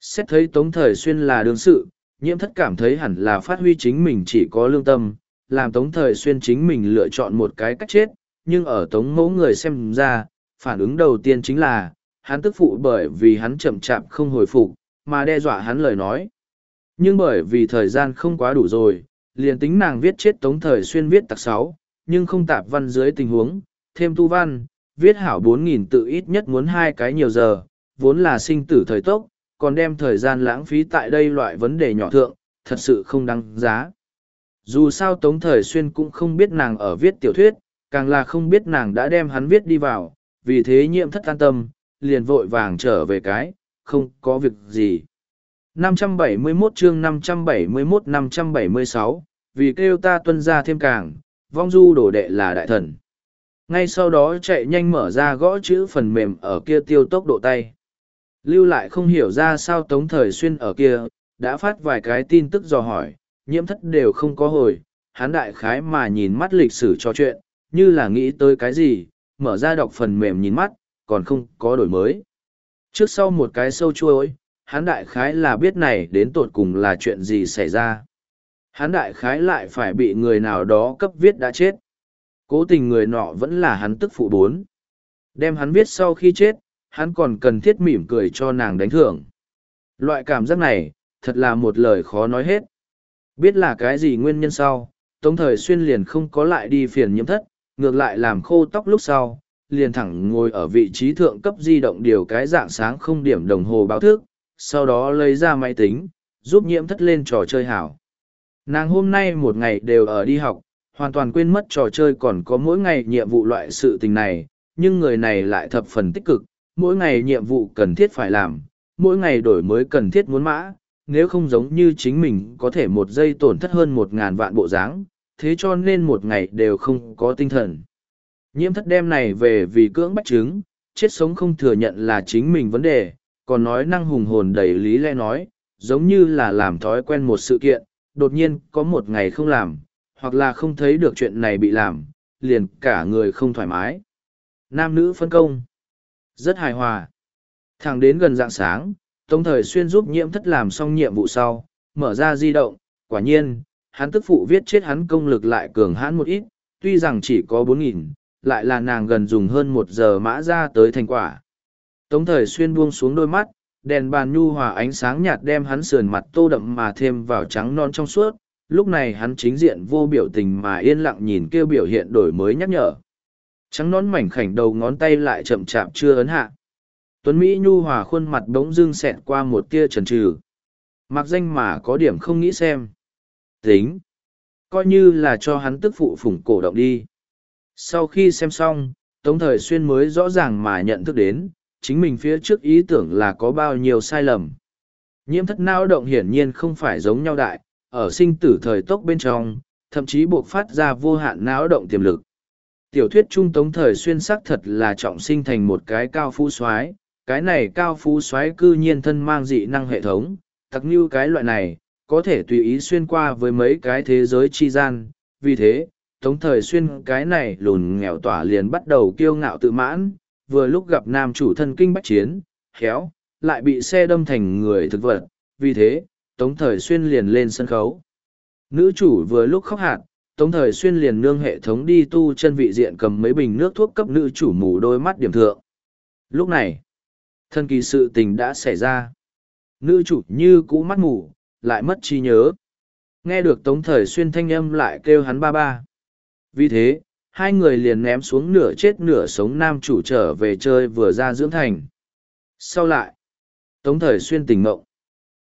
Xét thấy tống thời xuyên là đương sự, nhiễm thất cảm thấy hẳn là phát huy chính mình chỉ có lương tâm, làm tống thời xuyên chính mình lựa chọn một cái cách chết, nhưng ở tống mẫu người xem ra, phản ứng đầu tiên chính là, hắn tức phụ bởi vì hắn chậm chạp không hồi phục, mà đe dọa hắn lời nói. Nhưng bởi vì thời gian không quá đủ rồi, liền tính nàng viết chết tống thời xuyên viết tặc sáu, nhưng không tạp văn dưới tình huống, thêm tu văn, viết hảo bốn nghìn tự ít nhất muốn hai cái nhiều giờ, vốn là sinh tử thời tốc, còn đem thời gian lãng phí tại đây loại vấn đề nhỏ thượng, thật sự không đáng giá. Dù sao Tống Thời Xuyên cũng không biết nàng ở viết tiểu thuyết, càng là không biết nàng đã đem hắn viết đi vào, vì thế nhiệm thất an tâm, liền vội vàng trở về cái, không có việc gì. 571 chương 571-576, vì kêu ta tuân ra thêm càng, vong du đổ đệ là đại thần. Ngay sau đó chạy nhanh mở ra gõ chữ phần mềm ở kia tiêu tốc độ tay. Lưu lại không hiểu ra sao Tống Thời Xuyên ở kia, đã phát vài cái tin tức dò hỏi, nhiễm thất đều không có hồi, hán đại khái mà nhìn mắt lịch sử trò chuyện, như là nghĩ tới cái gì, mở ra đọc phần mềm nhìn mắt, còn không có đổi mới. Trước sau một cái sâu chuối, hắn đại khái là biết này đến tột cùng là chuyện gì xảy ra. Hắn đại khái lại phải bị người nào đó cấp viết đã chết. Cố tình người nọ vẫn là hắn tức phụ bốn. Đem hắn viết sau khi chết, hắn còn cần thiết mỉm cười cho nàng đánh thưởng. Loại cảm giác này, thật là một lời khó nói hết. Biết là cái gì nguyên nhân sau, Tống Thời Xuyên liền không có lại đi phiền nhiễm thất, ngược lại làm khô tóc lúc sau, liền thẳng ngồi ở vị trí thượng cấp di động điều cái dạng sáng không điểm đồng hồ báo thức, sau đó lấy ra máy tính, giúp nhiễm thất lên trò chơi hảo. Nàng hôm nay một ngày đều ở đi học, hoàn toàn quên mất trò chơi còn có mỗi ngày nhiệm vụ loại sự tình này, nhưng người này lại thập phần tích cực, mỗi ngày nhiệm vụ cần thiết phải làm, mỗi ngày đổi mới cần thiết muốn mã, nếu không giống như chính mình có thể một giây tổn thất hơn một ngàn vạn bộ dáng, thế cho nên một ngày đều không có tinh thần. Nhiễm thất đem này về vì cưỡng bách chứng, chết sống không thừa nhận là chính mình vấn đề, còn nói năng hùng hồn đầy lý lẽ nói, giống như là làm thói quen một sự kiện, đột nhiên có một ngày không làm, hoặc là không thấy được chuyện này bị làm, liền cả người không thoải mái. Nam nữ phân công. Rất hài hòa. Thẳng đến gần dạng sáng, Tống Thời Xuyên giúp nhiễm thất làm xong nhiệm vụ sau, mở ra di động, quả nhiên, hắn tức phụ viết chết hắn công lực lại cường hãn một ít, tuy rằng chỉ có bốn nghìn, lại là nàng gần dùng hơn một giờ mã ra tới thành quả. Tống Thời Xuyên buông xuống đôi mắt, đèn bàn nhu hòa ánh sáng nhạt đem hắn sườn mặt tô đậm mà thêm vào trắng non trong suốt, lúc này hắn chính diện vô biểu tình mà yên lặng nhìn kêu biểu hiện đổi mới nhắc nhở. Trắng nón mảnh khảnh đầu ngón tay lại chậm chạp chưa ấn hạ. Tuấn Mỹ nhu hòa khuôn mặt bỗng dưng xẹt qua một tia trần trừ. Mặc danh mà có điểm không nghĩ xem. Tính. Coi như là cho hắn tức phụ phủng cổ động đi. Sau khi xem xong, Tống Thời Xuyên mới rõ ràng mà nhận thức đến, chính mình phía trước ý tưởng là có bao nhiêu sai lầm. Nhiễm thất não động hiển nhiên không phải giống nhau đại, ở sinh tử thời tốc bên trong, thậm chí buộc phát ra vô hạn não động tiềm lực. Tiểu thuyết trung tống thời xuyên sắc thật là trọng sinh thành một cái cao phú soái cái này cao phú soái cư nhiên thân mang dị năng hệ thống, thật như cái loại này, có thể tùy ý xuyên qua với mấy cái thế giới chi gian, vì thế, Tống Thời Xuyên cái này lùn nghèo tỏa liền bắt đầu kiêu ngạo tự mãn, vừa lúc gặp nam chủ thân kinh bách chiến, khéo, lại bị xe đâm thành người thực vật, vì thế, Tống Thời Xuyên liền lên sân khấu. Nữ chủ vừa lúc khóc hạt, Tống Thời Xuyên liền nương hệ thống đi tu chân vị diện cầm mấy bình nước thuốc cấp nữ chủ mù đôi mắt điểm thượng. Lúc này, thân kỳ sự tình đã xảy ra. Nữ chủ như cũ mắt mù, lại mất trí nhớ. Nghe được Tống Thời Xuyên thanh âm lại kêu hắn ba ba. Vì thế, hai người liền ném xuống nửa chết nửa sống nam chủ trở về chơi vừa ra dưỡng thành. Sau lại, Tống Thời Xuyên tỉnh mộng.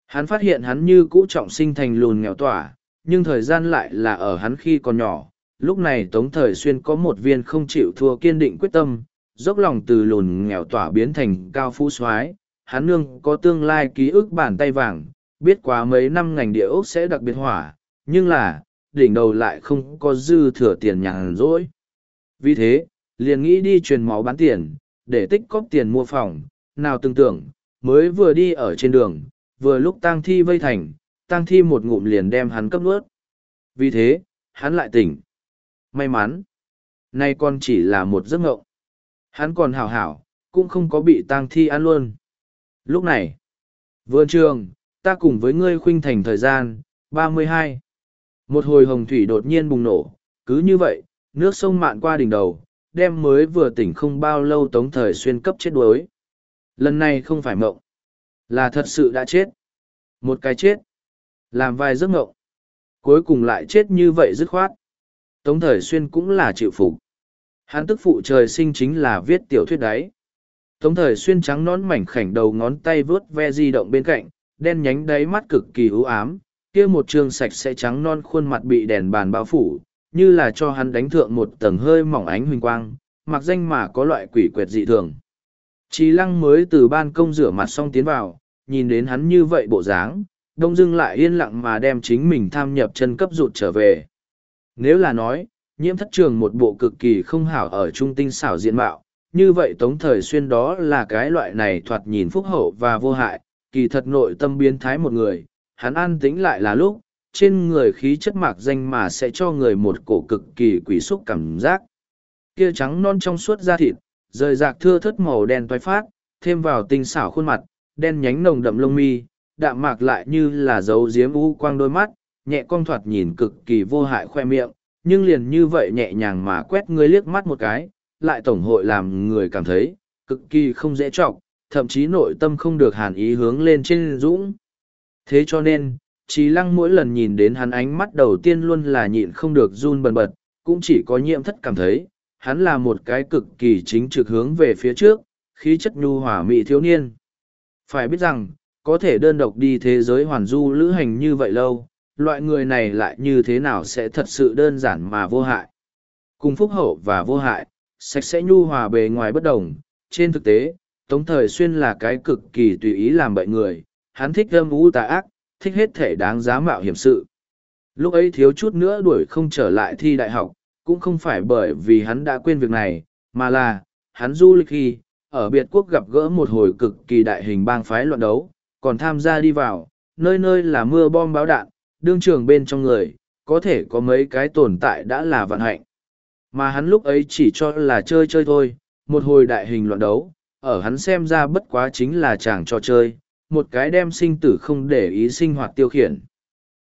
Hắn phát hiện hắn như cũ trọng sinh thành lùn nghèo tỏa, nhưng thời gian lại là ở hắn khi còn nhỏ. Lúc này Tống Thời Xuyên có một viên không chịu thua kiên định quyết tâm, dốc lòng từ lùn nghèo tỏa biến thành cao phú soái hắn nương có tương lai ký ức bàn tay vàng, biết quá mấy năm ngành địa ốc sẽ đặc biệt hỏa, nhưng là, đỉnh đầu lại không có dư thừa tiền nhàn rỗi. Vì thế, liền nghĩ đi truyền máu bán tiền, để tích cóp tiền mua phòng, nào tưởng tưởng, mới vừa đi ở trên đường, vừa lúc tang thi vây thành, tang thi một ngụm liền đem hắn cấp nuốt. Vì thế, hắn lại tỉnh. May mắn, nay còn chỉ là một giấc ngộng. Hắn còn hảo hảo, cũng không có bị tang thi ăn luôn. Lúc này, vườn trường, ta cùng với ngươi khuynh thành thời gian, ba mươi hai một hồi hồng thủy đột nhiên bùng nổ, cứ như vậy, nước sông mạn qua đỉnh đầu, đem mới vừa tỉnh không bao lâu tống thời xuyên cấp chết đuối. Lần này không phải mộng, là thật sự đã chết. Một cái chết, làm vài giấc mộng, cuối cùng lại chết như vậy dứt khoát. Tống thời xuyên cũng là chịu phục. Hắn tức phụ trời sinh chính là viết tiểu thuyết đấy. Tống thời xuyên trắng nón mảnh khảnh đầu ngón tay vớt ve di động bên cạnh, đen nhánh đáy mắt cực kỳ ưu ám, kia một trường sạch sẽ trắng non khuôn mặt bị đèn bàn bao phủ, như là cho hắn đánh thượng một tầng hơi mỏng ánh huỳnh quang, mặc danh mà có loại quỷ quyệt dị thường. Trí lăng mới từ ban công rửa mặt xong tiến vào, nhìn đến hắn như vậy bộ dáng, đông dưng lại yên lặng mà đem chính mình tham nhập chân cấp rụt trở về. Nếu là nói, nhiễm thất trường một bộ cực kỳ không hảo ở trung tinh xảo diện mạo, như vậy tống thời xuyên đó là cái loại này thoạt nhìn phúc hậu và vô hại, kỳ thật nội tâm biến thái một người, hắn an tĩnh lại là lúc, trên người khí chất mạc danh mà sẽ cho người một cổ cực kỳ quỷ xúc cảm giác. Kia trắng non trong suốt da thịt, rời rạc thưa thất màu đen toái phát, thêm vào tinh xảo khuôn mặt, đen nhánh nồng đậm lông mi, đạm mạc lại như là dấu diếm u quang đôi mắt, nhẹ cong thoạt nhìn cực kỳ vô hại khoe miệng, nhưng liền như vậy nhẹ nhàng mà quét người liếc mắt một cái, lại tổng hội làm người cảm thấy, cực kỳ không dễ trọng, thậm chí nội tâm không được hàn ý hướng lên trên dũng. Thế cho nên, Trí Lăng mỗi lần nhìn đến hắn ánh mắt đầu tiên luôn là nhịn không được run bần bật, cũng chỉ có nhiễm thất cảm thấy, hắn là một cái cực kỳ chính trực hướng về phía trước, khí chất nhu hòa mỹ thiếu niên. Phải biết rằng, có thể đơn độc đi thế giới hoàn du lữ hành như vậy lâu, loại người này lại như thế nào sẽ thật sự đơn giản mà vô hại. Cùng phúc hậu và vô hại, sạch sẽ nhu hòa bề ngoài bất đồng, trên thực tế, Tống Thời Xuyên là cái cực kỳ tùy ý làm bậy người, hắn thích âm u tà ác, thích hết thể đáng giá mạo hiểm sự. Lúc ấy thiếu chút nữa đuổi không trở lại thi đại học, cũng không phải bởi vì hắn đã quên việc này, mà là, hắn du lịch khi, ở biệt quốc gặp gỡ một hồi cực kỳ đại hình bang phái loạn đấu, còn tham gia đi vào, nơi nơi là mưa bom báo đạn, đương trường bên trong người, có thể có mấy cái tồn tại đã là vận hạnh. Mà hắn lúc ấy chỉ cho là chơi chơi thôi, một hồi đại hình loạn đấu, ở hắn xem ra bất quá chính là chàng trò chơi, một cái đem sinh tử không để ý sinh hoạt tiêu khiển.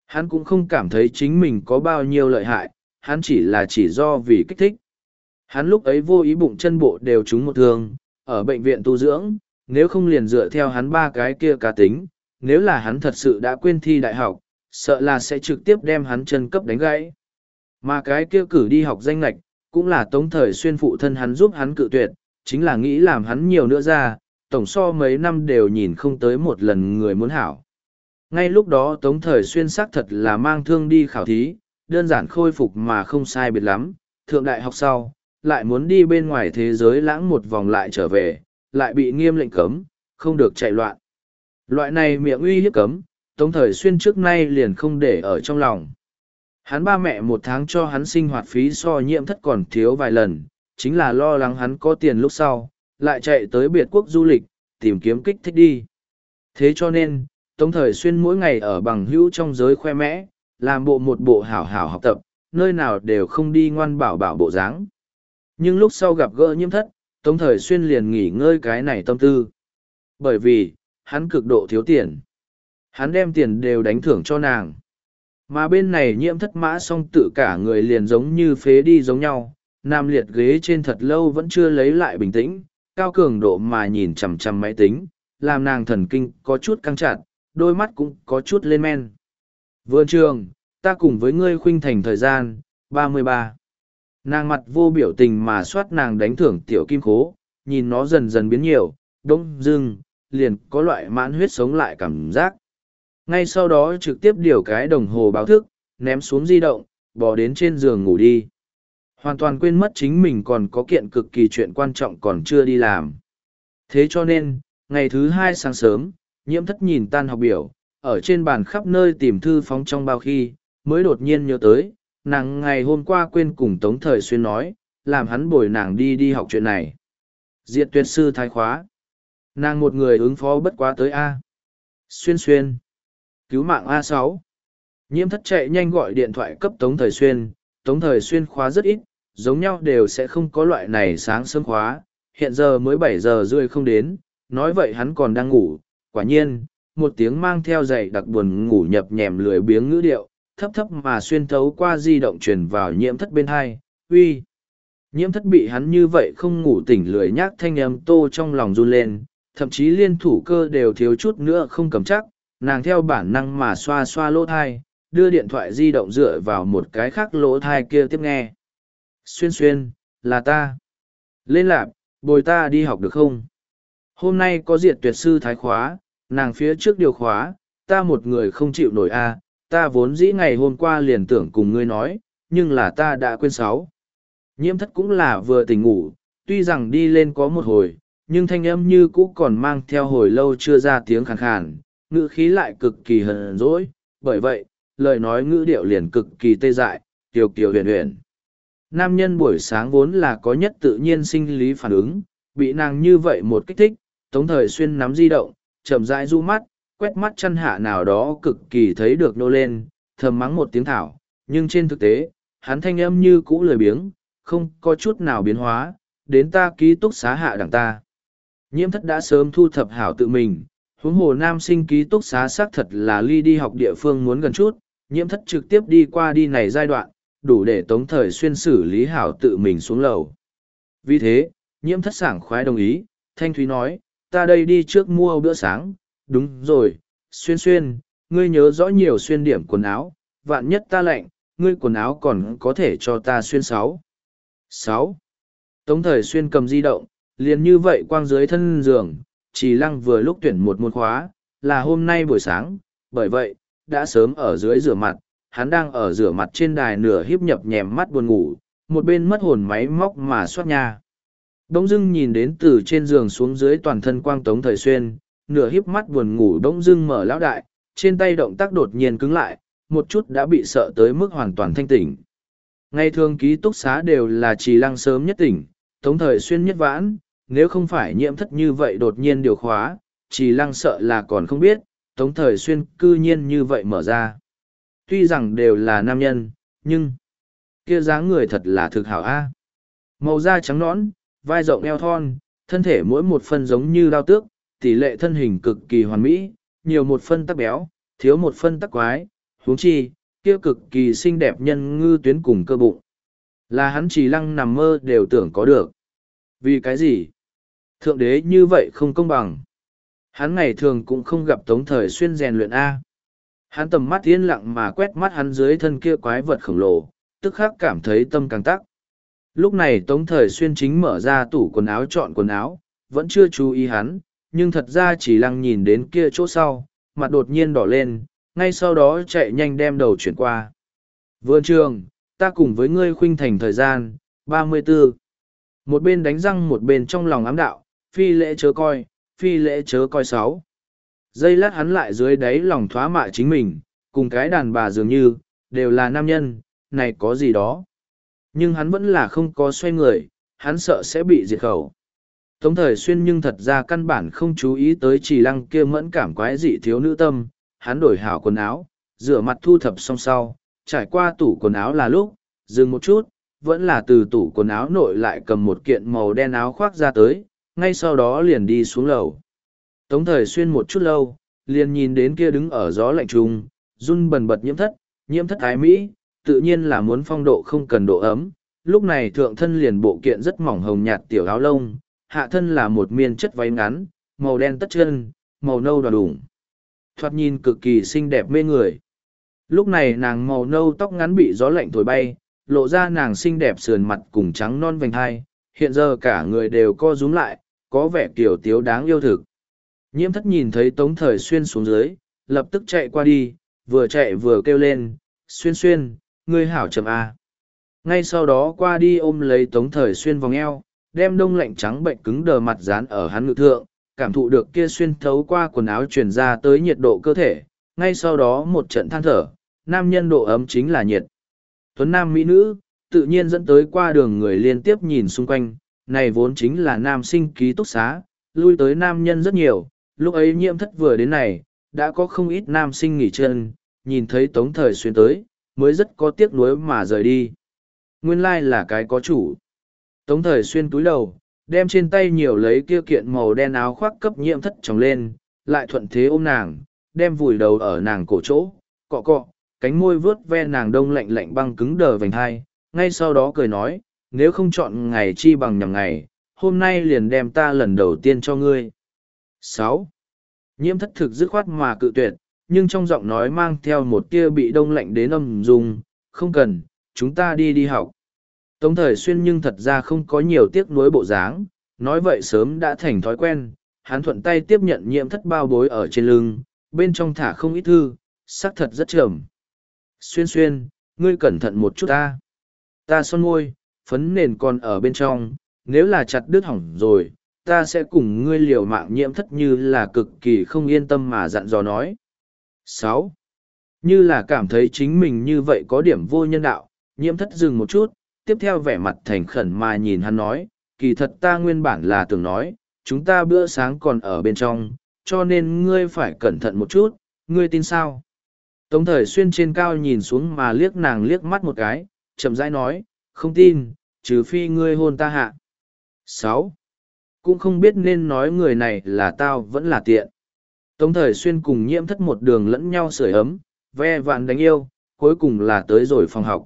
Hắn cũng không cảm thấy chính mình có bao nhiêu lợi hại, hắn chỉ là chỉ do vì kích thích. Hắn lúc ấy vô ý bụng chân bộ đều trúng một thương, ở bệnh viện tu dưỡng, nếu không liền dựa theo hắn ba cái kia cá tính, nếu là hắn thật sự đã quên thi đại học, sợ là sẽ trực tiếp đem hắn chân cấp đánh gãy. Mà cái kia cử đi học danh lạch, cũng là tống thời xuyên phụ thân hắn giúp hắn cự tuyệt, chính là nghĩ làm hắn nhiều nữa ra, tổng so mấy năm đều nhìn không tới một lần người muốn hảo. Ngay lúc đó tống thời xuyên xác thật là mang thương đi khảo thí, đơn giản khôi phục mà không sai biệt lắm, thượng đại học sau, lại muốn đi bên ngoài thế giới lãng một vòng lại trở về, lại bị nghiêm lệnh cấm, không được chạy loạn. Loại này miệng uy hiếp cấm, tống thời xuyên trước nay liền không để ở trong lòng. Hắn ba mẹ một tháng cho hắn sinh hoạt phí so nhiễm thất còn thiếu vài lần, chính là lo lắng hắn có tiền lúc sau, lại chạy tới biệt quốc du lịch, tìm kiếm kích thích đi. Thế cho nên, Tống Thời Xuyên mỗi ngày ở bằng hữu trong giới khoe mẽ, làm bộ một bộ hảo hảo học tập, nơi nào đều không đi ngoan bảo bảo bộ dáng. Nhưng lúc sau gặp gỡ nhiễm thất, Tống Thời Xuyên liền nghỉ ngơi cái này tâm tư. Bởi vì, hắn cực độ thiếu tiền. Hắn đem tiền đều đánh thưởng cho nàng. Mà bên này nhiễm thất mã xong tự cả người liền giống như phế đi giống nhau, nam liệt ghế trên thật lâu vẫn chưa lấy lại bình tĩnh, cao cường độ mà nhìn chằm chằm máy tính, làm nàng thần kinh có chút căng chặt, đôi mắt cũng có chút lên men. Vườn trường, ta cùng với ngươi khuynh thành thời gian, ba mươi ba. Nàng mặt vô biểu tình mà soát nàng đánh thưởng tiểu kim khố, nhìn nó dần dần biến nhiều, đông dưng, liền có loại mãn huyết sống lại cảm giác. Ngay sau đó trực tiếp điều cái đồng hồ báo thức, ném xuống di động, bỏ đến trên giường ngủ đi. Hoàn toàn quên mất chính mình còn có kiện cực kỳ chuyện quan trọng còn chưa đi làm. Thế cho nên, ngày thứ hai sáng sớm, nhiễm thất nhìn tan học biểu, ở trên bàn khắp nơi tìm thư phóng trong bao khi, mới đột nhiên nhớ tới, nàng ngày hôm qua quên cùng Tống Thời Xuyên nói, làm hắn bồi nàng đi đi học chuyện này. Diệt tuyệt sư thái khóa. Nàng một người ứng phó bất quá tới A. Xuyên xuyên. Cứu mạng A sáu. Nhiễm thất chạy nhanh gọi điện thoại cấp Tống Thời Xuyên, Tống Thời Xuyên khóa rất ít, giống nhau đều sẽ không có loại này sáng sớm khóa, hiện giờ mới bảy giờ rưỡi không đến, nói vậy hắn còn đang ngủ, quả nhiên, một tiếng mang theo dậy đặc buồn ngủ nhập nhèm lười biếng ngữ điệu, thấp thấp mà xuyên thấu qua di động truyền vào nhiễm thất bên hai, uy. Nhiễm thất bị hắn như vậy không ngủ tỉnh lười nhác thanh âm tô trong lòng run lên, thậm chí liên thủ cơ đều thiếu chút nữa không cầm chắc, nàng theo bản năng mà xoa xoa lỗ thai, đưa điện thoại di động dựa vào một cái khác lỗ thai kia tiếp nghe. Xuyên xuyên, là ta. Lên lạp, bồi ta đi học được không? Hôm nay có diệt tuyệt sư thái khóa, nàng phía trước điều khóa, ta một người không chịu nổi a ta vốn dĩ ngày hôm qua liền tưởng cùng ngươi nói, nhưng là ta đã quên sáu. Nhiễm thất cũng là vừa tỉnh ngủ, tuy rằng đi lên có một hồi, nhưng thanh âm như cũ còn mang theo hồi lâu chưa ra tiếng khàn khàn, ngữ khí lại cực kỳ hờn dỗi, bởi vậy, lời nói ngữ điệu liền cực kỳ tê dại, kiều kiều huyền huyền. Nam nhân buổi sáng vốn là có nhất tự nhiên sinh lý phản ứng, bị nàng như vậy một kích thích, tống thời xuyên nắm di động, chậm rãi du mắt, quét mắt chăn hạ nào đó cực kỳ thấy được nô lên, thầm mắng một tiếng thảo, nhưng trên thực tế, hắn thanh âm như cũ lười biếng, không có chút nào biến hóa, đến ta ký túc xá hạ đẳng ta. Nhiễm thất đã sớm thu thập hảo tự mình, huống hồ nam sinh ký túc xá xác thật là ly đi học địa phương muốn gần chút, nhiễm thất trực tiếp đi qua đi này giai đoạn, đủ để tống thời xuyên xử lý hảo tự mình xuống lầu. Vì thế, nhiễm thất sảng khoái đồng ý, Thanh Thúy nói, ta đây đi trước mua bữa sáng, đúng rồi, xuyên xuyên, ngươi nhớ rõ nhiều xuyên điểm quần áo, vạn nhất ta lạnh, ngươi quần áo còn có thể cho ta xuyên sáu. Sáu. Tống thời xuyên cầm di động, liền như vậy quang dưới thân giường, chỉ lăng vừa lúc tuyển một môn khóa, là hôm nay buổi sáng, bởi vậy, đã sớm ở dưới rửa mặt, hắn đang ở rửa mặt trên đài nửa híp nhập nhèm mắt buồn ngủ, một bên mất hồn máy móc mà xoát nha. Đông dưng nhìn đến từ trên giường xuống dưới toàn thân quang tống thời xuyên, nửa híp mắt buồn ngủ đông dưng mở lão đại, trên tay động tác đột nhiên cứng lại, một chút đã bị sợ tới mức hoàn toàn thanh tỉnh. Ngày thường ký túc xá đều là trì lăng sớm nhất tỉnh, tống thời xuyên nhất vãn, nếu không phải nhiễm thất như vậy đột nhiên điều khóa, trì lăng sợ là còn không biết, tống thời xuyên cư nhiên như vậy mở ra. Tuy rằng đều là nam nhân, nhưng kia dáng người thật là thực hảo a. Màu da trắng nõn, vai rộng eo thon, thân thể mỗi một phân giống như đao tước, tỷ lệ thân hình cực kỳ hoàn mỹ, nhiều một phân tắc béo, thiếu một phân tắc quái, huống chi, kia cực kỳ xinh đẹp nhân ngư tuyến cùng cơ bụng. Là hắn chỉ lăng nằm mơ đều tưởng có được. Vì cái gì? Thượng đế như vậy không công bằng. Hắn ngày thường cũng không gặp tống thời xuyên rèn luyện A. Hắn tầm mắt yên lặng mà quét mắt hắn dưới thân kia quái vật khổng lồ, tức khắc cảm thấy tâm càng tắc. Lúc này tống thời xuyên chính mở ra tủ quần áo chọn quần áo, vẫn chưa chú ý hắn, nhưng thật ra chỉ lăng nhìn đến kia chỗ sau, mặt đột nhiên đỏ lên, ngay sau đó chạy nhanh đem đầu chuyển qua. Vườn trường, ta cùng với ngươi khuynh thành thời gian, ba mươi 34. Một bên đánh răng một bên trong lòng ám đạo, phi lễ chớ coi, phi lễ chớ coi sáu. Dây lát hắn lại dưới đáy lòng thoá mạ chính mình, cùng cái đàn bà dường như, đều là nam nhân, này có gì đó. Nhưng hắn vẫn là không có xoay người, hắn sợ sẽ bị diệt khẩu. Tống thời xuyên nhưng thật ra căn bản không chú ý tới chỉ lăng kia mẫn cảm quái dị thiếu nữ tâm, hắn đổi hảo quần áo, rửa mặt thu thập xong sau, trải qua tủ quần áo là lúc, dừng một chút, vẫn là từ tủ quần áo nội lại cầm một kiện màu đen áo khoác ra tới, ngay sau đó liền đi xuống lầu. Tống thời xuyên một chút lâu, liền nhìn đến kia đứng ở gió lạnh trùng, run bần bật nhiễm thất, nhiễm thất ái Mỹ, tự nhiên là muốn phong độ không cần độ ấm. Lúc này thượng thân liền bộ kiện rất mỏng hồng nhạt tiểu áo lông, hạ thân là một miên chất váy ngắn, màu đen tất chân, màu nâu đoàn đủng. Thoạt nhìn cực kỳ xinh đẹp mê người. Lúc này nàng màu nâu tóc ngắn bị gió lạnh thổi bay, lộ ra nàng xinh đẹp sườn mặt cùng trắng non vành hai, hiện giờ cả người đều co rúm lại, có vẻ kiểu tiếu đáng yêu thực. Nhiễm thất nhìn thấy tống thời xuyên xuống dưới, lập tức chạy qua đi, vừa chạy vừa kêu lên, xuyên xuyên, ngươi hảo chậm A. Ngay sau đó qua đi ôm lấy tống thời xuyên vòng eo, đem đông lạnh trắng bệnh cứng đờ mặt dán ở hắn ngự thượng, cảm thụ được kia xuyên thấu qua quần áo truyền ra tới nhiệt độ cơ thể, ngay sau đó một trận than thở, nam nhân độ ấm chính là nhiệt. Tuấn nam mỹ nữ, tự nhiên dẫn tới qua đường người liên tiếp nhìn xung quanh, này vốn chính là nam sinh ký túc xá, lui tới nam nhân rất nhiều, lúc ấy nhiễm thất vừa đến này, đã có không ít nam sinh nghỉ chân, nhìn thấy tống thời xuyên tới, mới rất có tiếc nuối mà rời đi. Nguyên lai like là cái có chủ. Tống thời xuyên túi đầu, đem trên tay nhiều lấy kia kiện màu đen áo khoác cấp nhiễm thất trồng lên, lại thuận thế ôm nàng, đem vùi đầu ở nàng cổ chỗ, cọ cọ, cánh môi vướt ve nàng đông lạnh lạnh băng cứng đờ vành hai, ngay sau đó cười nói, nếu không chọn ngày chi bằng nhằm ngày, hôm nay liền đem ta lần đầu tiên cho ngươi. sáu Nhiễm thất thực dứt khoát mà cự tuyệt, nhưng trong giọng nói mang theo một tia bị đông lạnh đến âm dung, không cần, chúng ta đi đi học. Tống thời xuyên nhưng thật ra không có nhiều tiếc nuối bộ dáng, nói vậy sớm đã thành thói quen, hắn thuận tay tiếp nhận nhiễm thất bao bối ở trên lưng, bên trong thả không ít thư, sắc thật rất trầm. Xuyên xuyên, ngươi cẩn thận một chút ta. Ta son môi, phấn nền còn ở bên trong, nếu là chặt đứt hỏng rồi, ta sẽ cùng ngươi liều mạng nhiễm thất như là cực kỳ không yên tâm mà dặn dò nói. sáu Như là cảm thấy chính mình như vậy có điểm vô nhân đạo, nhiễm thất dừng một chút, tiếp theo vẻ mặt thành khẩn mà nhìn hắn nói, kỳ thật ta nguyên bản là tưởng nói, chúng ta bữa sáng còn ở bên trong, cho nên ngươi phải cẩn thận một chút, ngươi tin sao? Tống thời xuyên trên cao nhìn xuống mà liếc nàng liếc mắt một cái, chậm rãi nói, không tin, trừ phi ngươi hôn ta hạ. sáu Cũng không biết nên nói người này là tao vẫn là tiện. Tống thời xuyên cùng nhiễm thất một đường lẫn nhau sưởi ấm, ve vạn đánh yêu, cuối cùng là tới rồi phòng học.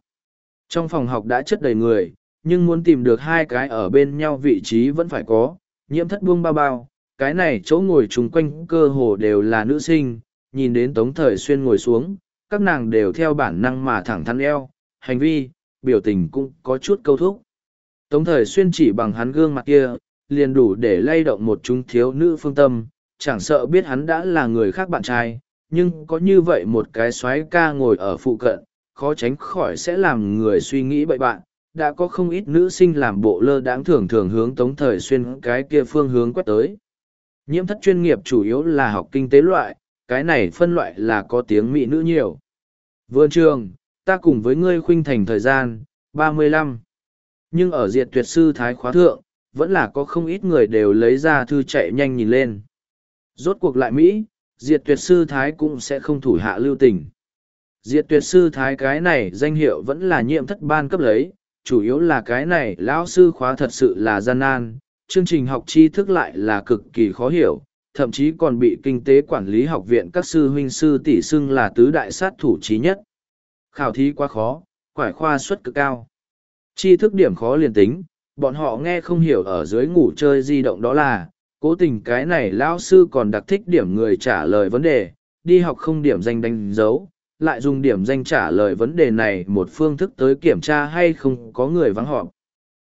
Trong phòng học đã chất đầy người, nhưng muốn tìm được hai cái ở bên nhau vị trí vẫn phải có, nhiễm thất buông bao bao, cái này chỗ ngồi chung quanh cơ hồ đều là nữ sinh, nhìn đến tống thời xuyên ngồi xuống, các nàng đều theo bản năng mà thẳng thắn eo, hành vi, biểu tình cũng có chút câu thúc. Tống thời xuyên chỉ bằng hắn gương mặt kia, liền đủ để lay động một chúng thiếu nữ phương tâm, chẳng sợ biết hắn đã là người khác bạn trai, nhưng có như vậy một cái xoáy ca ngồi ở phụ cận, khó tránh khỏi sẽ làm người suy nghĩ bậy bạn. Đã có không ít nữ sinh làm bộ lơ đáng thường thường hướng tống thời xuyên cái kia phương hướng quét tới. Nhiễm thất chuyên nghiệp chủ yếu là học kinh tế loại, cái này phân loại là có tiếng mỹ nữ nhiều. Vườn trường, ta cùng với ngươi khuynh thành thời gian, ba mươi lăm Nhưng ở diện tuyệt sư thái khóa thượng, vẫn là có không ít người đều lấy ra thư chạy nhanh nhìn lên. Rốt cuộc lại Mỹ, diệt tuyệt sư thái cũng sẽ không thủ hạ lưu tình. Diệt tuyệt sư thái cái này danh hiệu vẫn là nhiệm thất ban cấp lấy, chủ yếu là cái này lão sư khóa thật sự là gian nan, chương trình học tri thức lại là cực kỳ khó hiểu, thậm chí còn bị kinh tế quản lý học viện các sư huynh sư tỷ xưng là tứ đại sát thủ trí nhất. Khảo thí quá khó, quải khoa suất cực cao. Tri thức điểm khó liền tính, bọn họ nghe không hiểu ở dưới ngủ chơi di động đó là, cố tình cái này lão sư còn đặc thích điểm người trả lời vấn đề, đi học không điểm danh đánh dấu, lại dùng điểm danh trả lời vấn đề này một phương thức tới kiểm tra hay không có người vắng họp.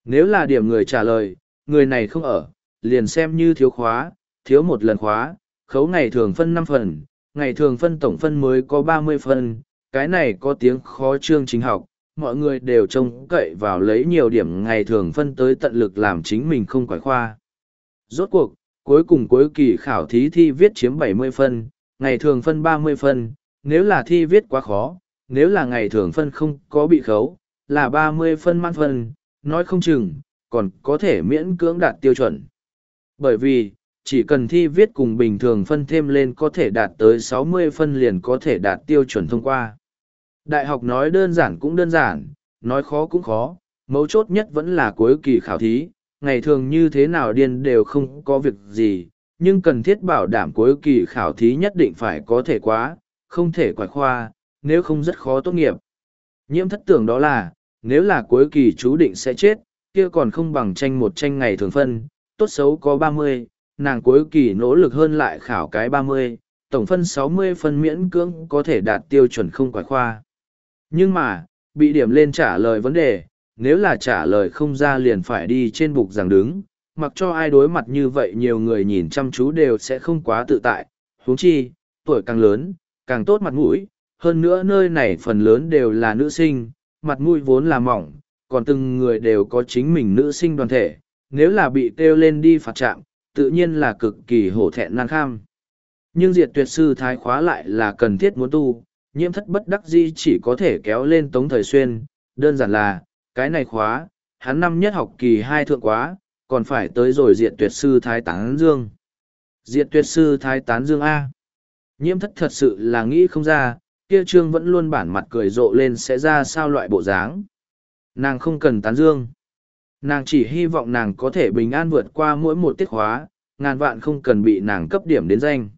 Nếu là điểm người trả lời, người này không ở, liền xem như thiếu khóa, thiếu một lần khóa, khấu ngày thường phân năm phần, ngày thường phân tổng phân mới có ba mươi phần, cái này có tiếng khó chương chính học, mọi người đều trông cậy vào lấy nhiều điểm ngày thường phân tới tận lực làm chính mình không quải khoa. Rốt cuộc, cuối cùng cuối kỳ khảo thí thi viết chiếm bảy mươi phân, ngày thường phân ba mươi phân, nếu là thi viết quá khó, nếu là ngày thường phân không có bị khấu, là ba mươi phân mãn phân, nói không chừng, còn có thể miễn cưỡng đạt tiêu chuẩn. Bởi vì, chỉ cần thi viết cùng bình thường phân thêm lên có thể đạt tới sáu mươi phân liền có thể đạt tiêu chuẩn thông qua. Đại học nói đơn giản cũng đơn giản, nói khó cũng khó, mấu chốt nhất vẫn là cuối kỳ khảo thí, ngày thường như thế nào điên đều không có việc gì, nhưng cần thiết bảo đảm cuối kỳ khảo thí nhất định phải có thể quá, không thể quải khoa, nếu không rất khó tốt nghiệp. Nhiễm thất tưởng đó là, nếu là cuối kỳ chú định sẽ chết, kia còn không bằng tranh một tranh ngày thường phân, tốt xấu có ba mươi, nàng cuối kỳ nỗ lực hơn lại khảo cái ba mươi, tổng phân sáu mươi phân miễn cưỡng có thể đạt tiêu chuẩn không quải khoa. Nhưng mà, bị điểm lên trả lời vấn đề, nếu là trả lời không ra liền phải đi trên bục giảng đứng, mặc cho ai đối mặt như vậy nhiều người nhìn chăm chú đều sẽ không quá tự tại, huống chi, tuổi càng lớn, càng tốt mặt mũi, hơn nữa nơi này phần lớn đều là nữ sinh, mặt mũi vốn là mỏng, còn từng người đều có chính mình nữ sinh đoàn thể, nếu là bị kêu lên đi phạt trạm, tự nhiên là cực kỳ hổ thẹn nan kham. Nhưng diệt tuyệt sư thái khóa lại là cần thiết muốn tu, nhiễm thất bất đắc di chỉ có thể kéo lên tống thời xuyên, đơn giản là, cái này khóa, hắn năm nhất học kỳ hai thượng quá, còn phải tới rồi diện tuyệt sư thái tán dương. Diện tuyệt sư thái tán dương A. Nhiễm thất thật sự là nghĩ không ra, kia trương vẫn luôn bản mặt cười rộ lên sẽ ra sao loại bộ dáng. Nàng không cần tán dương. Nàng chỉ hy vọng nàng có thể bình an vượt qua mỗi một tiết khóa, ngàn vạn không cần bị nàng cấp điểm đến danh.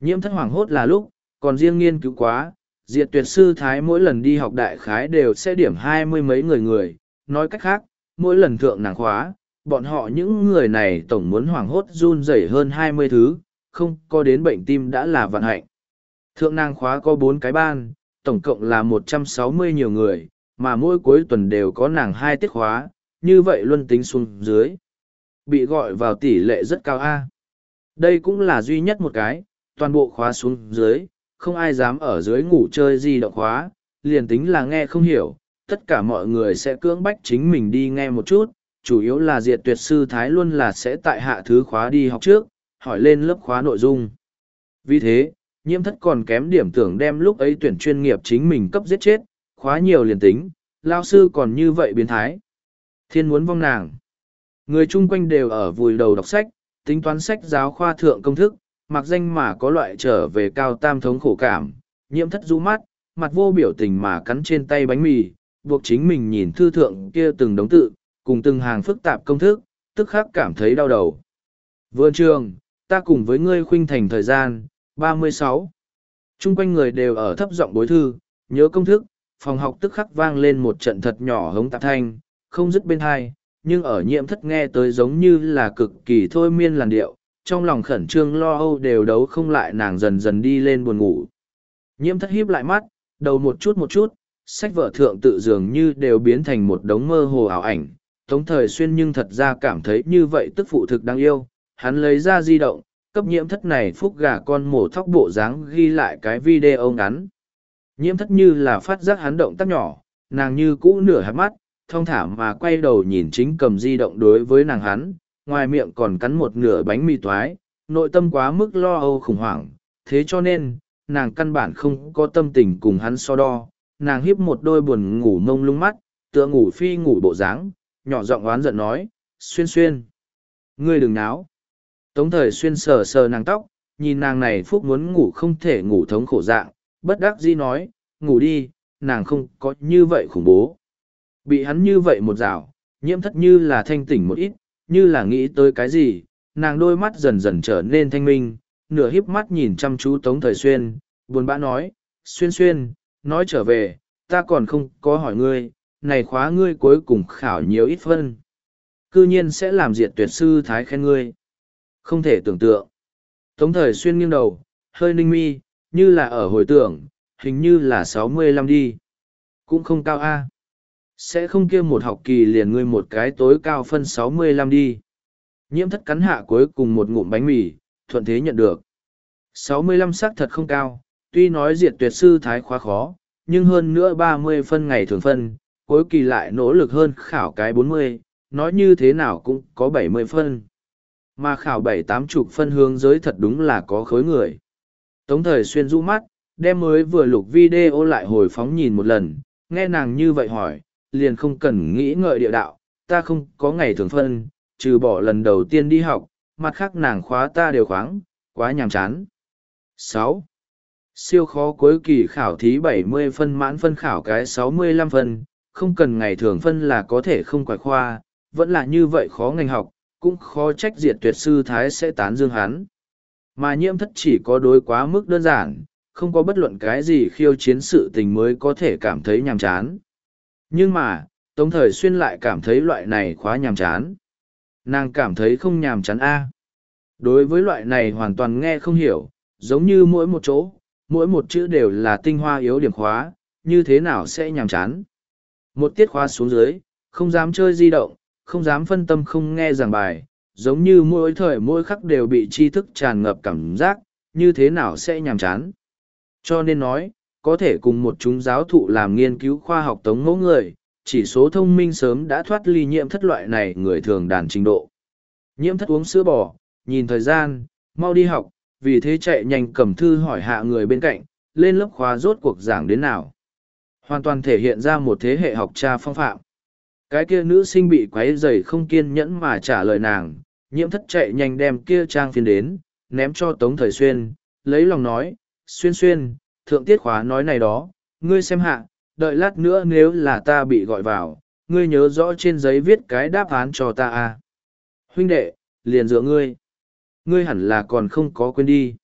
Nhiễm thất hoảng hốt là lúc, còn riêng nghiên cứu quá, diệt tuyệt sư thái mỗi lần đi học đại khái đều sẽ điểm hai mươi mấy người người, nói cách khác, mỗi lần thượng nàng khóa, bọn họ những người này tổng muốn hoảng hốt run rẩy hơn hai mươi thứ, không có đến bệnh tim đã là vận hạnh. Thượng nàng khóa có bốn cái ban, tổng cộng là một trăm sáu mươi nhiều người, mà mỗi cuối tuần đều có nàng hai tiết khóa, như vậy luân tính xuống dưới. Bị gọi vào tỷ lệ rất cao A. Đây cũng là duy nhất một cái, toàn bộ khóa xuống dưới, không ai dám ở dưới ngủ chơi gì động khóa, liền tính là nghe không hiểu, tất cả mọi người sẽ cưỡng bách chính mình đi nghe một chút, chủ yếu là diệt tuyệt sư Thái luôn là sẽ tại hạ thứ khóa đi học trước, hỏi lên lớp khóa nội dung. Vì thế, nhiễm thất còn kém điểm tưởng đem lúc ấy tuyển chuyên nghiệp chính mình cấp giết chết, khóa nhiều liền tính, lao sư còn như vậy biến thái. Thiên muốn vong nàng. Người chung quanh đều ở vùi đầu đọc sách, tính toán sách giáo khoa thượng công thức, mặc danh mà có loại trở về cao tam thống khổ cảm, nhiễm thất rũ mắt, mặt vô biểu tình mà cắn trên tay bánh mì, buộc chính mình nhìn thư thượng kia từng đống tự, cùng từng hàng phức tạp công thức, tức khắc cảm thấy đau đầu. Vườn trường, ta cùng với ngươi khuynh thành thời gian, 36. Trung quanh người đều ở thấp giọng bối thư, nhớ công thức, phòng học tức khắc vang lên một trận thật nhỏ hống tạp thanh, không dứt bên hai, nhưng ở nhiễm thất nghe tới giống như là cực kỳ thôi miên làn điệu, trong lòng khẩn trương lo âu đều đấu không lại nàng dần dần đi lên buồn ngủ. Nhiễm thất híp lại mắt, đầu một chút một chút, sách vở thượng tự dường như đều biến thành một đống mơ hồ ảo ảnh. Tống thời xuyên nhưng thật ra cảm thấy như vậy tức phụ thực đáng yêu, hắn lấy ra di động, cấp nhiễm thất này phúc gà con mổ thóc bộ dáng ghi lại cái video ngắn. Nhiễm thất như là phát giác hắn động tác nhỏ, nàng như cũ nửa hạt mắt, thong thả mà quay đầu nhìn chính cầm di động đối với nàng hắn, ngoài miệng còn cắn một nửa bánh mì toái, nội tâm quá mức lo âu khủng hoảng, thế cho nên, nàng căn bản không có tâm tình cùng hắn so đo, nàng hiếp một đôi buồn ngủ mông lung mắt, tựa ngủ phi ngủ bộ dáng, nhỏ giọng oán giận nói, xuyên xuyên. Ngươi đừng náo. Tống thời xuyên sờ sờ nàng tóc, nhìn nàng này phúc muốn ngủ không thể ngủ thống khổ dạng, bất đắc dĩ nói, ngủ đi, nàng không có như vậy khủng bố. Bị hắn như vậy một rào, nhiễm thất như là thanh tỉnh một ít, như là nghĩ tới cái gì, nàng đôi mắt dần dần trở nên thanh minh, nửa híp mắt nhìn chăm chú Tống Thời Xuyên, buồn bã nói, Xuyên Xuyên, nói trở về, ta còn không có hỏi ngươi, này khóa ngươi cuối cùng khảo nhiều ít phân. Cư nhiên sẽ làm diệt tuyệt sư thái khen ngươi. Không thể tưởng tượng. Tống Thời Xuyên nghiêng đầu, hơi ninh mi, như là ở hồi tưởng, hình như là sáu mươi lăm đi. Cũng không cao a sẽ không kia một học kỳ liền ngươi một cái tối cao phân sáu mươi lăm đi. Nhiễm thất cắn hạ cuối cùng một ngụm bánh mì, thuận thế nhận được. sáu mươi lăm xác thật không cao, tuy nói diệt tuyệt sư thái khóa khó, nhưng hơn nữa ba mươi phân ngày thường phân, cuối kỳ lại nỗ lực hơn khảo cái bốn mươi, nói như thế nào cũng có bảy mươi phân. Mà khảo bảy tám chục phân hướng giới thật đúng là có khối người. Tống thời xuyên rũ mắt, đem mới vừa lục video lại hồi phóng nhìn một lần, nghe nàng như vậy hỏi liền không cần nghĩ ngợi địa đạo, ta không có ngày thường phân, trừ bỏ lần đầu tiên đi học, mặt khác nàng khóa ta đều khoáng, quá nhàm chán. sáu Siêu khó cuối kỳ khảo thí bảy mươi phân mãn phân khảo cái sáu mươi lăm phân, không cần ngày thường phân là có thể không quải khoa, vẫn là như vậy khó ngành học, cũng khó trách diệt tuyệt sư thái sẽ tán dương hắn. Mà nhiễm thất chỉ có đối quá mức đơn giản, không có bất luận cái gì khiêu chiến sự tình mới có thể cảm thấy nhàm chán. Nhưng mà, Tống Thời Xuyên lại cảm thấy loại này khóa nhàm chán. Nàng cảm thấy không nhàm chán a. Đối với loại này hoàn toàn nghe không hiểu, giống như mỗi một chỗ, mỗi một chữ đều là tinh hoa yếu điểm khóa, như thế nào sẽ nhàm chán. Một tiết khóa xuống dưới, không dám chơi di động, không dám phân tâm không nghe giảng bài, giống như mỗi thời mỗi khắc đều bị tri thức tràn ngập cảm giác, như thế nào sẽ nhàm chán. Cho nên nói, có thể cùng một chúng giáo thụ làm nghiên cứu khoa học tống mẫu người, chỉ số thông minh sớm đã thoát ly nhiễm thất loại này người thường đàn trình độ. Nhiễm thất uống sữa bò, nhìn thời gian, mau đi học, vì thế chạy nhanh cầm thư hỏi hạ người bên cạnh, lên lớp khóa rốt cuộc giảng đến nào. Hoàn toàn thể hiện ra một thế hệ học cha phong phạm. Cái kia nữ sinh bị quấy rầy không kiên nhẫn mà trả lời nàng, nhiễm thất chạy nhanh đem kia trang phiên đến, ném cho Tống Thời Xuyên, lấy lòng nói, Xuyên Xuyên, thượng tiết khóa nói này đó, ngươi xem hạ, đợi lát nữa nếu là ta bị gọi vào, ngươi nhớ rõ trên giấy viết cái đáp án cho ta à. Huynh đệ, liền dựa ngươi. Ngươi hẳn là còn không có quên đi.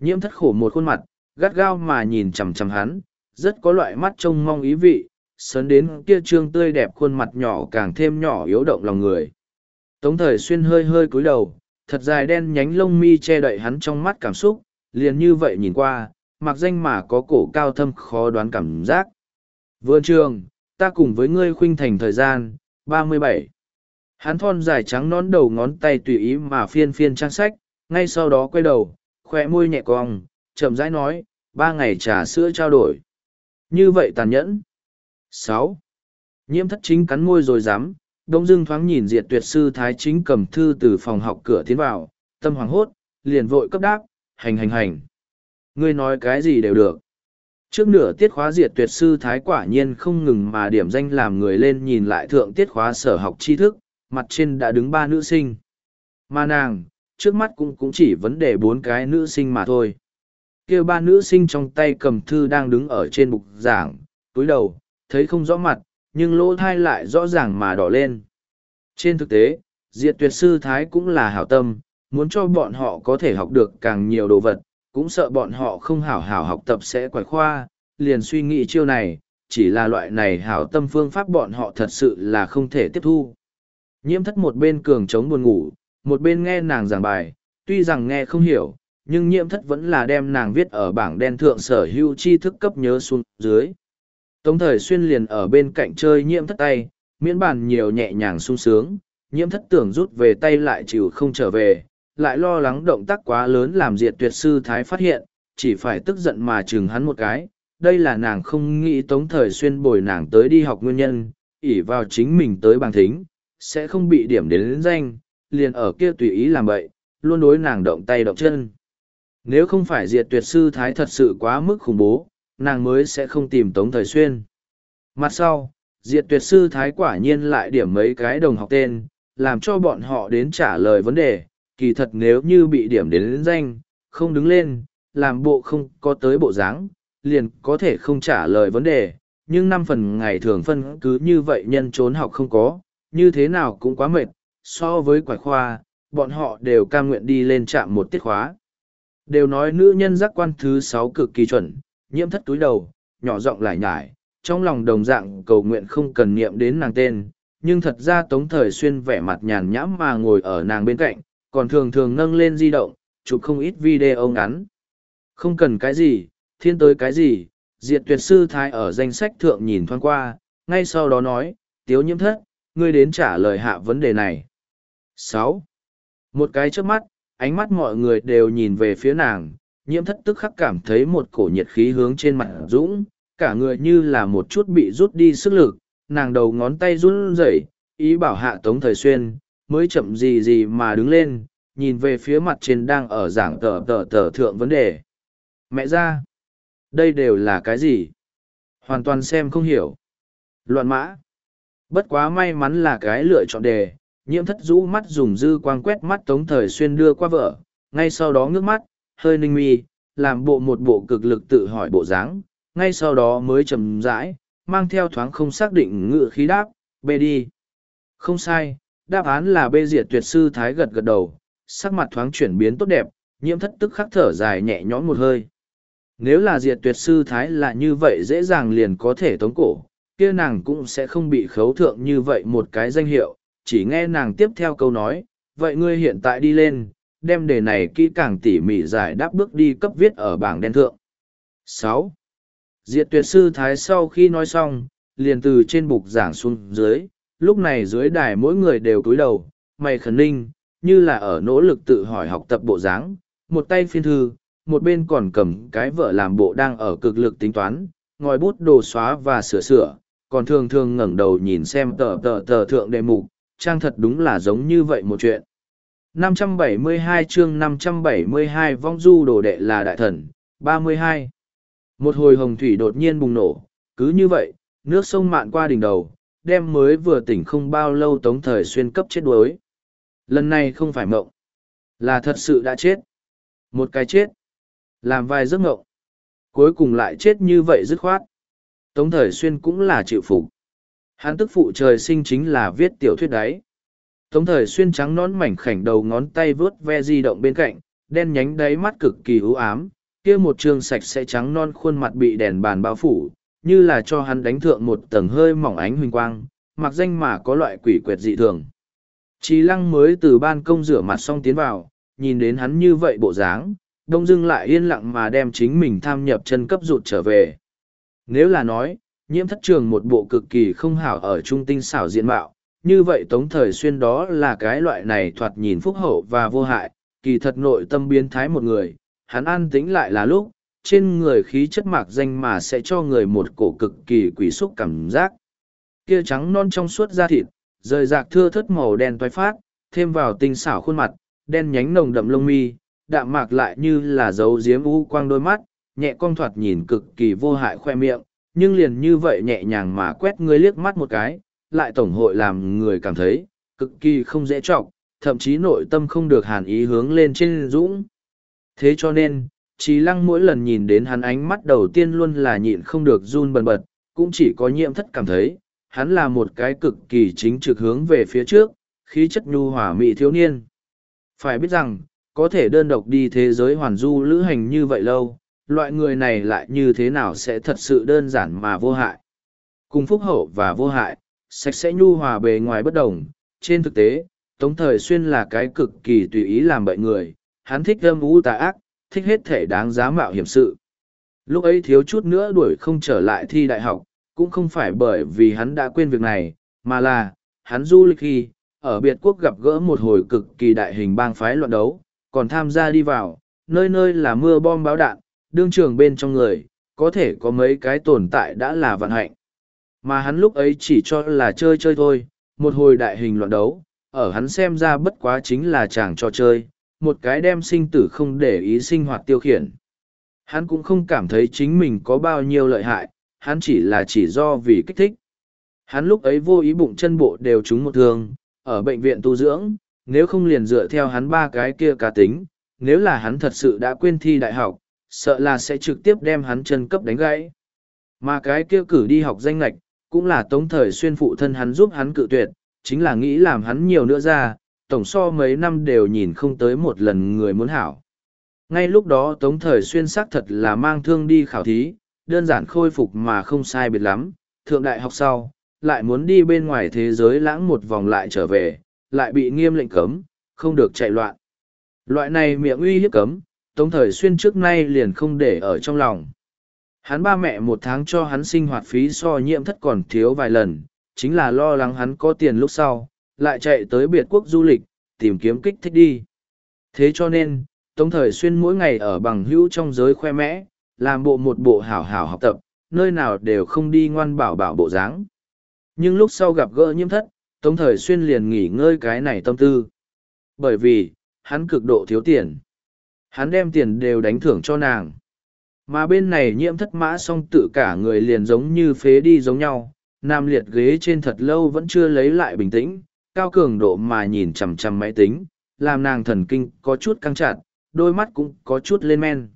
Nhiễm thất khổ một khuôn mặt, gắt gao mà nhìn chằm chằm hắn, rất có loại mắt trông mong ý vị, sớn đến kia trương tươi đẹp khuôn mặt nhỏ càng thêm nhỏ yếu động lòng người. Tống thời xuyên hơi hơi cúi đầu, thật dài đen nhánh lông mi che đậy hắn trong mắt cảm xúc, liền như vậy nhìn qua, mặc danh mà có cổ cao thâm khó đoán cảm giác. Vườn trường, ta cùng với ngươi khuynh thành thời gian, ba mươi bảy. Hắn thon dài trắng nón đầu ngón tay tùy ý mà phiên phiên trang sách, ngay sau đó quay đầu, khoe môi nhẹ cong, chậm rãi nói, ba ngày trà sữa trao đổi. Như vậy tàn nhẫn. sáu Nhiễm thất chính cắn môi rồi dám, đông dưng thoáng nhìn diệt tuyệt sư thái chính cầm thư từ phòng học cửa tiến vào, tâm hoàng hốt, liền vội cấp đáp, hành hành hành. Ngươi nói cái gì đều được. Trước nửa tiết khóa diệt tuyệt sư thái quả nhiên không ngừng mà điểm danh làm người lên nhìn lại thượng tiết khóa sở học tri thức, mặt trên đã đứng ba nữ sinh. Mà nàng, trước mắt cũng cũng chỉ vấn đề bốn cái nữ sinh mà thôi. kêu ba nữ sinh trong tay cầm thư đang đứng ở trên bục giảng, túi đầu, thấy không rõ mặt, nhưng lỗ thai lại rõ ràng mà đỏ lên. Trên thực tế, diệt tuyệt sư thái cũng là hảo tâm, muốn cho bọn họ có thể học được càng nhiều đồ vật, cũng sợ bọn họ không hảo hảo học tập sẽ quải khoa, liền suy nghĩ chiêu này, chỉ là loại này hảo tâm phương pháp bọn họ thật sự là không thể tiếp thu. Nhiễm thất một bên cường chống buồn ngủ, một bên nghe nàng giảng bài, tuy rằng nghe không hiểu, nhưng nhiễm thất vẫn là đem nàng viết ở bảng đen thượng sở hữu tri thức cấp nhớ xuống dưới. Tống thời xuyên liền ở bên cạnh chơi nhiễm thất tay, miễn bàn nhiều nhẹ nhàng sung sướng, nhiễm thất tưởng rút về tay lại chịu không trở về, lại lo lắng động tác quá lớn làm diệt tuyệt sư thái phát hiện, chỉ phải tức giận mà chừng hắn một cái. Đây là nàng không nghĩ tống thời xuyên bồi nàng tới đi học nguyên nhân, ỉ vào chính mình tới bằng thính, sẽ không bị điểm đến, lĩnh danh, liền ở kia tùy ý làm bậy, luôn đối nàng động tay động chân. Nếu không phải diệt tuyệt sư thái thật sự quá mức khủng bố, nàng mới sẽ không tìm tống thời xuyên. Mặt sau, diệt tuyệt sư thái quả nhiên lại điểm mấy cái đồng học tên, làm cho bọn họ đến trả lời vấn đề, kỳ thật nếu như bị điểm đến, đến danh, không đứng lên, làm bộ không có tới bộ dáng, liền có thể không trả lời vấn đề, nhưng năm phần ngày thường phân cứ như vậy nhân trốn học không có, như thế nào cũng quá mệt, so với quải khoa, bọn họ đều cam nguyện đi lên trạm một tiết khóa. Đều nói nữ nhân giác quan thứ sáu cực kỳ chuẩn, nhiễm thất túi đầu, nhỏ giọng lại nhải, trong lòng đồng dạng cầu nguyện không cần niệm đến nàng tên, nhưng thật ra tống thời xuyên vẻ mặt nhàn nhãm mà ngồi ở nàng bên cạnh, còn thường thường nâng lên di động, chụp không ít video ngắn. Không cần cái gì, thiên tới cái gì, diệt tuyệt sư thái ở danh sách thượng nhìn thoáng qua, ngay sau đó nói, tiếu nhiễm thất, ngươi đến trả lời hạ vấn đề này. sáu Một cái trước mắt, ánh mắt mọi người đều nhìn về phía nàng, nhiễm thất tức khắc cảm thấy một cổ nhiệt khí hướng trên mặt dũng, cả người như là một chút bị rút đi sức lực, nàng đầu ngón tay run rẩy, ý bảo hạ tống thời xuyên, mới chậm gì gì mà đứng lên, nhìn về phía mặt trên đang ở giảng tờ tờ tờ thượng vấn đề. Mẹ ra, đây đều là cái gì? Hoàn toàn xem không hiểu. Loạn mã. Bất quá may mắn là cái lựa chọn đề, nhiễm thất rũ mắt dùng dư quang quét mắt tống thời xuyên đưa qua vợ, ngay sau đó ngước mắt, hơi ninh mi, làm bộ một bộ cực lực tự hỏi bộ dáng, ngay sau đó mới chầm rãi, mang theo thoáng không xác định ngự khí đáp, bê đi. Không sai, đáp án là bê diệt tuyệt sư thái gật gật đầu, sắc mặt thoáng chuyển biến tốt đẹp, nhiễm thất tức khắc thở dài nhẹ nhõm một hơi. Nếu là diệt tuyệt sư thái là như vậy dễ dàng liền có thể tống cổ, kia nàng cũng sẽ không bị khấu thượng như vậy một cái danh hiệu, chỉ nghe nàng tiếp theo câu nói, vậy ngươi hiện tại đi lên, đem đề này kỹ càng tỉ mỉ giải đáp bước đi cấp viết ở bảng đen thượng. sáu Diệt tuyệt sư thái sau khi nói xong, liền từ trên bục giảng xuống dưới, lúc này dưới đài mỗi người đều cúi đầu, mày khẩn ninh, như là ở nỗ lực tự hỏi học tập bộ dáng, một tay phiên thư, một bên còn cầm cái vợ làm bộ đang ở cực lực tính toán, ngòi bút đồ xóa và sửa sửa, còn thường thường ngẩng đầu nhìn xem tờ tờ tờ thượng đề mục, trang thật đúng là giống như vậy một chuyện. 572 chương 572 vong du đồ đệ là đại thần, 32. Một hồi hồng thủy đột nhiên bùng nổ, cứ như vậy, nước sông mạn qua đỉnh đầu, đem mới vừa tỉnh không bao lâu tống thời xuyên cấp chết đuối. Lần này không phải mộng, là thật sự đã chết. Một cái chết, làm vài giấc mộng, cuối cùng lại chết như vậy dứt khoát. Tống thời xuyên cũng là chịu phục. Hắn tức phụ trời sinh chính là viết tiểu thuyết đấy. Tống thời xuyên trắng nón mảnh khảnh đầu ngón tay vớt ve di động bên cạnh, đen nhánh đáy mắt cực kỳ ưu ám, kia một trường sạch sẽ trắng non khuôn mặt bị đèn bàn bao phủ, như là cho hắn đánh thượng một tầng hơi mỏng ánh huỳnh quang, mặc danh mà có loại quỷ quyệt dị thường. Trí lăng mới từ ban công rửa mặt xong tiến vào, nhìn đến hắn như vậy bộ dáng, đông dưng lại yên lặng mà đem chính mình tham nhập chân cấp rụt trở về. Nếu là nói, nhiễm thất trường một bộ cực kỳ không hảo ở trung tinh xảo diện mạo, như vậy tống thời xuyên đó là cái loại này thoạt nhìn phúc hậu và vô hại, kỳ thật nội tâm biến thái một người, hắn an tĩnh lại là lúc, trên người khí chất mạc danh mà sẽ cho người một cổ cực kỳ quỷ xúc cảm giác. Kia trắng non trong suốt da thịt, rời rạc thưa thớt màu đen toái phát, thêm vào tinh xảo khuôn mặt, đen nhánh nồng đậm lông mi, đạm mạc lại như là dấu diếm u quang đôi mắt, nhẹ cong thoạt nhìn cực kỳ vô hại khoe miệng, nhưng liền như vậy nhẹ nhàng mà quét người liếc mắt một cái, lại tổng hội làm người cảm thấy, cực kỳ không dễ trọng, thậm chí nội tâm không được hàn ý hướng lên trên dũng. Thế cho nên, Trí Lăng mỗi lần nhìn đến hắn ánh mắt đầu tiên luôn là nhịn không được run bần bật, cũng chỉ có nhiễm thất cảm thấy, hắn là một cái cực kỳ chính trực hướng về phía trước, khí chất nhu hòa mị thiếu niên. Phải biết rằng, có thể đơn độc đi thế giới hoàn du lữ hành như vậy lâu, loại người này lại như thế nào sẽ thật sự đơn giản mà vô hại. Cùng phúc hậu và vô hại, sạch sẽ nhu hòa bề ngoài bất đồng, trên thực tế, Tống Thời Xuyên là cái cực kỳ tùy ý làm bậy người, hắn thích âm u tà ác, thích hết thể đáng giá mạo hiểm sự. Lúc ấy thiếu chút nữa đuổi không trở lại thi đại học, cũng không phải bởi vì hắn đã quên việc này, mà là, hắn du lịch khi, ở biệt quốc gặp gỡ một hồi cực kỳ đại hình bang phái loạn đấu, còn tham gia đi vào, nơi nơi là mưa bom báo đạn, đương trường bên trong người, có thể có mấy cái tồn tại đã là vận hạnh. Mà hắn lúc ấy chỉ cho là chơi chơi thôi, một hồi đại hình loạn đấu, ở hắn xem ra bất quá chính là chàng trò chơi, một cái đem sinh tử không để ý sinh hoạt tiêu khiển. Hắn cũng không cảm thấy chính mình có bao nhiêu lợi hại, hắn chỉ là chỉ do vì kích thích. Hắn lúc ấy vô ý bụng chân bộ đều trúng một thương, ở bệnh viện tu dưỡng, nếu không liền dựa theo hắn ba cái kia cá tính, nếu là hắn thật sự đã quên thi đại học, sợ là sẽ trực tiếp đem hắn chân cấp đánh gãy. Mà cái kia cử đi học danh lạch, cũng là tống thời xuyên phụ thân hắn giúp hắn cự tuyệt, chính là nghĩ làm hắn nhiều nữa ra, tổng so mấy năm đều nhìn không tới một lần người muốn hảo. Ngay lúc đó tống thời xuyên xác thật là mang thương đi khảo thí, đơn giản khôi phục mà không sai biệt lắm, thượng đại học sau, lại muốn đi bên ngoài thế giới lãng một vòng lại trở về, lại bị nghiêm lệnh cấm, không được chạy loạn. Loại này miệng uy hiếp cấm, Tống Thời Xuyên trước nay liền không để ở trong lòng. Hắn ba mẹ một tháng cho hắn sinh hoạt phí so nhiễm thất còn thiếu vài lần, chính là lo lắng hắn có tiền lúc sau, lại chạy tới biệt quốc du lịch, tìm kiếm kích thích đi. Thế cho nên, Tống Thời Xuyên mỗi ngày ở bằng hữu trong giới khoe mẽ, làm bộ một bộ hảo hảo học tập, nơi nào đều không đi ngoan bảo bảo bộ dáng. Nhưng lúc sau gặp gỡ nhiễm thất, Tống Thời Xuyên liền nghỉ ngơi cái này tâm tư. Bởi vì, hắn cực độ thiếu tiền. Hắn đem tiền đều đánh thưởng cho nàng. Mà bên này nhiễm thất mã xong tự cả người liền giống như phế đi giống nhau, nam liệt ghế trên thật lâu vẫn chưa lấy lại bình tĩnh, cao cường độ mà nhìn chằm chằm máy tính, làm nàng thần kinh có chút căng chặt, đôi mắt cũng có chút lên men.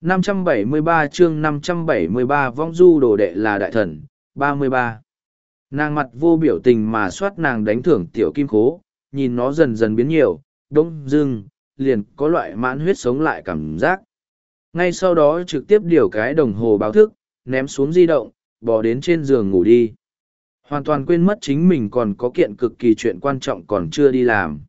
573 chương 573 vong du đồ đệ là đại thần, ba mươi ba. Nàng mặt vô biểu tình mà soát nàng đánh thưởng tiểu kim khố nhìn nó dần dần biến nhiều đông dưng liền có loại mãn huyết sống lại cảm giác. Ngay sau đó trực tiếp điều cái đồng hồ báo thức ném xuống di động bỏ đến trên giường ngủ đi hoàn toàn quên mất chính mình còn có kiện cực kỳ chuyện quan trọng còn chưa đi làm.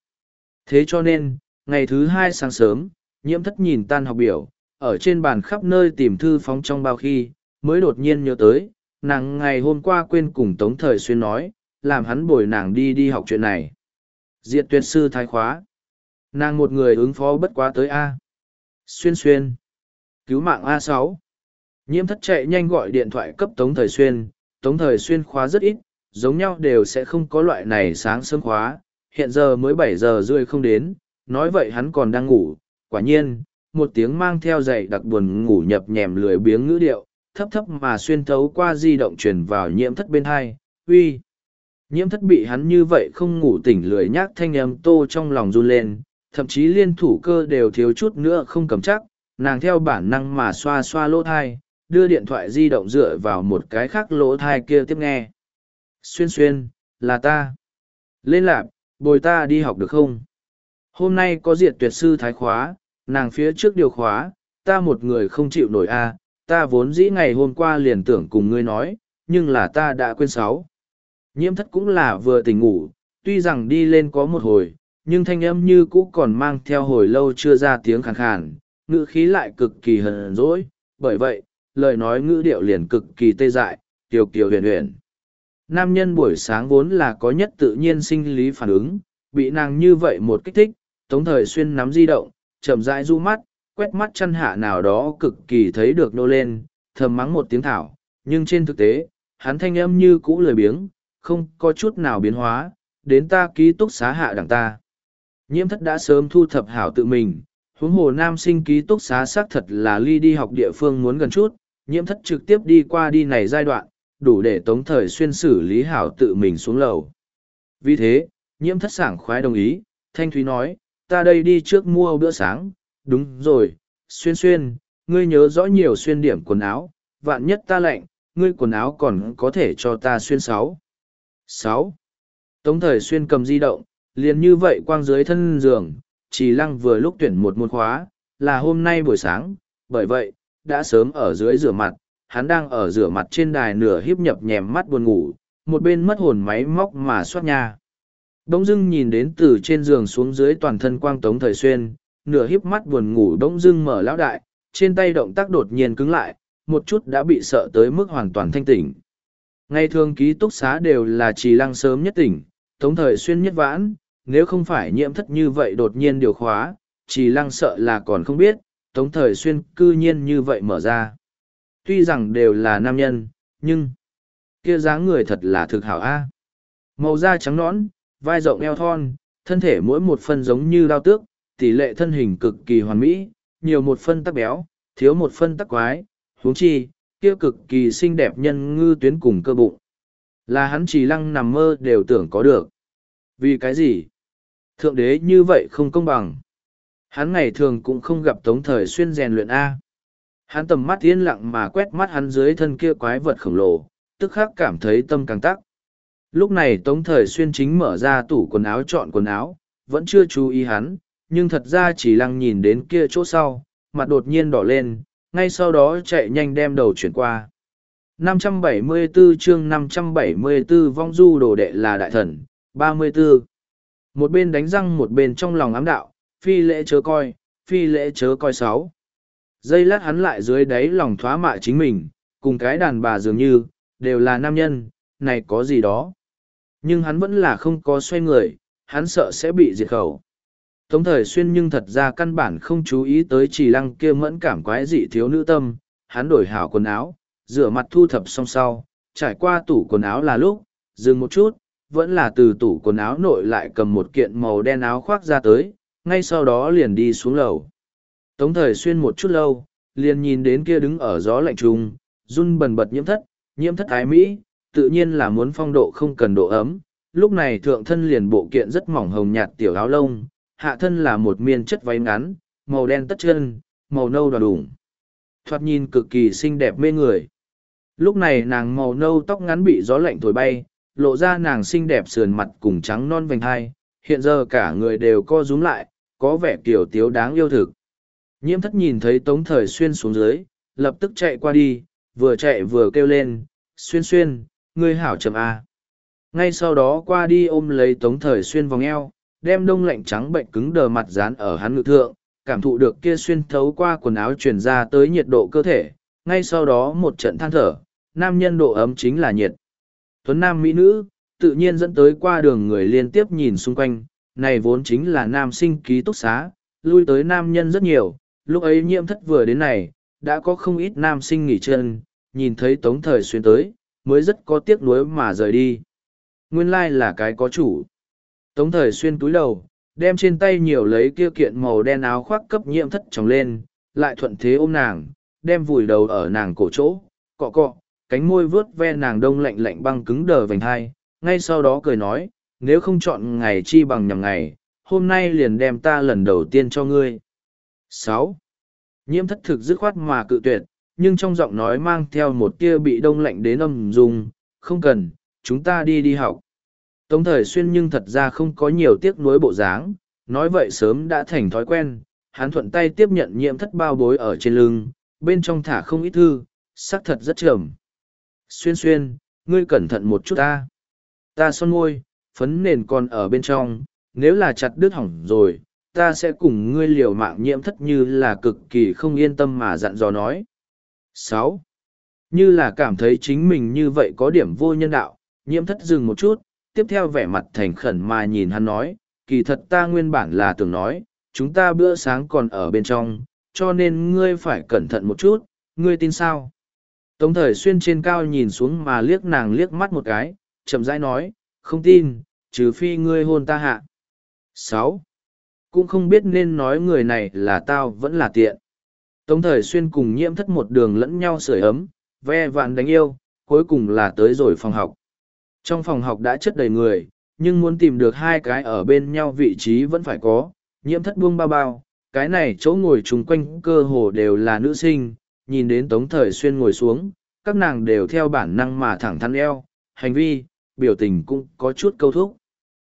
Thế cho nên, ngày thứ hai sáng sớm, nhiễm thất nhìn tan học biểu, ở trên bàn khắp nơi tìm thư phóng trong bao khi, mới đột nhiên nhớ tới, nàng ngày hôm qua quên cùng tống thời xuyên nói, làm hắn bồi nàng đi đi học chuyện này. Diệt tuyệt sư thái khóa. Nàng một người ứng phó bất quá tới a. Xuyên xuyên. Cứu mạng a sáu. Nhiễm thất chạy nhanh gọi điện thoại cấp tống thời xuyên tống thời xuyên khóa rất ít, giống nhau đều sẽ không có loại này sáng sớm khóa, hiện giờ mới bảy giờ rưỡi không đến, nói vậy hắn còn đang ngủ, quả nhiên, một tiếng mang theo dậy đặc buồn ngủ nhập nhèm lười biếng ngữ điệu, thấp thấp mà xuyên thấu qua di động truyền vào nhiễm thất bên hai, uy, nhiễm thất bị hắn như vậy không ngủ tỉnh lười nhác thanh âm tô trong lòng run lên, thậm chí liên thủ cơ đều thiếu chút nữa không cầm chắc, nàng theo bản năng mà xoa xoa lỗ thai đưa điện thoại di động dựa vào một cái khác lỗ thai kia tiếp nghe. Xuyên xuyên, là ta. Lên lạp, bồi ta đi học được không? Hôm nay có diệt tuyệt sư thái khóa, nàng phía trước điều khóa, ta một người không chịu nổi a, ta vốn dĩ ngày hôm qua liền tưởng cùng ngươi nói, nhưng là ta đã quên sáu. Nhiễm thất cũng là vừa tỉnh ngủ, tuy rằng đi lên có một hồi, nhưng thanh âm như cũ còn mang theo hồi lâu chưa ra tiếng khàn khàn, ngữ khí lại cực kỳ hờn dỗi, bởi vậy lời nói ngữ điệu liền cực kỳ tê dại, kiều kiều huyền huyền. Nam nhân buổi sáng vốn là có nhất tự nhiên sinh lý phản ứng, bị nàng như vậy một kích thích, tống thời xuyên nắm di động, chậm rãi du mắt, quét mắt chăn hạ nào đó cực kỳ thấy được nô lên, thầm mắng một tiếng thảo, nhưng trên thực tế, hắn thanh âm như cũ lười biếng, không có chút nào biến hóa, đến ta ký túc xá hạ đẳng ta. Nhiễm thất đã sớm thu thập hảo tự mình, huống hồ nam sinh ký túc xá xác thật là ly đi học địa phương muốn gần chút nhiễm thất trực tiếp đi qua đi này giai đoạn, đủ để tống thời xuyên xử lý hảo tự mình xuống lầu. Vì thế, nhiễm thất sảng khoái đồng ý, thanh thúy nói, ta đây đi trước mua bữa sáng. Đúng rồi, xuyên xuyên, ngươi nhớ rõ nhiều xuyên điểm quần áo, vạn nhất ta lạnh, ngươi quần áo còn có thể cho ta xuyên sáu. Sáu. Tống thời xuyên cầm di động, liền như vậy quang dưới thân giường, chỉ lăng vừa lúc tuyển một môn khóa, là hôm nay buổi sáng, bởi vậy đã sớm ở dưới rửa mặt hắn đang ở rửa mặt trên đài nửa hiếp nhập nhèm mắt buồn ngủ một bên mất hồn máy móc mà xoát nha Đông dưng nhìn đến từ trên giường xuống dưới toàn thân quang tống thời xuyên, nửa hiếp mắt buồn ngủ đông dưng mở lão đại, trên tay động tác đột nhiên cứng lại, một chút đã bị sợ tới mức hoàn toàn thanh tỉnh. Ngày thường ký túc xá đều là trì lăng sớm nhất tỉnh, tống thời xuyên nhất vãn, nếu không phải nhiễm thất như vậy đột nhiên điều khóa, trì lăng sợ là còn không biết, tống thời xuyên cư nhiên như vậy mở ra. Tuy rằng đều là nam nhân, nhưng kia dáng người thật là thực hảo a. Màu da trắng nõn, vai rộng eo thon, thân thể mỗi một phân giống như đao tước, tỷ lệ thân hình cực kỳ hoàn mỹ, nhiều một phân tắc béo, thiếu một phân tắc quái, huống chi, kia cực kỳ xinh đẹp nhân ngư tuyến cùng cơ bụng. Là hắn chỉ lăng nằm mơ đều tưởng có được. Vì cái gì? Thượng đế như vậy không công bằng. Hắn ngày thường cũng không gặp tống thời xuyên rèn luyện A. Hắn tầm mắt yên lặng mà quét mắt hắn dưới thân kia quái vật khổng lồ, tức khắc cảm thấy tâm càng tắc. Lúc này Tống Thời Xuyên chính mở ra tủ quần áo chọn quần áo, vẫn chưa chú ý hắn, nhưng thật ra chỉ lăng nhìn đến kia chỗ sau, mặt đột nhiên đỏ lên, ngay sau đó chạy nhanh đem đầu chuyển qua. 574 chương 574 vong du đồ đệ là đại thần, 34. Một bên đánh răng một bên trong lòng ám đạo, phi lễ chớ coi, phi lễ chớ coi sáu. Dây lát hắn lại dưới đáy lòng thoá mạ chính mình, cùng cái đàn bà dường như, đều là nam nhân, này có gì đó nhưng hắn vẫn là không có xoay người hắn sợ sẽ bị diệt khẩu tống thời xuyên nhưng thật ra căn bản không chú ý tới chỉ lăng kia mẫn cảm quái dị thiếu nữ tâm hắn đổi hảo quần áo rửa mặt thu thập xong sau trải qua tủ quần áo là lúc dừng một chút vẫn là từ tủ quần áo nội lại cầm một kiện màu đen áo khoác ra tới ngay sau đó liền đi xuống lầu tống thời xuyên một chút lâu liền nhìn đến kia đứng ở gió lạnh trung run bần bật nhiễm thất nhiễm thất ái mỹ tự nhiên là muốn phong độ không cần độ ấm. Lúc này thượng thân liền bộ kiện rất mỏng hồng nhạt tiểu áo lông, hạ thân là một miên chất váy ngắn, màu đen tất chân, màu nâu đoà đủng. Thoạt nhìn cực kỳ xinh đẹp mê người. lúc này nàng màu nâu tóc ngắn bị gió lạnh thổi bay lộ ra nàng xinh đẹp sườn mặt cùng trắng non vành hai hiện giờ cả người đều co rúm lại có vẻ kiểu tiếu đáng yêu thực. Nhiễm thất nhìn thấy tống thời xuyên xuống dưới, lập tức chạy qua đi, vừa chạy vừa kêu lên, xuyên xuyên, ngươi hảo chậm a ngay sau đó qua đi ôm lấy tống thời xuyên vòng eo, đem đông lạnh trắng bệnh cứng đờ mặt dán ở hắn ngự thượng, cảm thụ được kia xuyên thấu qua quần áo truyền ra tới nhiệt độ cơ thể. Ngay sau đó một trận than thở, nam nhân độ ấm chính là nhiệt. Tuấn nam mỹ nữ, tự nhiên dẫn tới qua đường người liên tiếp nhìn xung quanh này vốn chính là nam sinh ký túc xá, lui tới nam nhân rất nhiều, lúc ấy nhiễm thất vừa đến này, đã có không ít nam sinh nghỉ chân, nhìn thấy tống thời xuyên tới, mới rất có tiếc nuối mà rời đi. Nguyên lai là cái có chủ. Tống thời xuyên túi đầu, đem trên tay nhiều lấy kia kiện màu đen áo khoác cấp nhiễm thất tròng lên, lại thuận thế ôm nàng, đem vùi đầu ở nàng cổ chỗ, cọ cọ, cánh môi vớt ve nàng đông lạnh lạnh băng cứng đờ vành hai, ngay sau đó cười nói nếu không chọn ngày chi bằng nhằm ngày, hôm nay liền đem ta lần đầu tiên cho ngươi. Sáu. Nhiễm thất thực dứt khoát mà cự tuyệt, nhưng trong giọng nói mang theo một tia bị đông lạnh đến âm dùng không cần, chúng ta đi đi học. Tống thời xuyên nhưng thật ra không có nhiều tiếc nuối bộ dáng, nói vậy sớm đã thành thói quen, hắn thuận tay tiếp nhận nhiễm thất bao bối ở trên lưng, bên trong thả không ít thư xác thật rất trầm. Xuyên xuyên, ngươi cẩn thận một chút ta. Ta son môi phấn nền còn ở bên trong, nếu là chặt đứt hỏng rồi, ta sẽ cùng ngươi liều mạng nhiễm thất như là cực kỳ không yên tâm mà dặn dò nói. Sáu, như là cảm thấy chính mình như vậy có điểm vô nhân đạo, nhiễm thất dừng một chút, tiếp theo vẻ mặt thành khẩn mà nhìn hắn nói, kỳ thật ta nguyên bản là tưởng nói, chúng ta bữa sáng còn ở bên trong, cho nên ngươi phải cẩn thận một chút, ngươi tin sao? Tống thời xuyên trên cao nhìn xuống mà liếc nàng liếc mắt một cái, chậm rãi nói không tin, trừ phi ngươi hôn ta hạ. Sáu. Cũng không biết nên nói người này là tao vẫn là tiện. Tống thời xuyên cùng nhiễm thất một đường lẫn nhau sưởi ấm, ve vạn đánh yêu, cuối cùng là tới rồi phòng học. Trong phòng học đã chất đầy người, nhưng muốn tìm được hai cái ở bên nhau vị trí vẫn phải có, nhiễm thất buông bao bao. Cái này chỗ ngồi chung quanh cơ hồ đều là nữ sinh, nhìn đến tống thời xuyên ngồi xuống, các nàng đều theo bản năng mà thẳng thắn eo. Hành vi biểu tình cũng có chút câu thúc.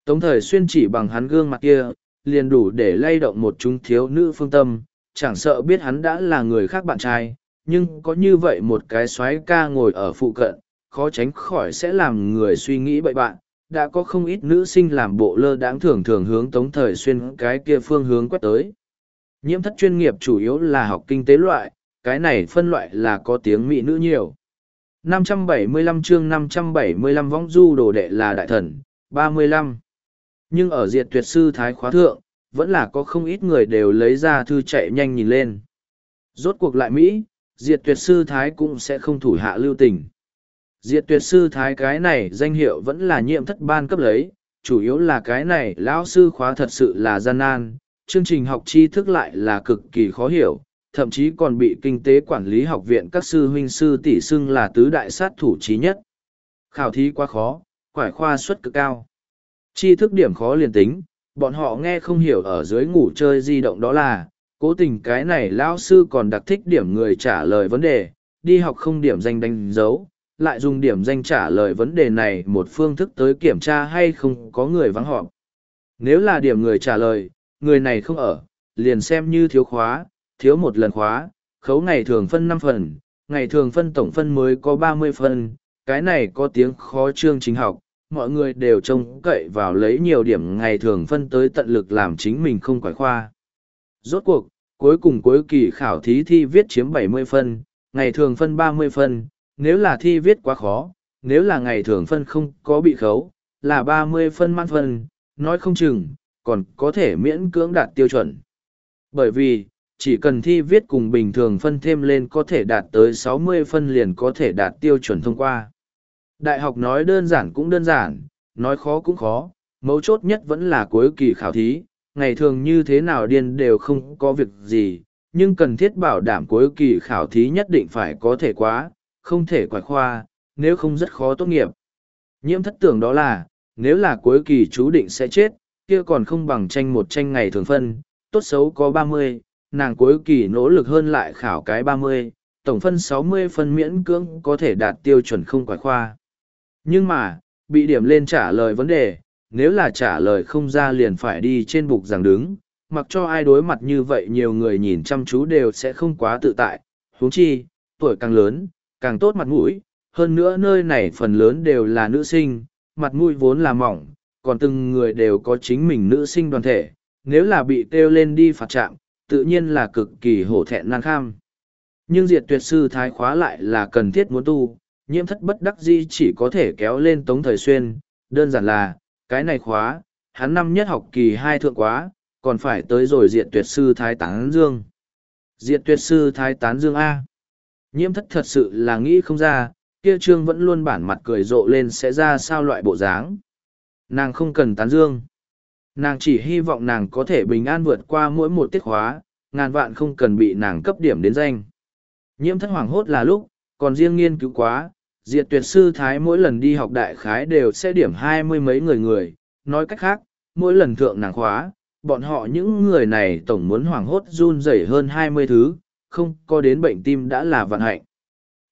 Tống thời xuyên chỉ bằng hắn gương mặt kia, liền đủ để lay động một chúng thiếu nữ phương tâm, chẳng sợ biết hắn đã là người khác bạn trai, nhưng có như vậy một cái xoái ca ngồi ở phụ cận, khó tránh khỏi sẽ làm người suy nghĩ bậy bạn. Đã có không ít nữ sinh làm bộ lơ đãng thường thường hướng tống thời xuyên cái kia phương hướng quét tới. Nhiễm thất chuyên nghiệp chủ yếu là học kinh tế loại, cái này phân loại là có tiếng mỹ nữ nhiều. 575 chương 575 vong du đồ đệ là đại thần 35. nhưng ở diệt tuyệt sư thái khóa thượng, vẫn là có không ít người đều lấy ra thư chạy nhanh nhìn lên rốt cuộc lại mỹ, diệt tuyệt sư thái cũng sẽ không thủ hạ lưu tình diệt tuyệt sư thái cái này danh hiệu vẫn là nhiệm thất ban cấp lấy, chủ yếu là cái này lão sư khóa thật sự là gian nan, chương trình học tri thức lại là cực kỳ khó hiểu thậm chí còn bị kinh tế quản lý học viện các sư huynh sư tỷ xưng là tứ đại sát thủ trí nhất khảo thí quá khó quải khoa suất cực cao tri thức điểm khó liền tính bọn họ nghe không hiểu ở dưới ngủ chơi di động đó là cố tình cái này lão sư còn đặc thích điểm người trả lời vấn đề đi học không điểm danh đánh dấu lại dùng điểm danh trả lời vấn đề này một phương thức tới kiểm tra hay không có người vắng họp. Nếu là điểm người trả lời, người này không ở, liền xem như thiếu khóa, thiếu một lần khóa, khấu ngày thường phân năm phần, ngày thường phân tổng phân mới có ba mươi phần, cái này có tiếng khó chương chính học, mọi người đều trông cậy vào lấy nhiều điểm ngày thường phân tới tận lực làm chính mình không quải khoa. Rốt cuộc, cuối cùng cuối kỳ khảo thí thi viết chiếm bảy mươi phân, ngày thường phân ba mươi phân, nếu là thi viết quá khó, nếu là ngày thường phân không có bị khấu, là ba mươi phân mãn phân, nói không chừng, còn có thể miễn cưỡng đạt tiêu chuẩn. Bởi vì, chỉ cần thi viết cùng bình thường phân thêm lên có thể đạt tới sáu mươi phân liền có thể đạt tiêu chuẩn thông qua. Đại học nói đơn giản cũng đơn giản, nói khó cũng khó, mấu chốt nhất vẫn là cuối kỳ khảo thí, ngày thường như thế nào điên đều không có việc gì, nhưng cần thiết bảo đảm cuối kỳ khảo thí nhất định phải có thể quá, không thể quải khoa, nếu không rất khó tốt nghiệp. Nhiễm thất tưởng đó là, nếu là cuối kỳ chú định sẽ chết, kia còn không bằng tranh một tranh ngày thường phân, tốt xấu có ba mươi, nàng cuối kỳ nỗ lực hơn lại khảo cái ba mươi, tổng phân 60 phân miễn cưỡng có thể đạt tiêu chuẩn không quái khoa. Nhưng mà, bị điểm lên trả lời vấn đề, nếu là trả lời không ra liền phải đi trên bục giảng đứng, mặc cho ai đối mặt như vậy nhiều người nhìn chăm chú đều sẽ không quá tự tại, huống chi, tuổi càng lớn, càng tốt mặt mũi, hơn nữa nơi này phần lớn đều là nữ sinh, mặt mũi vốn là mỏng, còn từng người đều có chính mình nữ sinh đoàn thể, nếu là bị kêu lên đi phạt trạm, tự nhiên là cực kỳ hổ thẹn nan kham. Nhưng diệt tuyệt sư thái khóa lại là cần thiết muốn tu, nhiễm thất bất đắc di chỉ có thể kéo lên tống thời xuyên, đơn giản là, cái này khóa, hắn năm nhất học kỳ hai thượng quá, còn phải tới rồi diệt tuyệt sư thái tán dương. Diệt tuyệt sư thái tán dương A. Nhiễm thất thật sự là nghĩ không ra, kia trương vẫn luôn bản mặt cười rộ lên sẽ ra sao loại bộ dáng. Nàng không cần tán dương. Nàng chỉ hy vọng nàng có thể bình an vượt qua mỗi một tiết khóa, ngàn vạn không cần bị nàng cấp điểm đến danh. Nhiễm thất hoảng hốt là lúc, còn riêng nghiên cứu quá, diệt tuyệt sư thái mỗi lần đi học đại khái đều sẽ điểm hai mươi mấy người người, nói cách khác, mỗi lần thượng nàng khóa, bọn họ những người này tổng muốn hoảng hốt run rẩy hơn hai mươi thứ, không có đến bệnh tim đã là vận hạnh.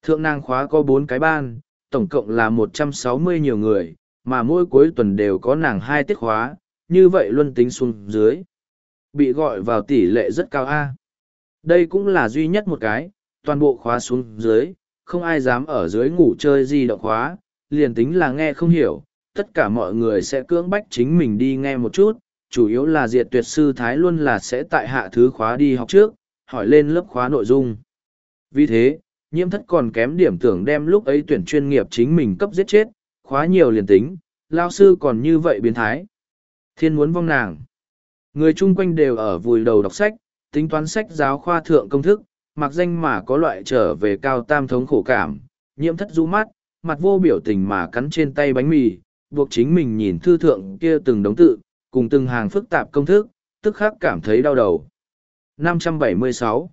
Thượng nàng khóa có bốn cái ban, tổng cộng là một trăm sáu mươi nhiều người, mà mỗi cuối tuần đều có nàng hai tiết khóa, như vậy luân tính xuống dưới. Bị gọi vào tỷ lệ rất cao A. Đây cũng là duy nhất một cái, toàn bộ khóa xuống dưới, không ai dám ở dưới ngủ chơi gì động khóa, liền tính là nghe không hiểu, tất cả mọi người sẽ cưỡng bách chính mình đi nghe một chút, chủ yếu là diệt tuyệt sư Thái luôn là sẽ tại hạ thứ khóa đi học trước, hỏi lên lớp khóa nội dung. Vì thế, nhiễm thất còn kém điểm tưởng đem lúc ấy tuyển chuyên nghiệp chính mình cấp giết chết, khóa nhiều liền tính, lao sư còn như vậy biến thái. Thiên muốn vong nàng. Người chung quanh đều ở vùi đầu đọc sách, tính toán sách giáo khoa thượng công thức, mặc danh mà có loại trở về cao tam thống khổ cảm, nhiễm thất rũ mắt, mặt vô biểu tình mà cắn trên tay bánh mì, buộc chính mình nhìn thư thượng kia từng đống tự, cùng từng hàng phức tạp công thức, tức khắc cảm thấy đau đầu. 576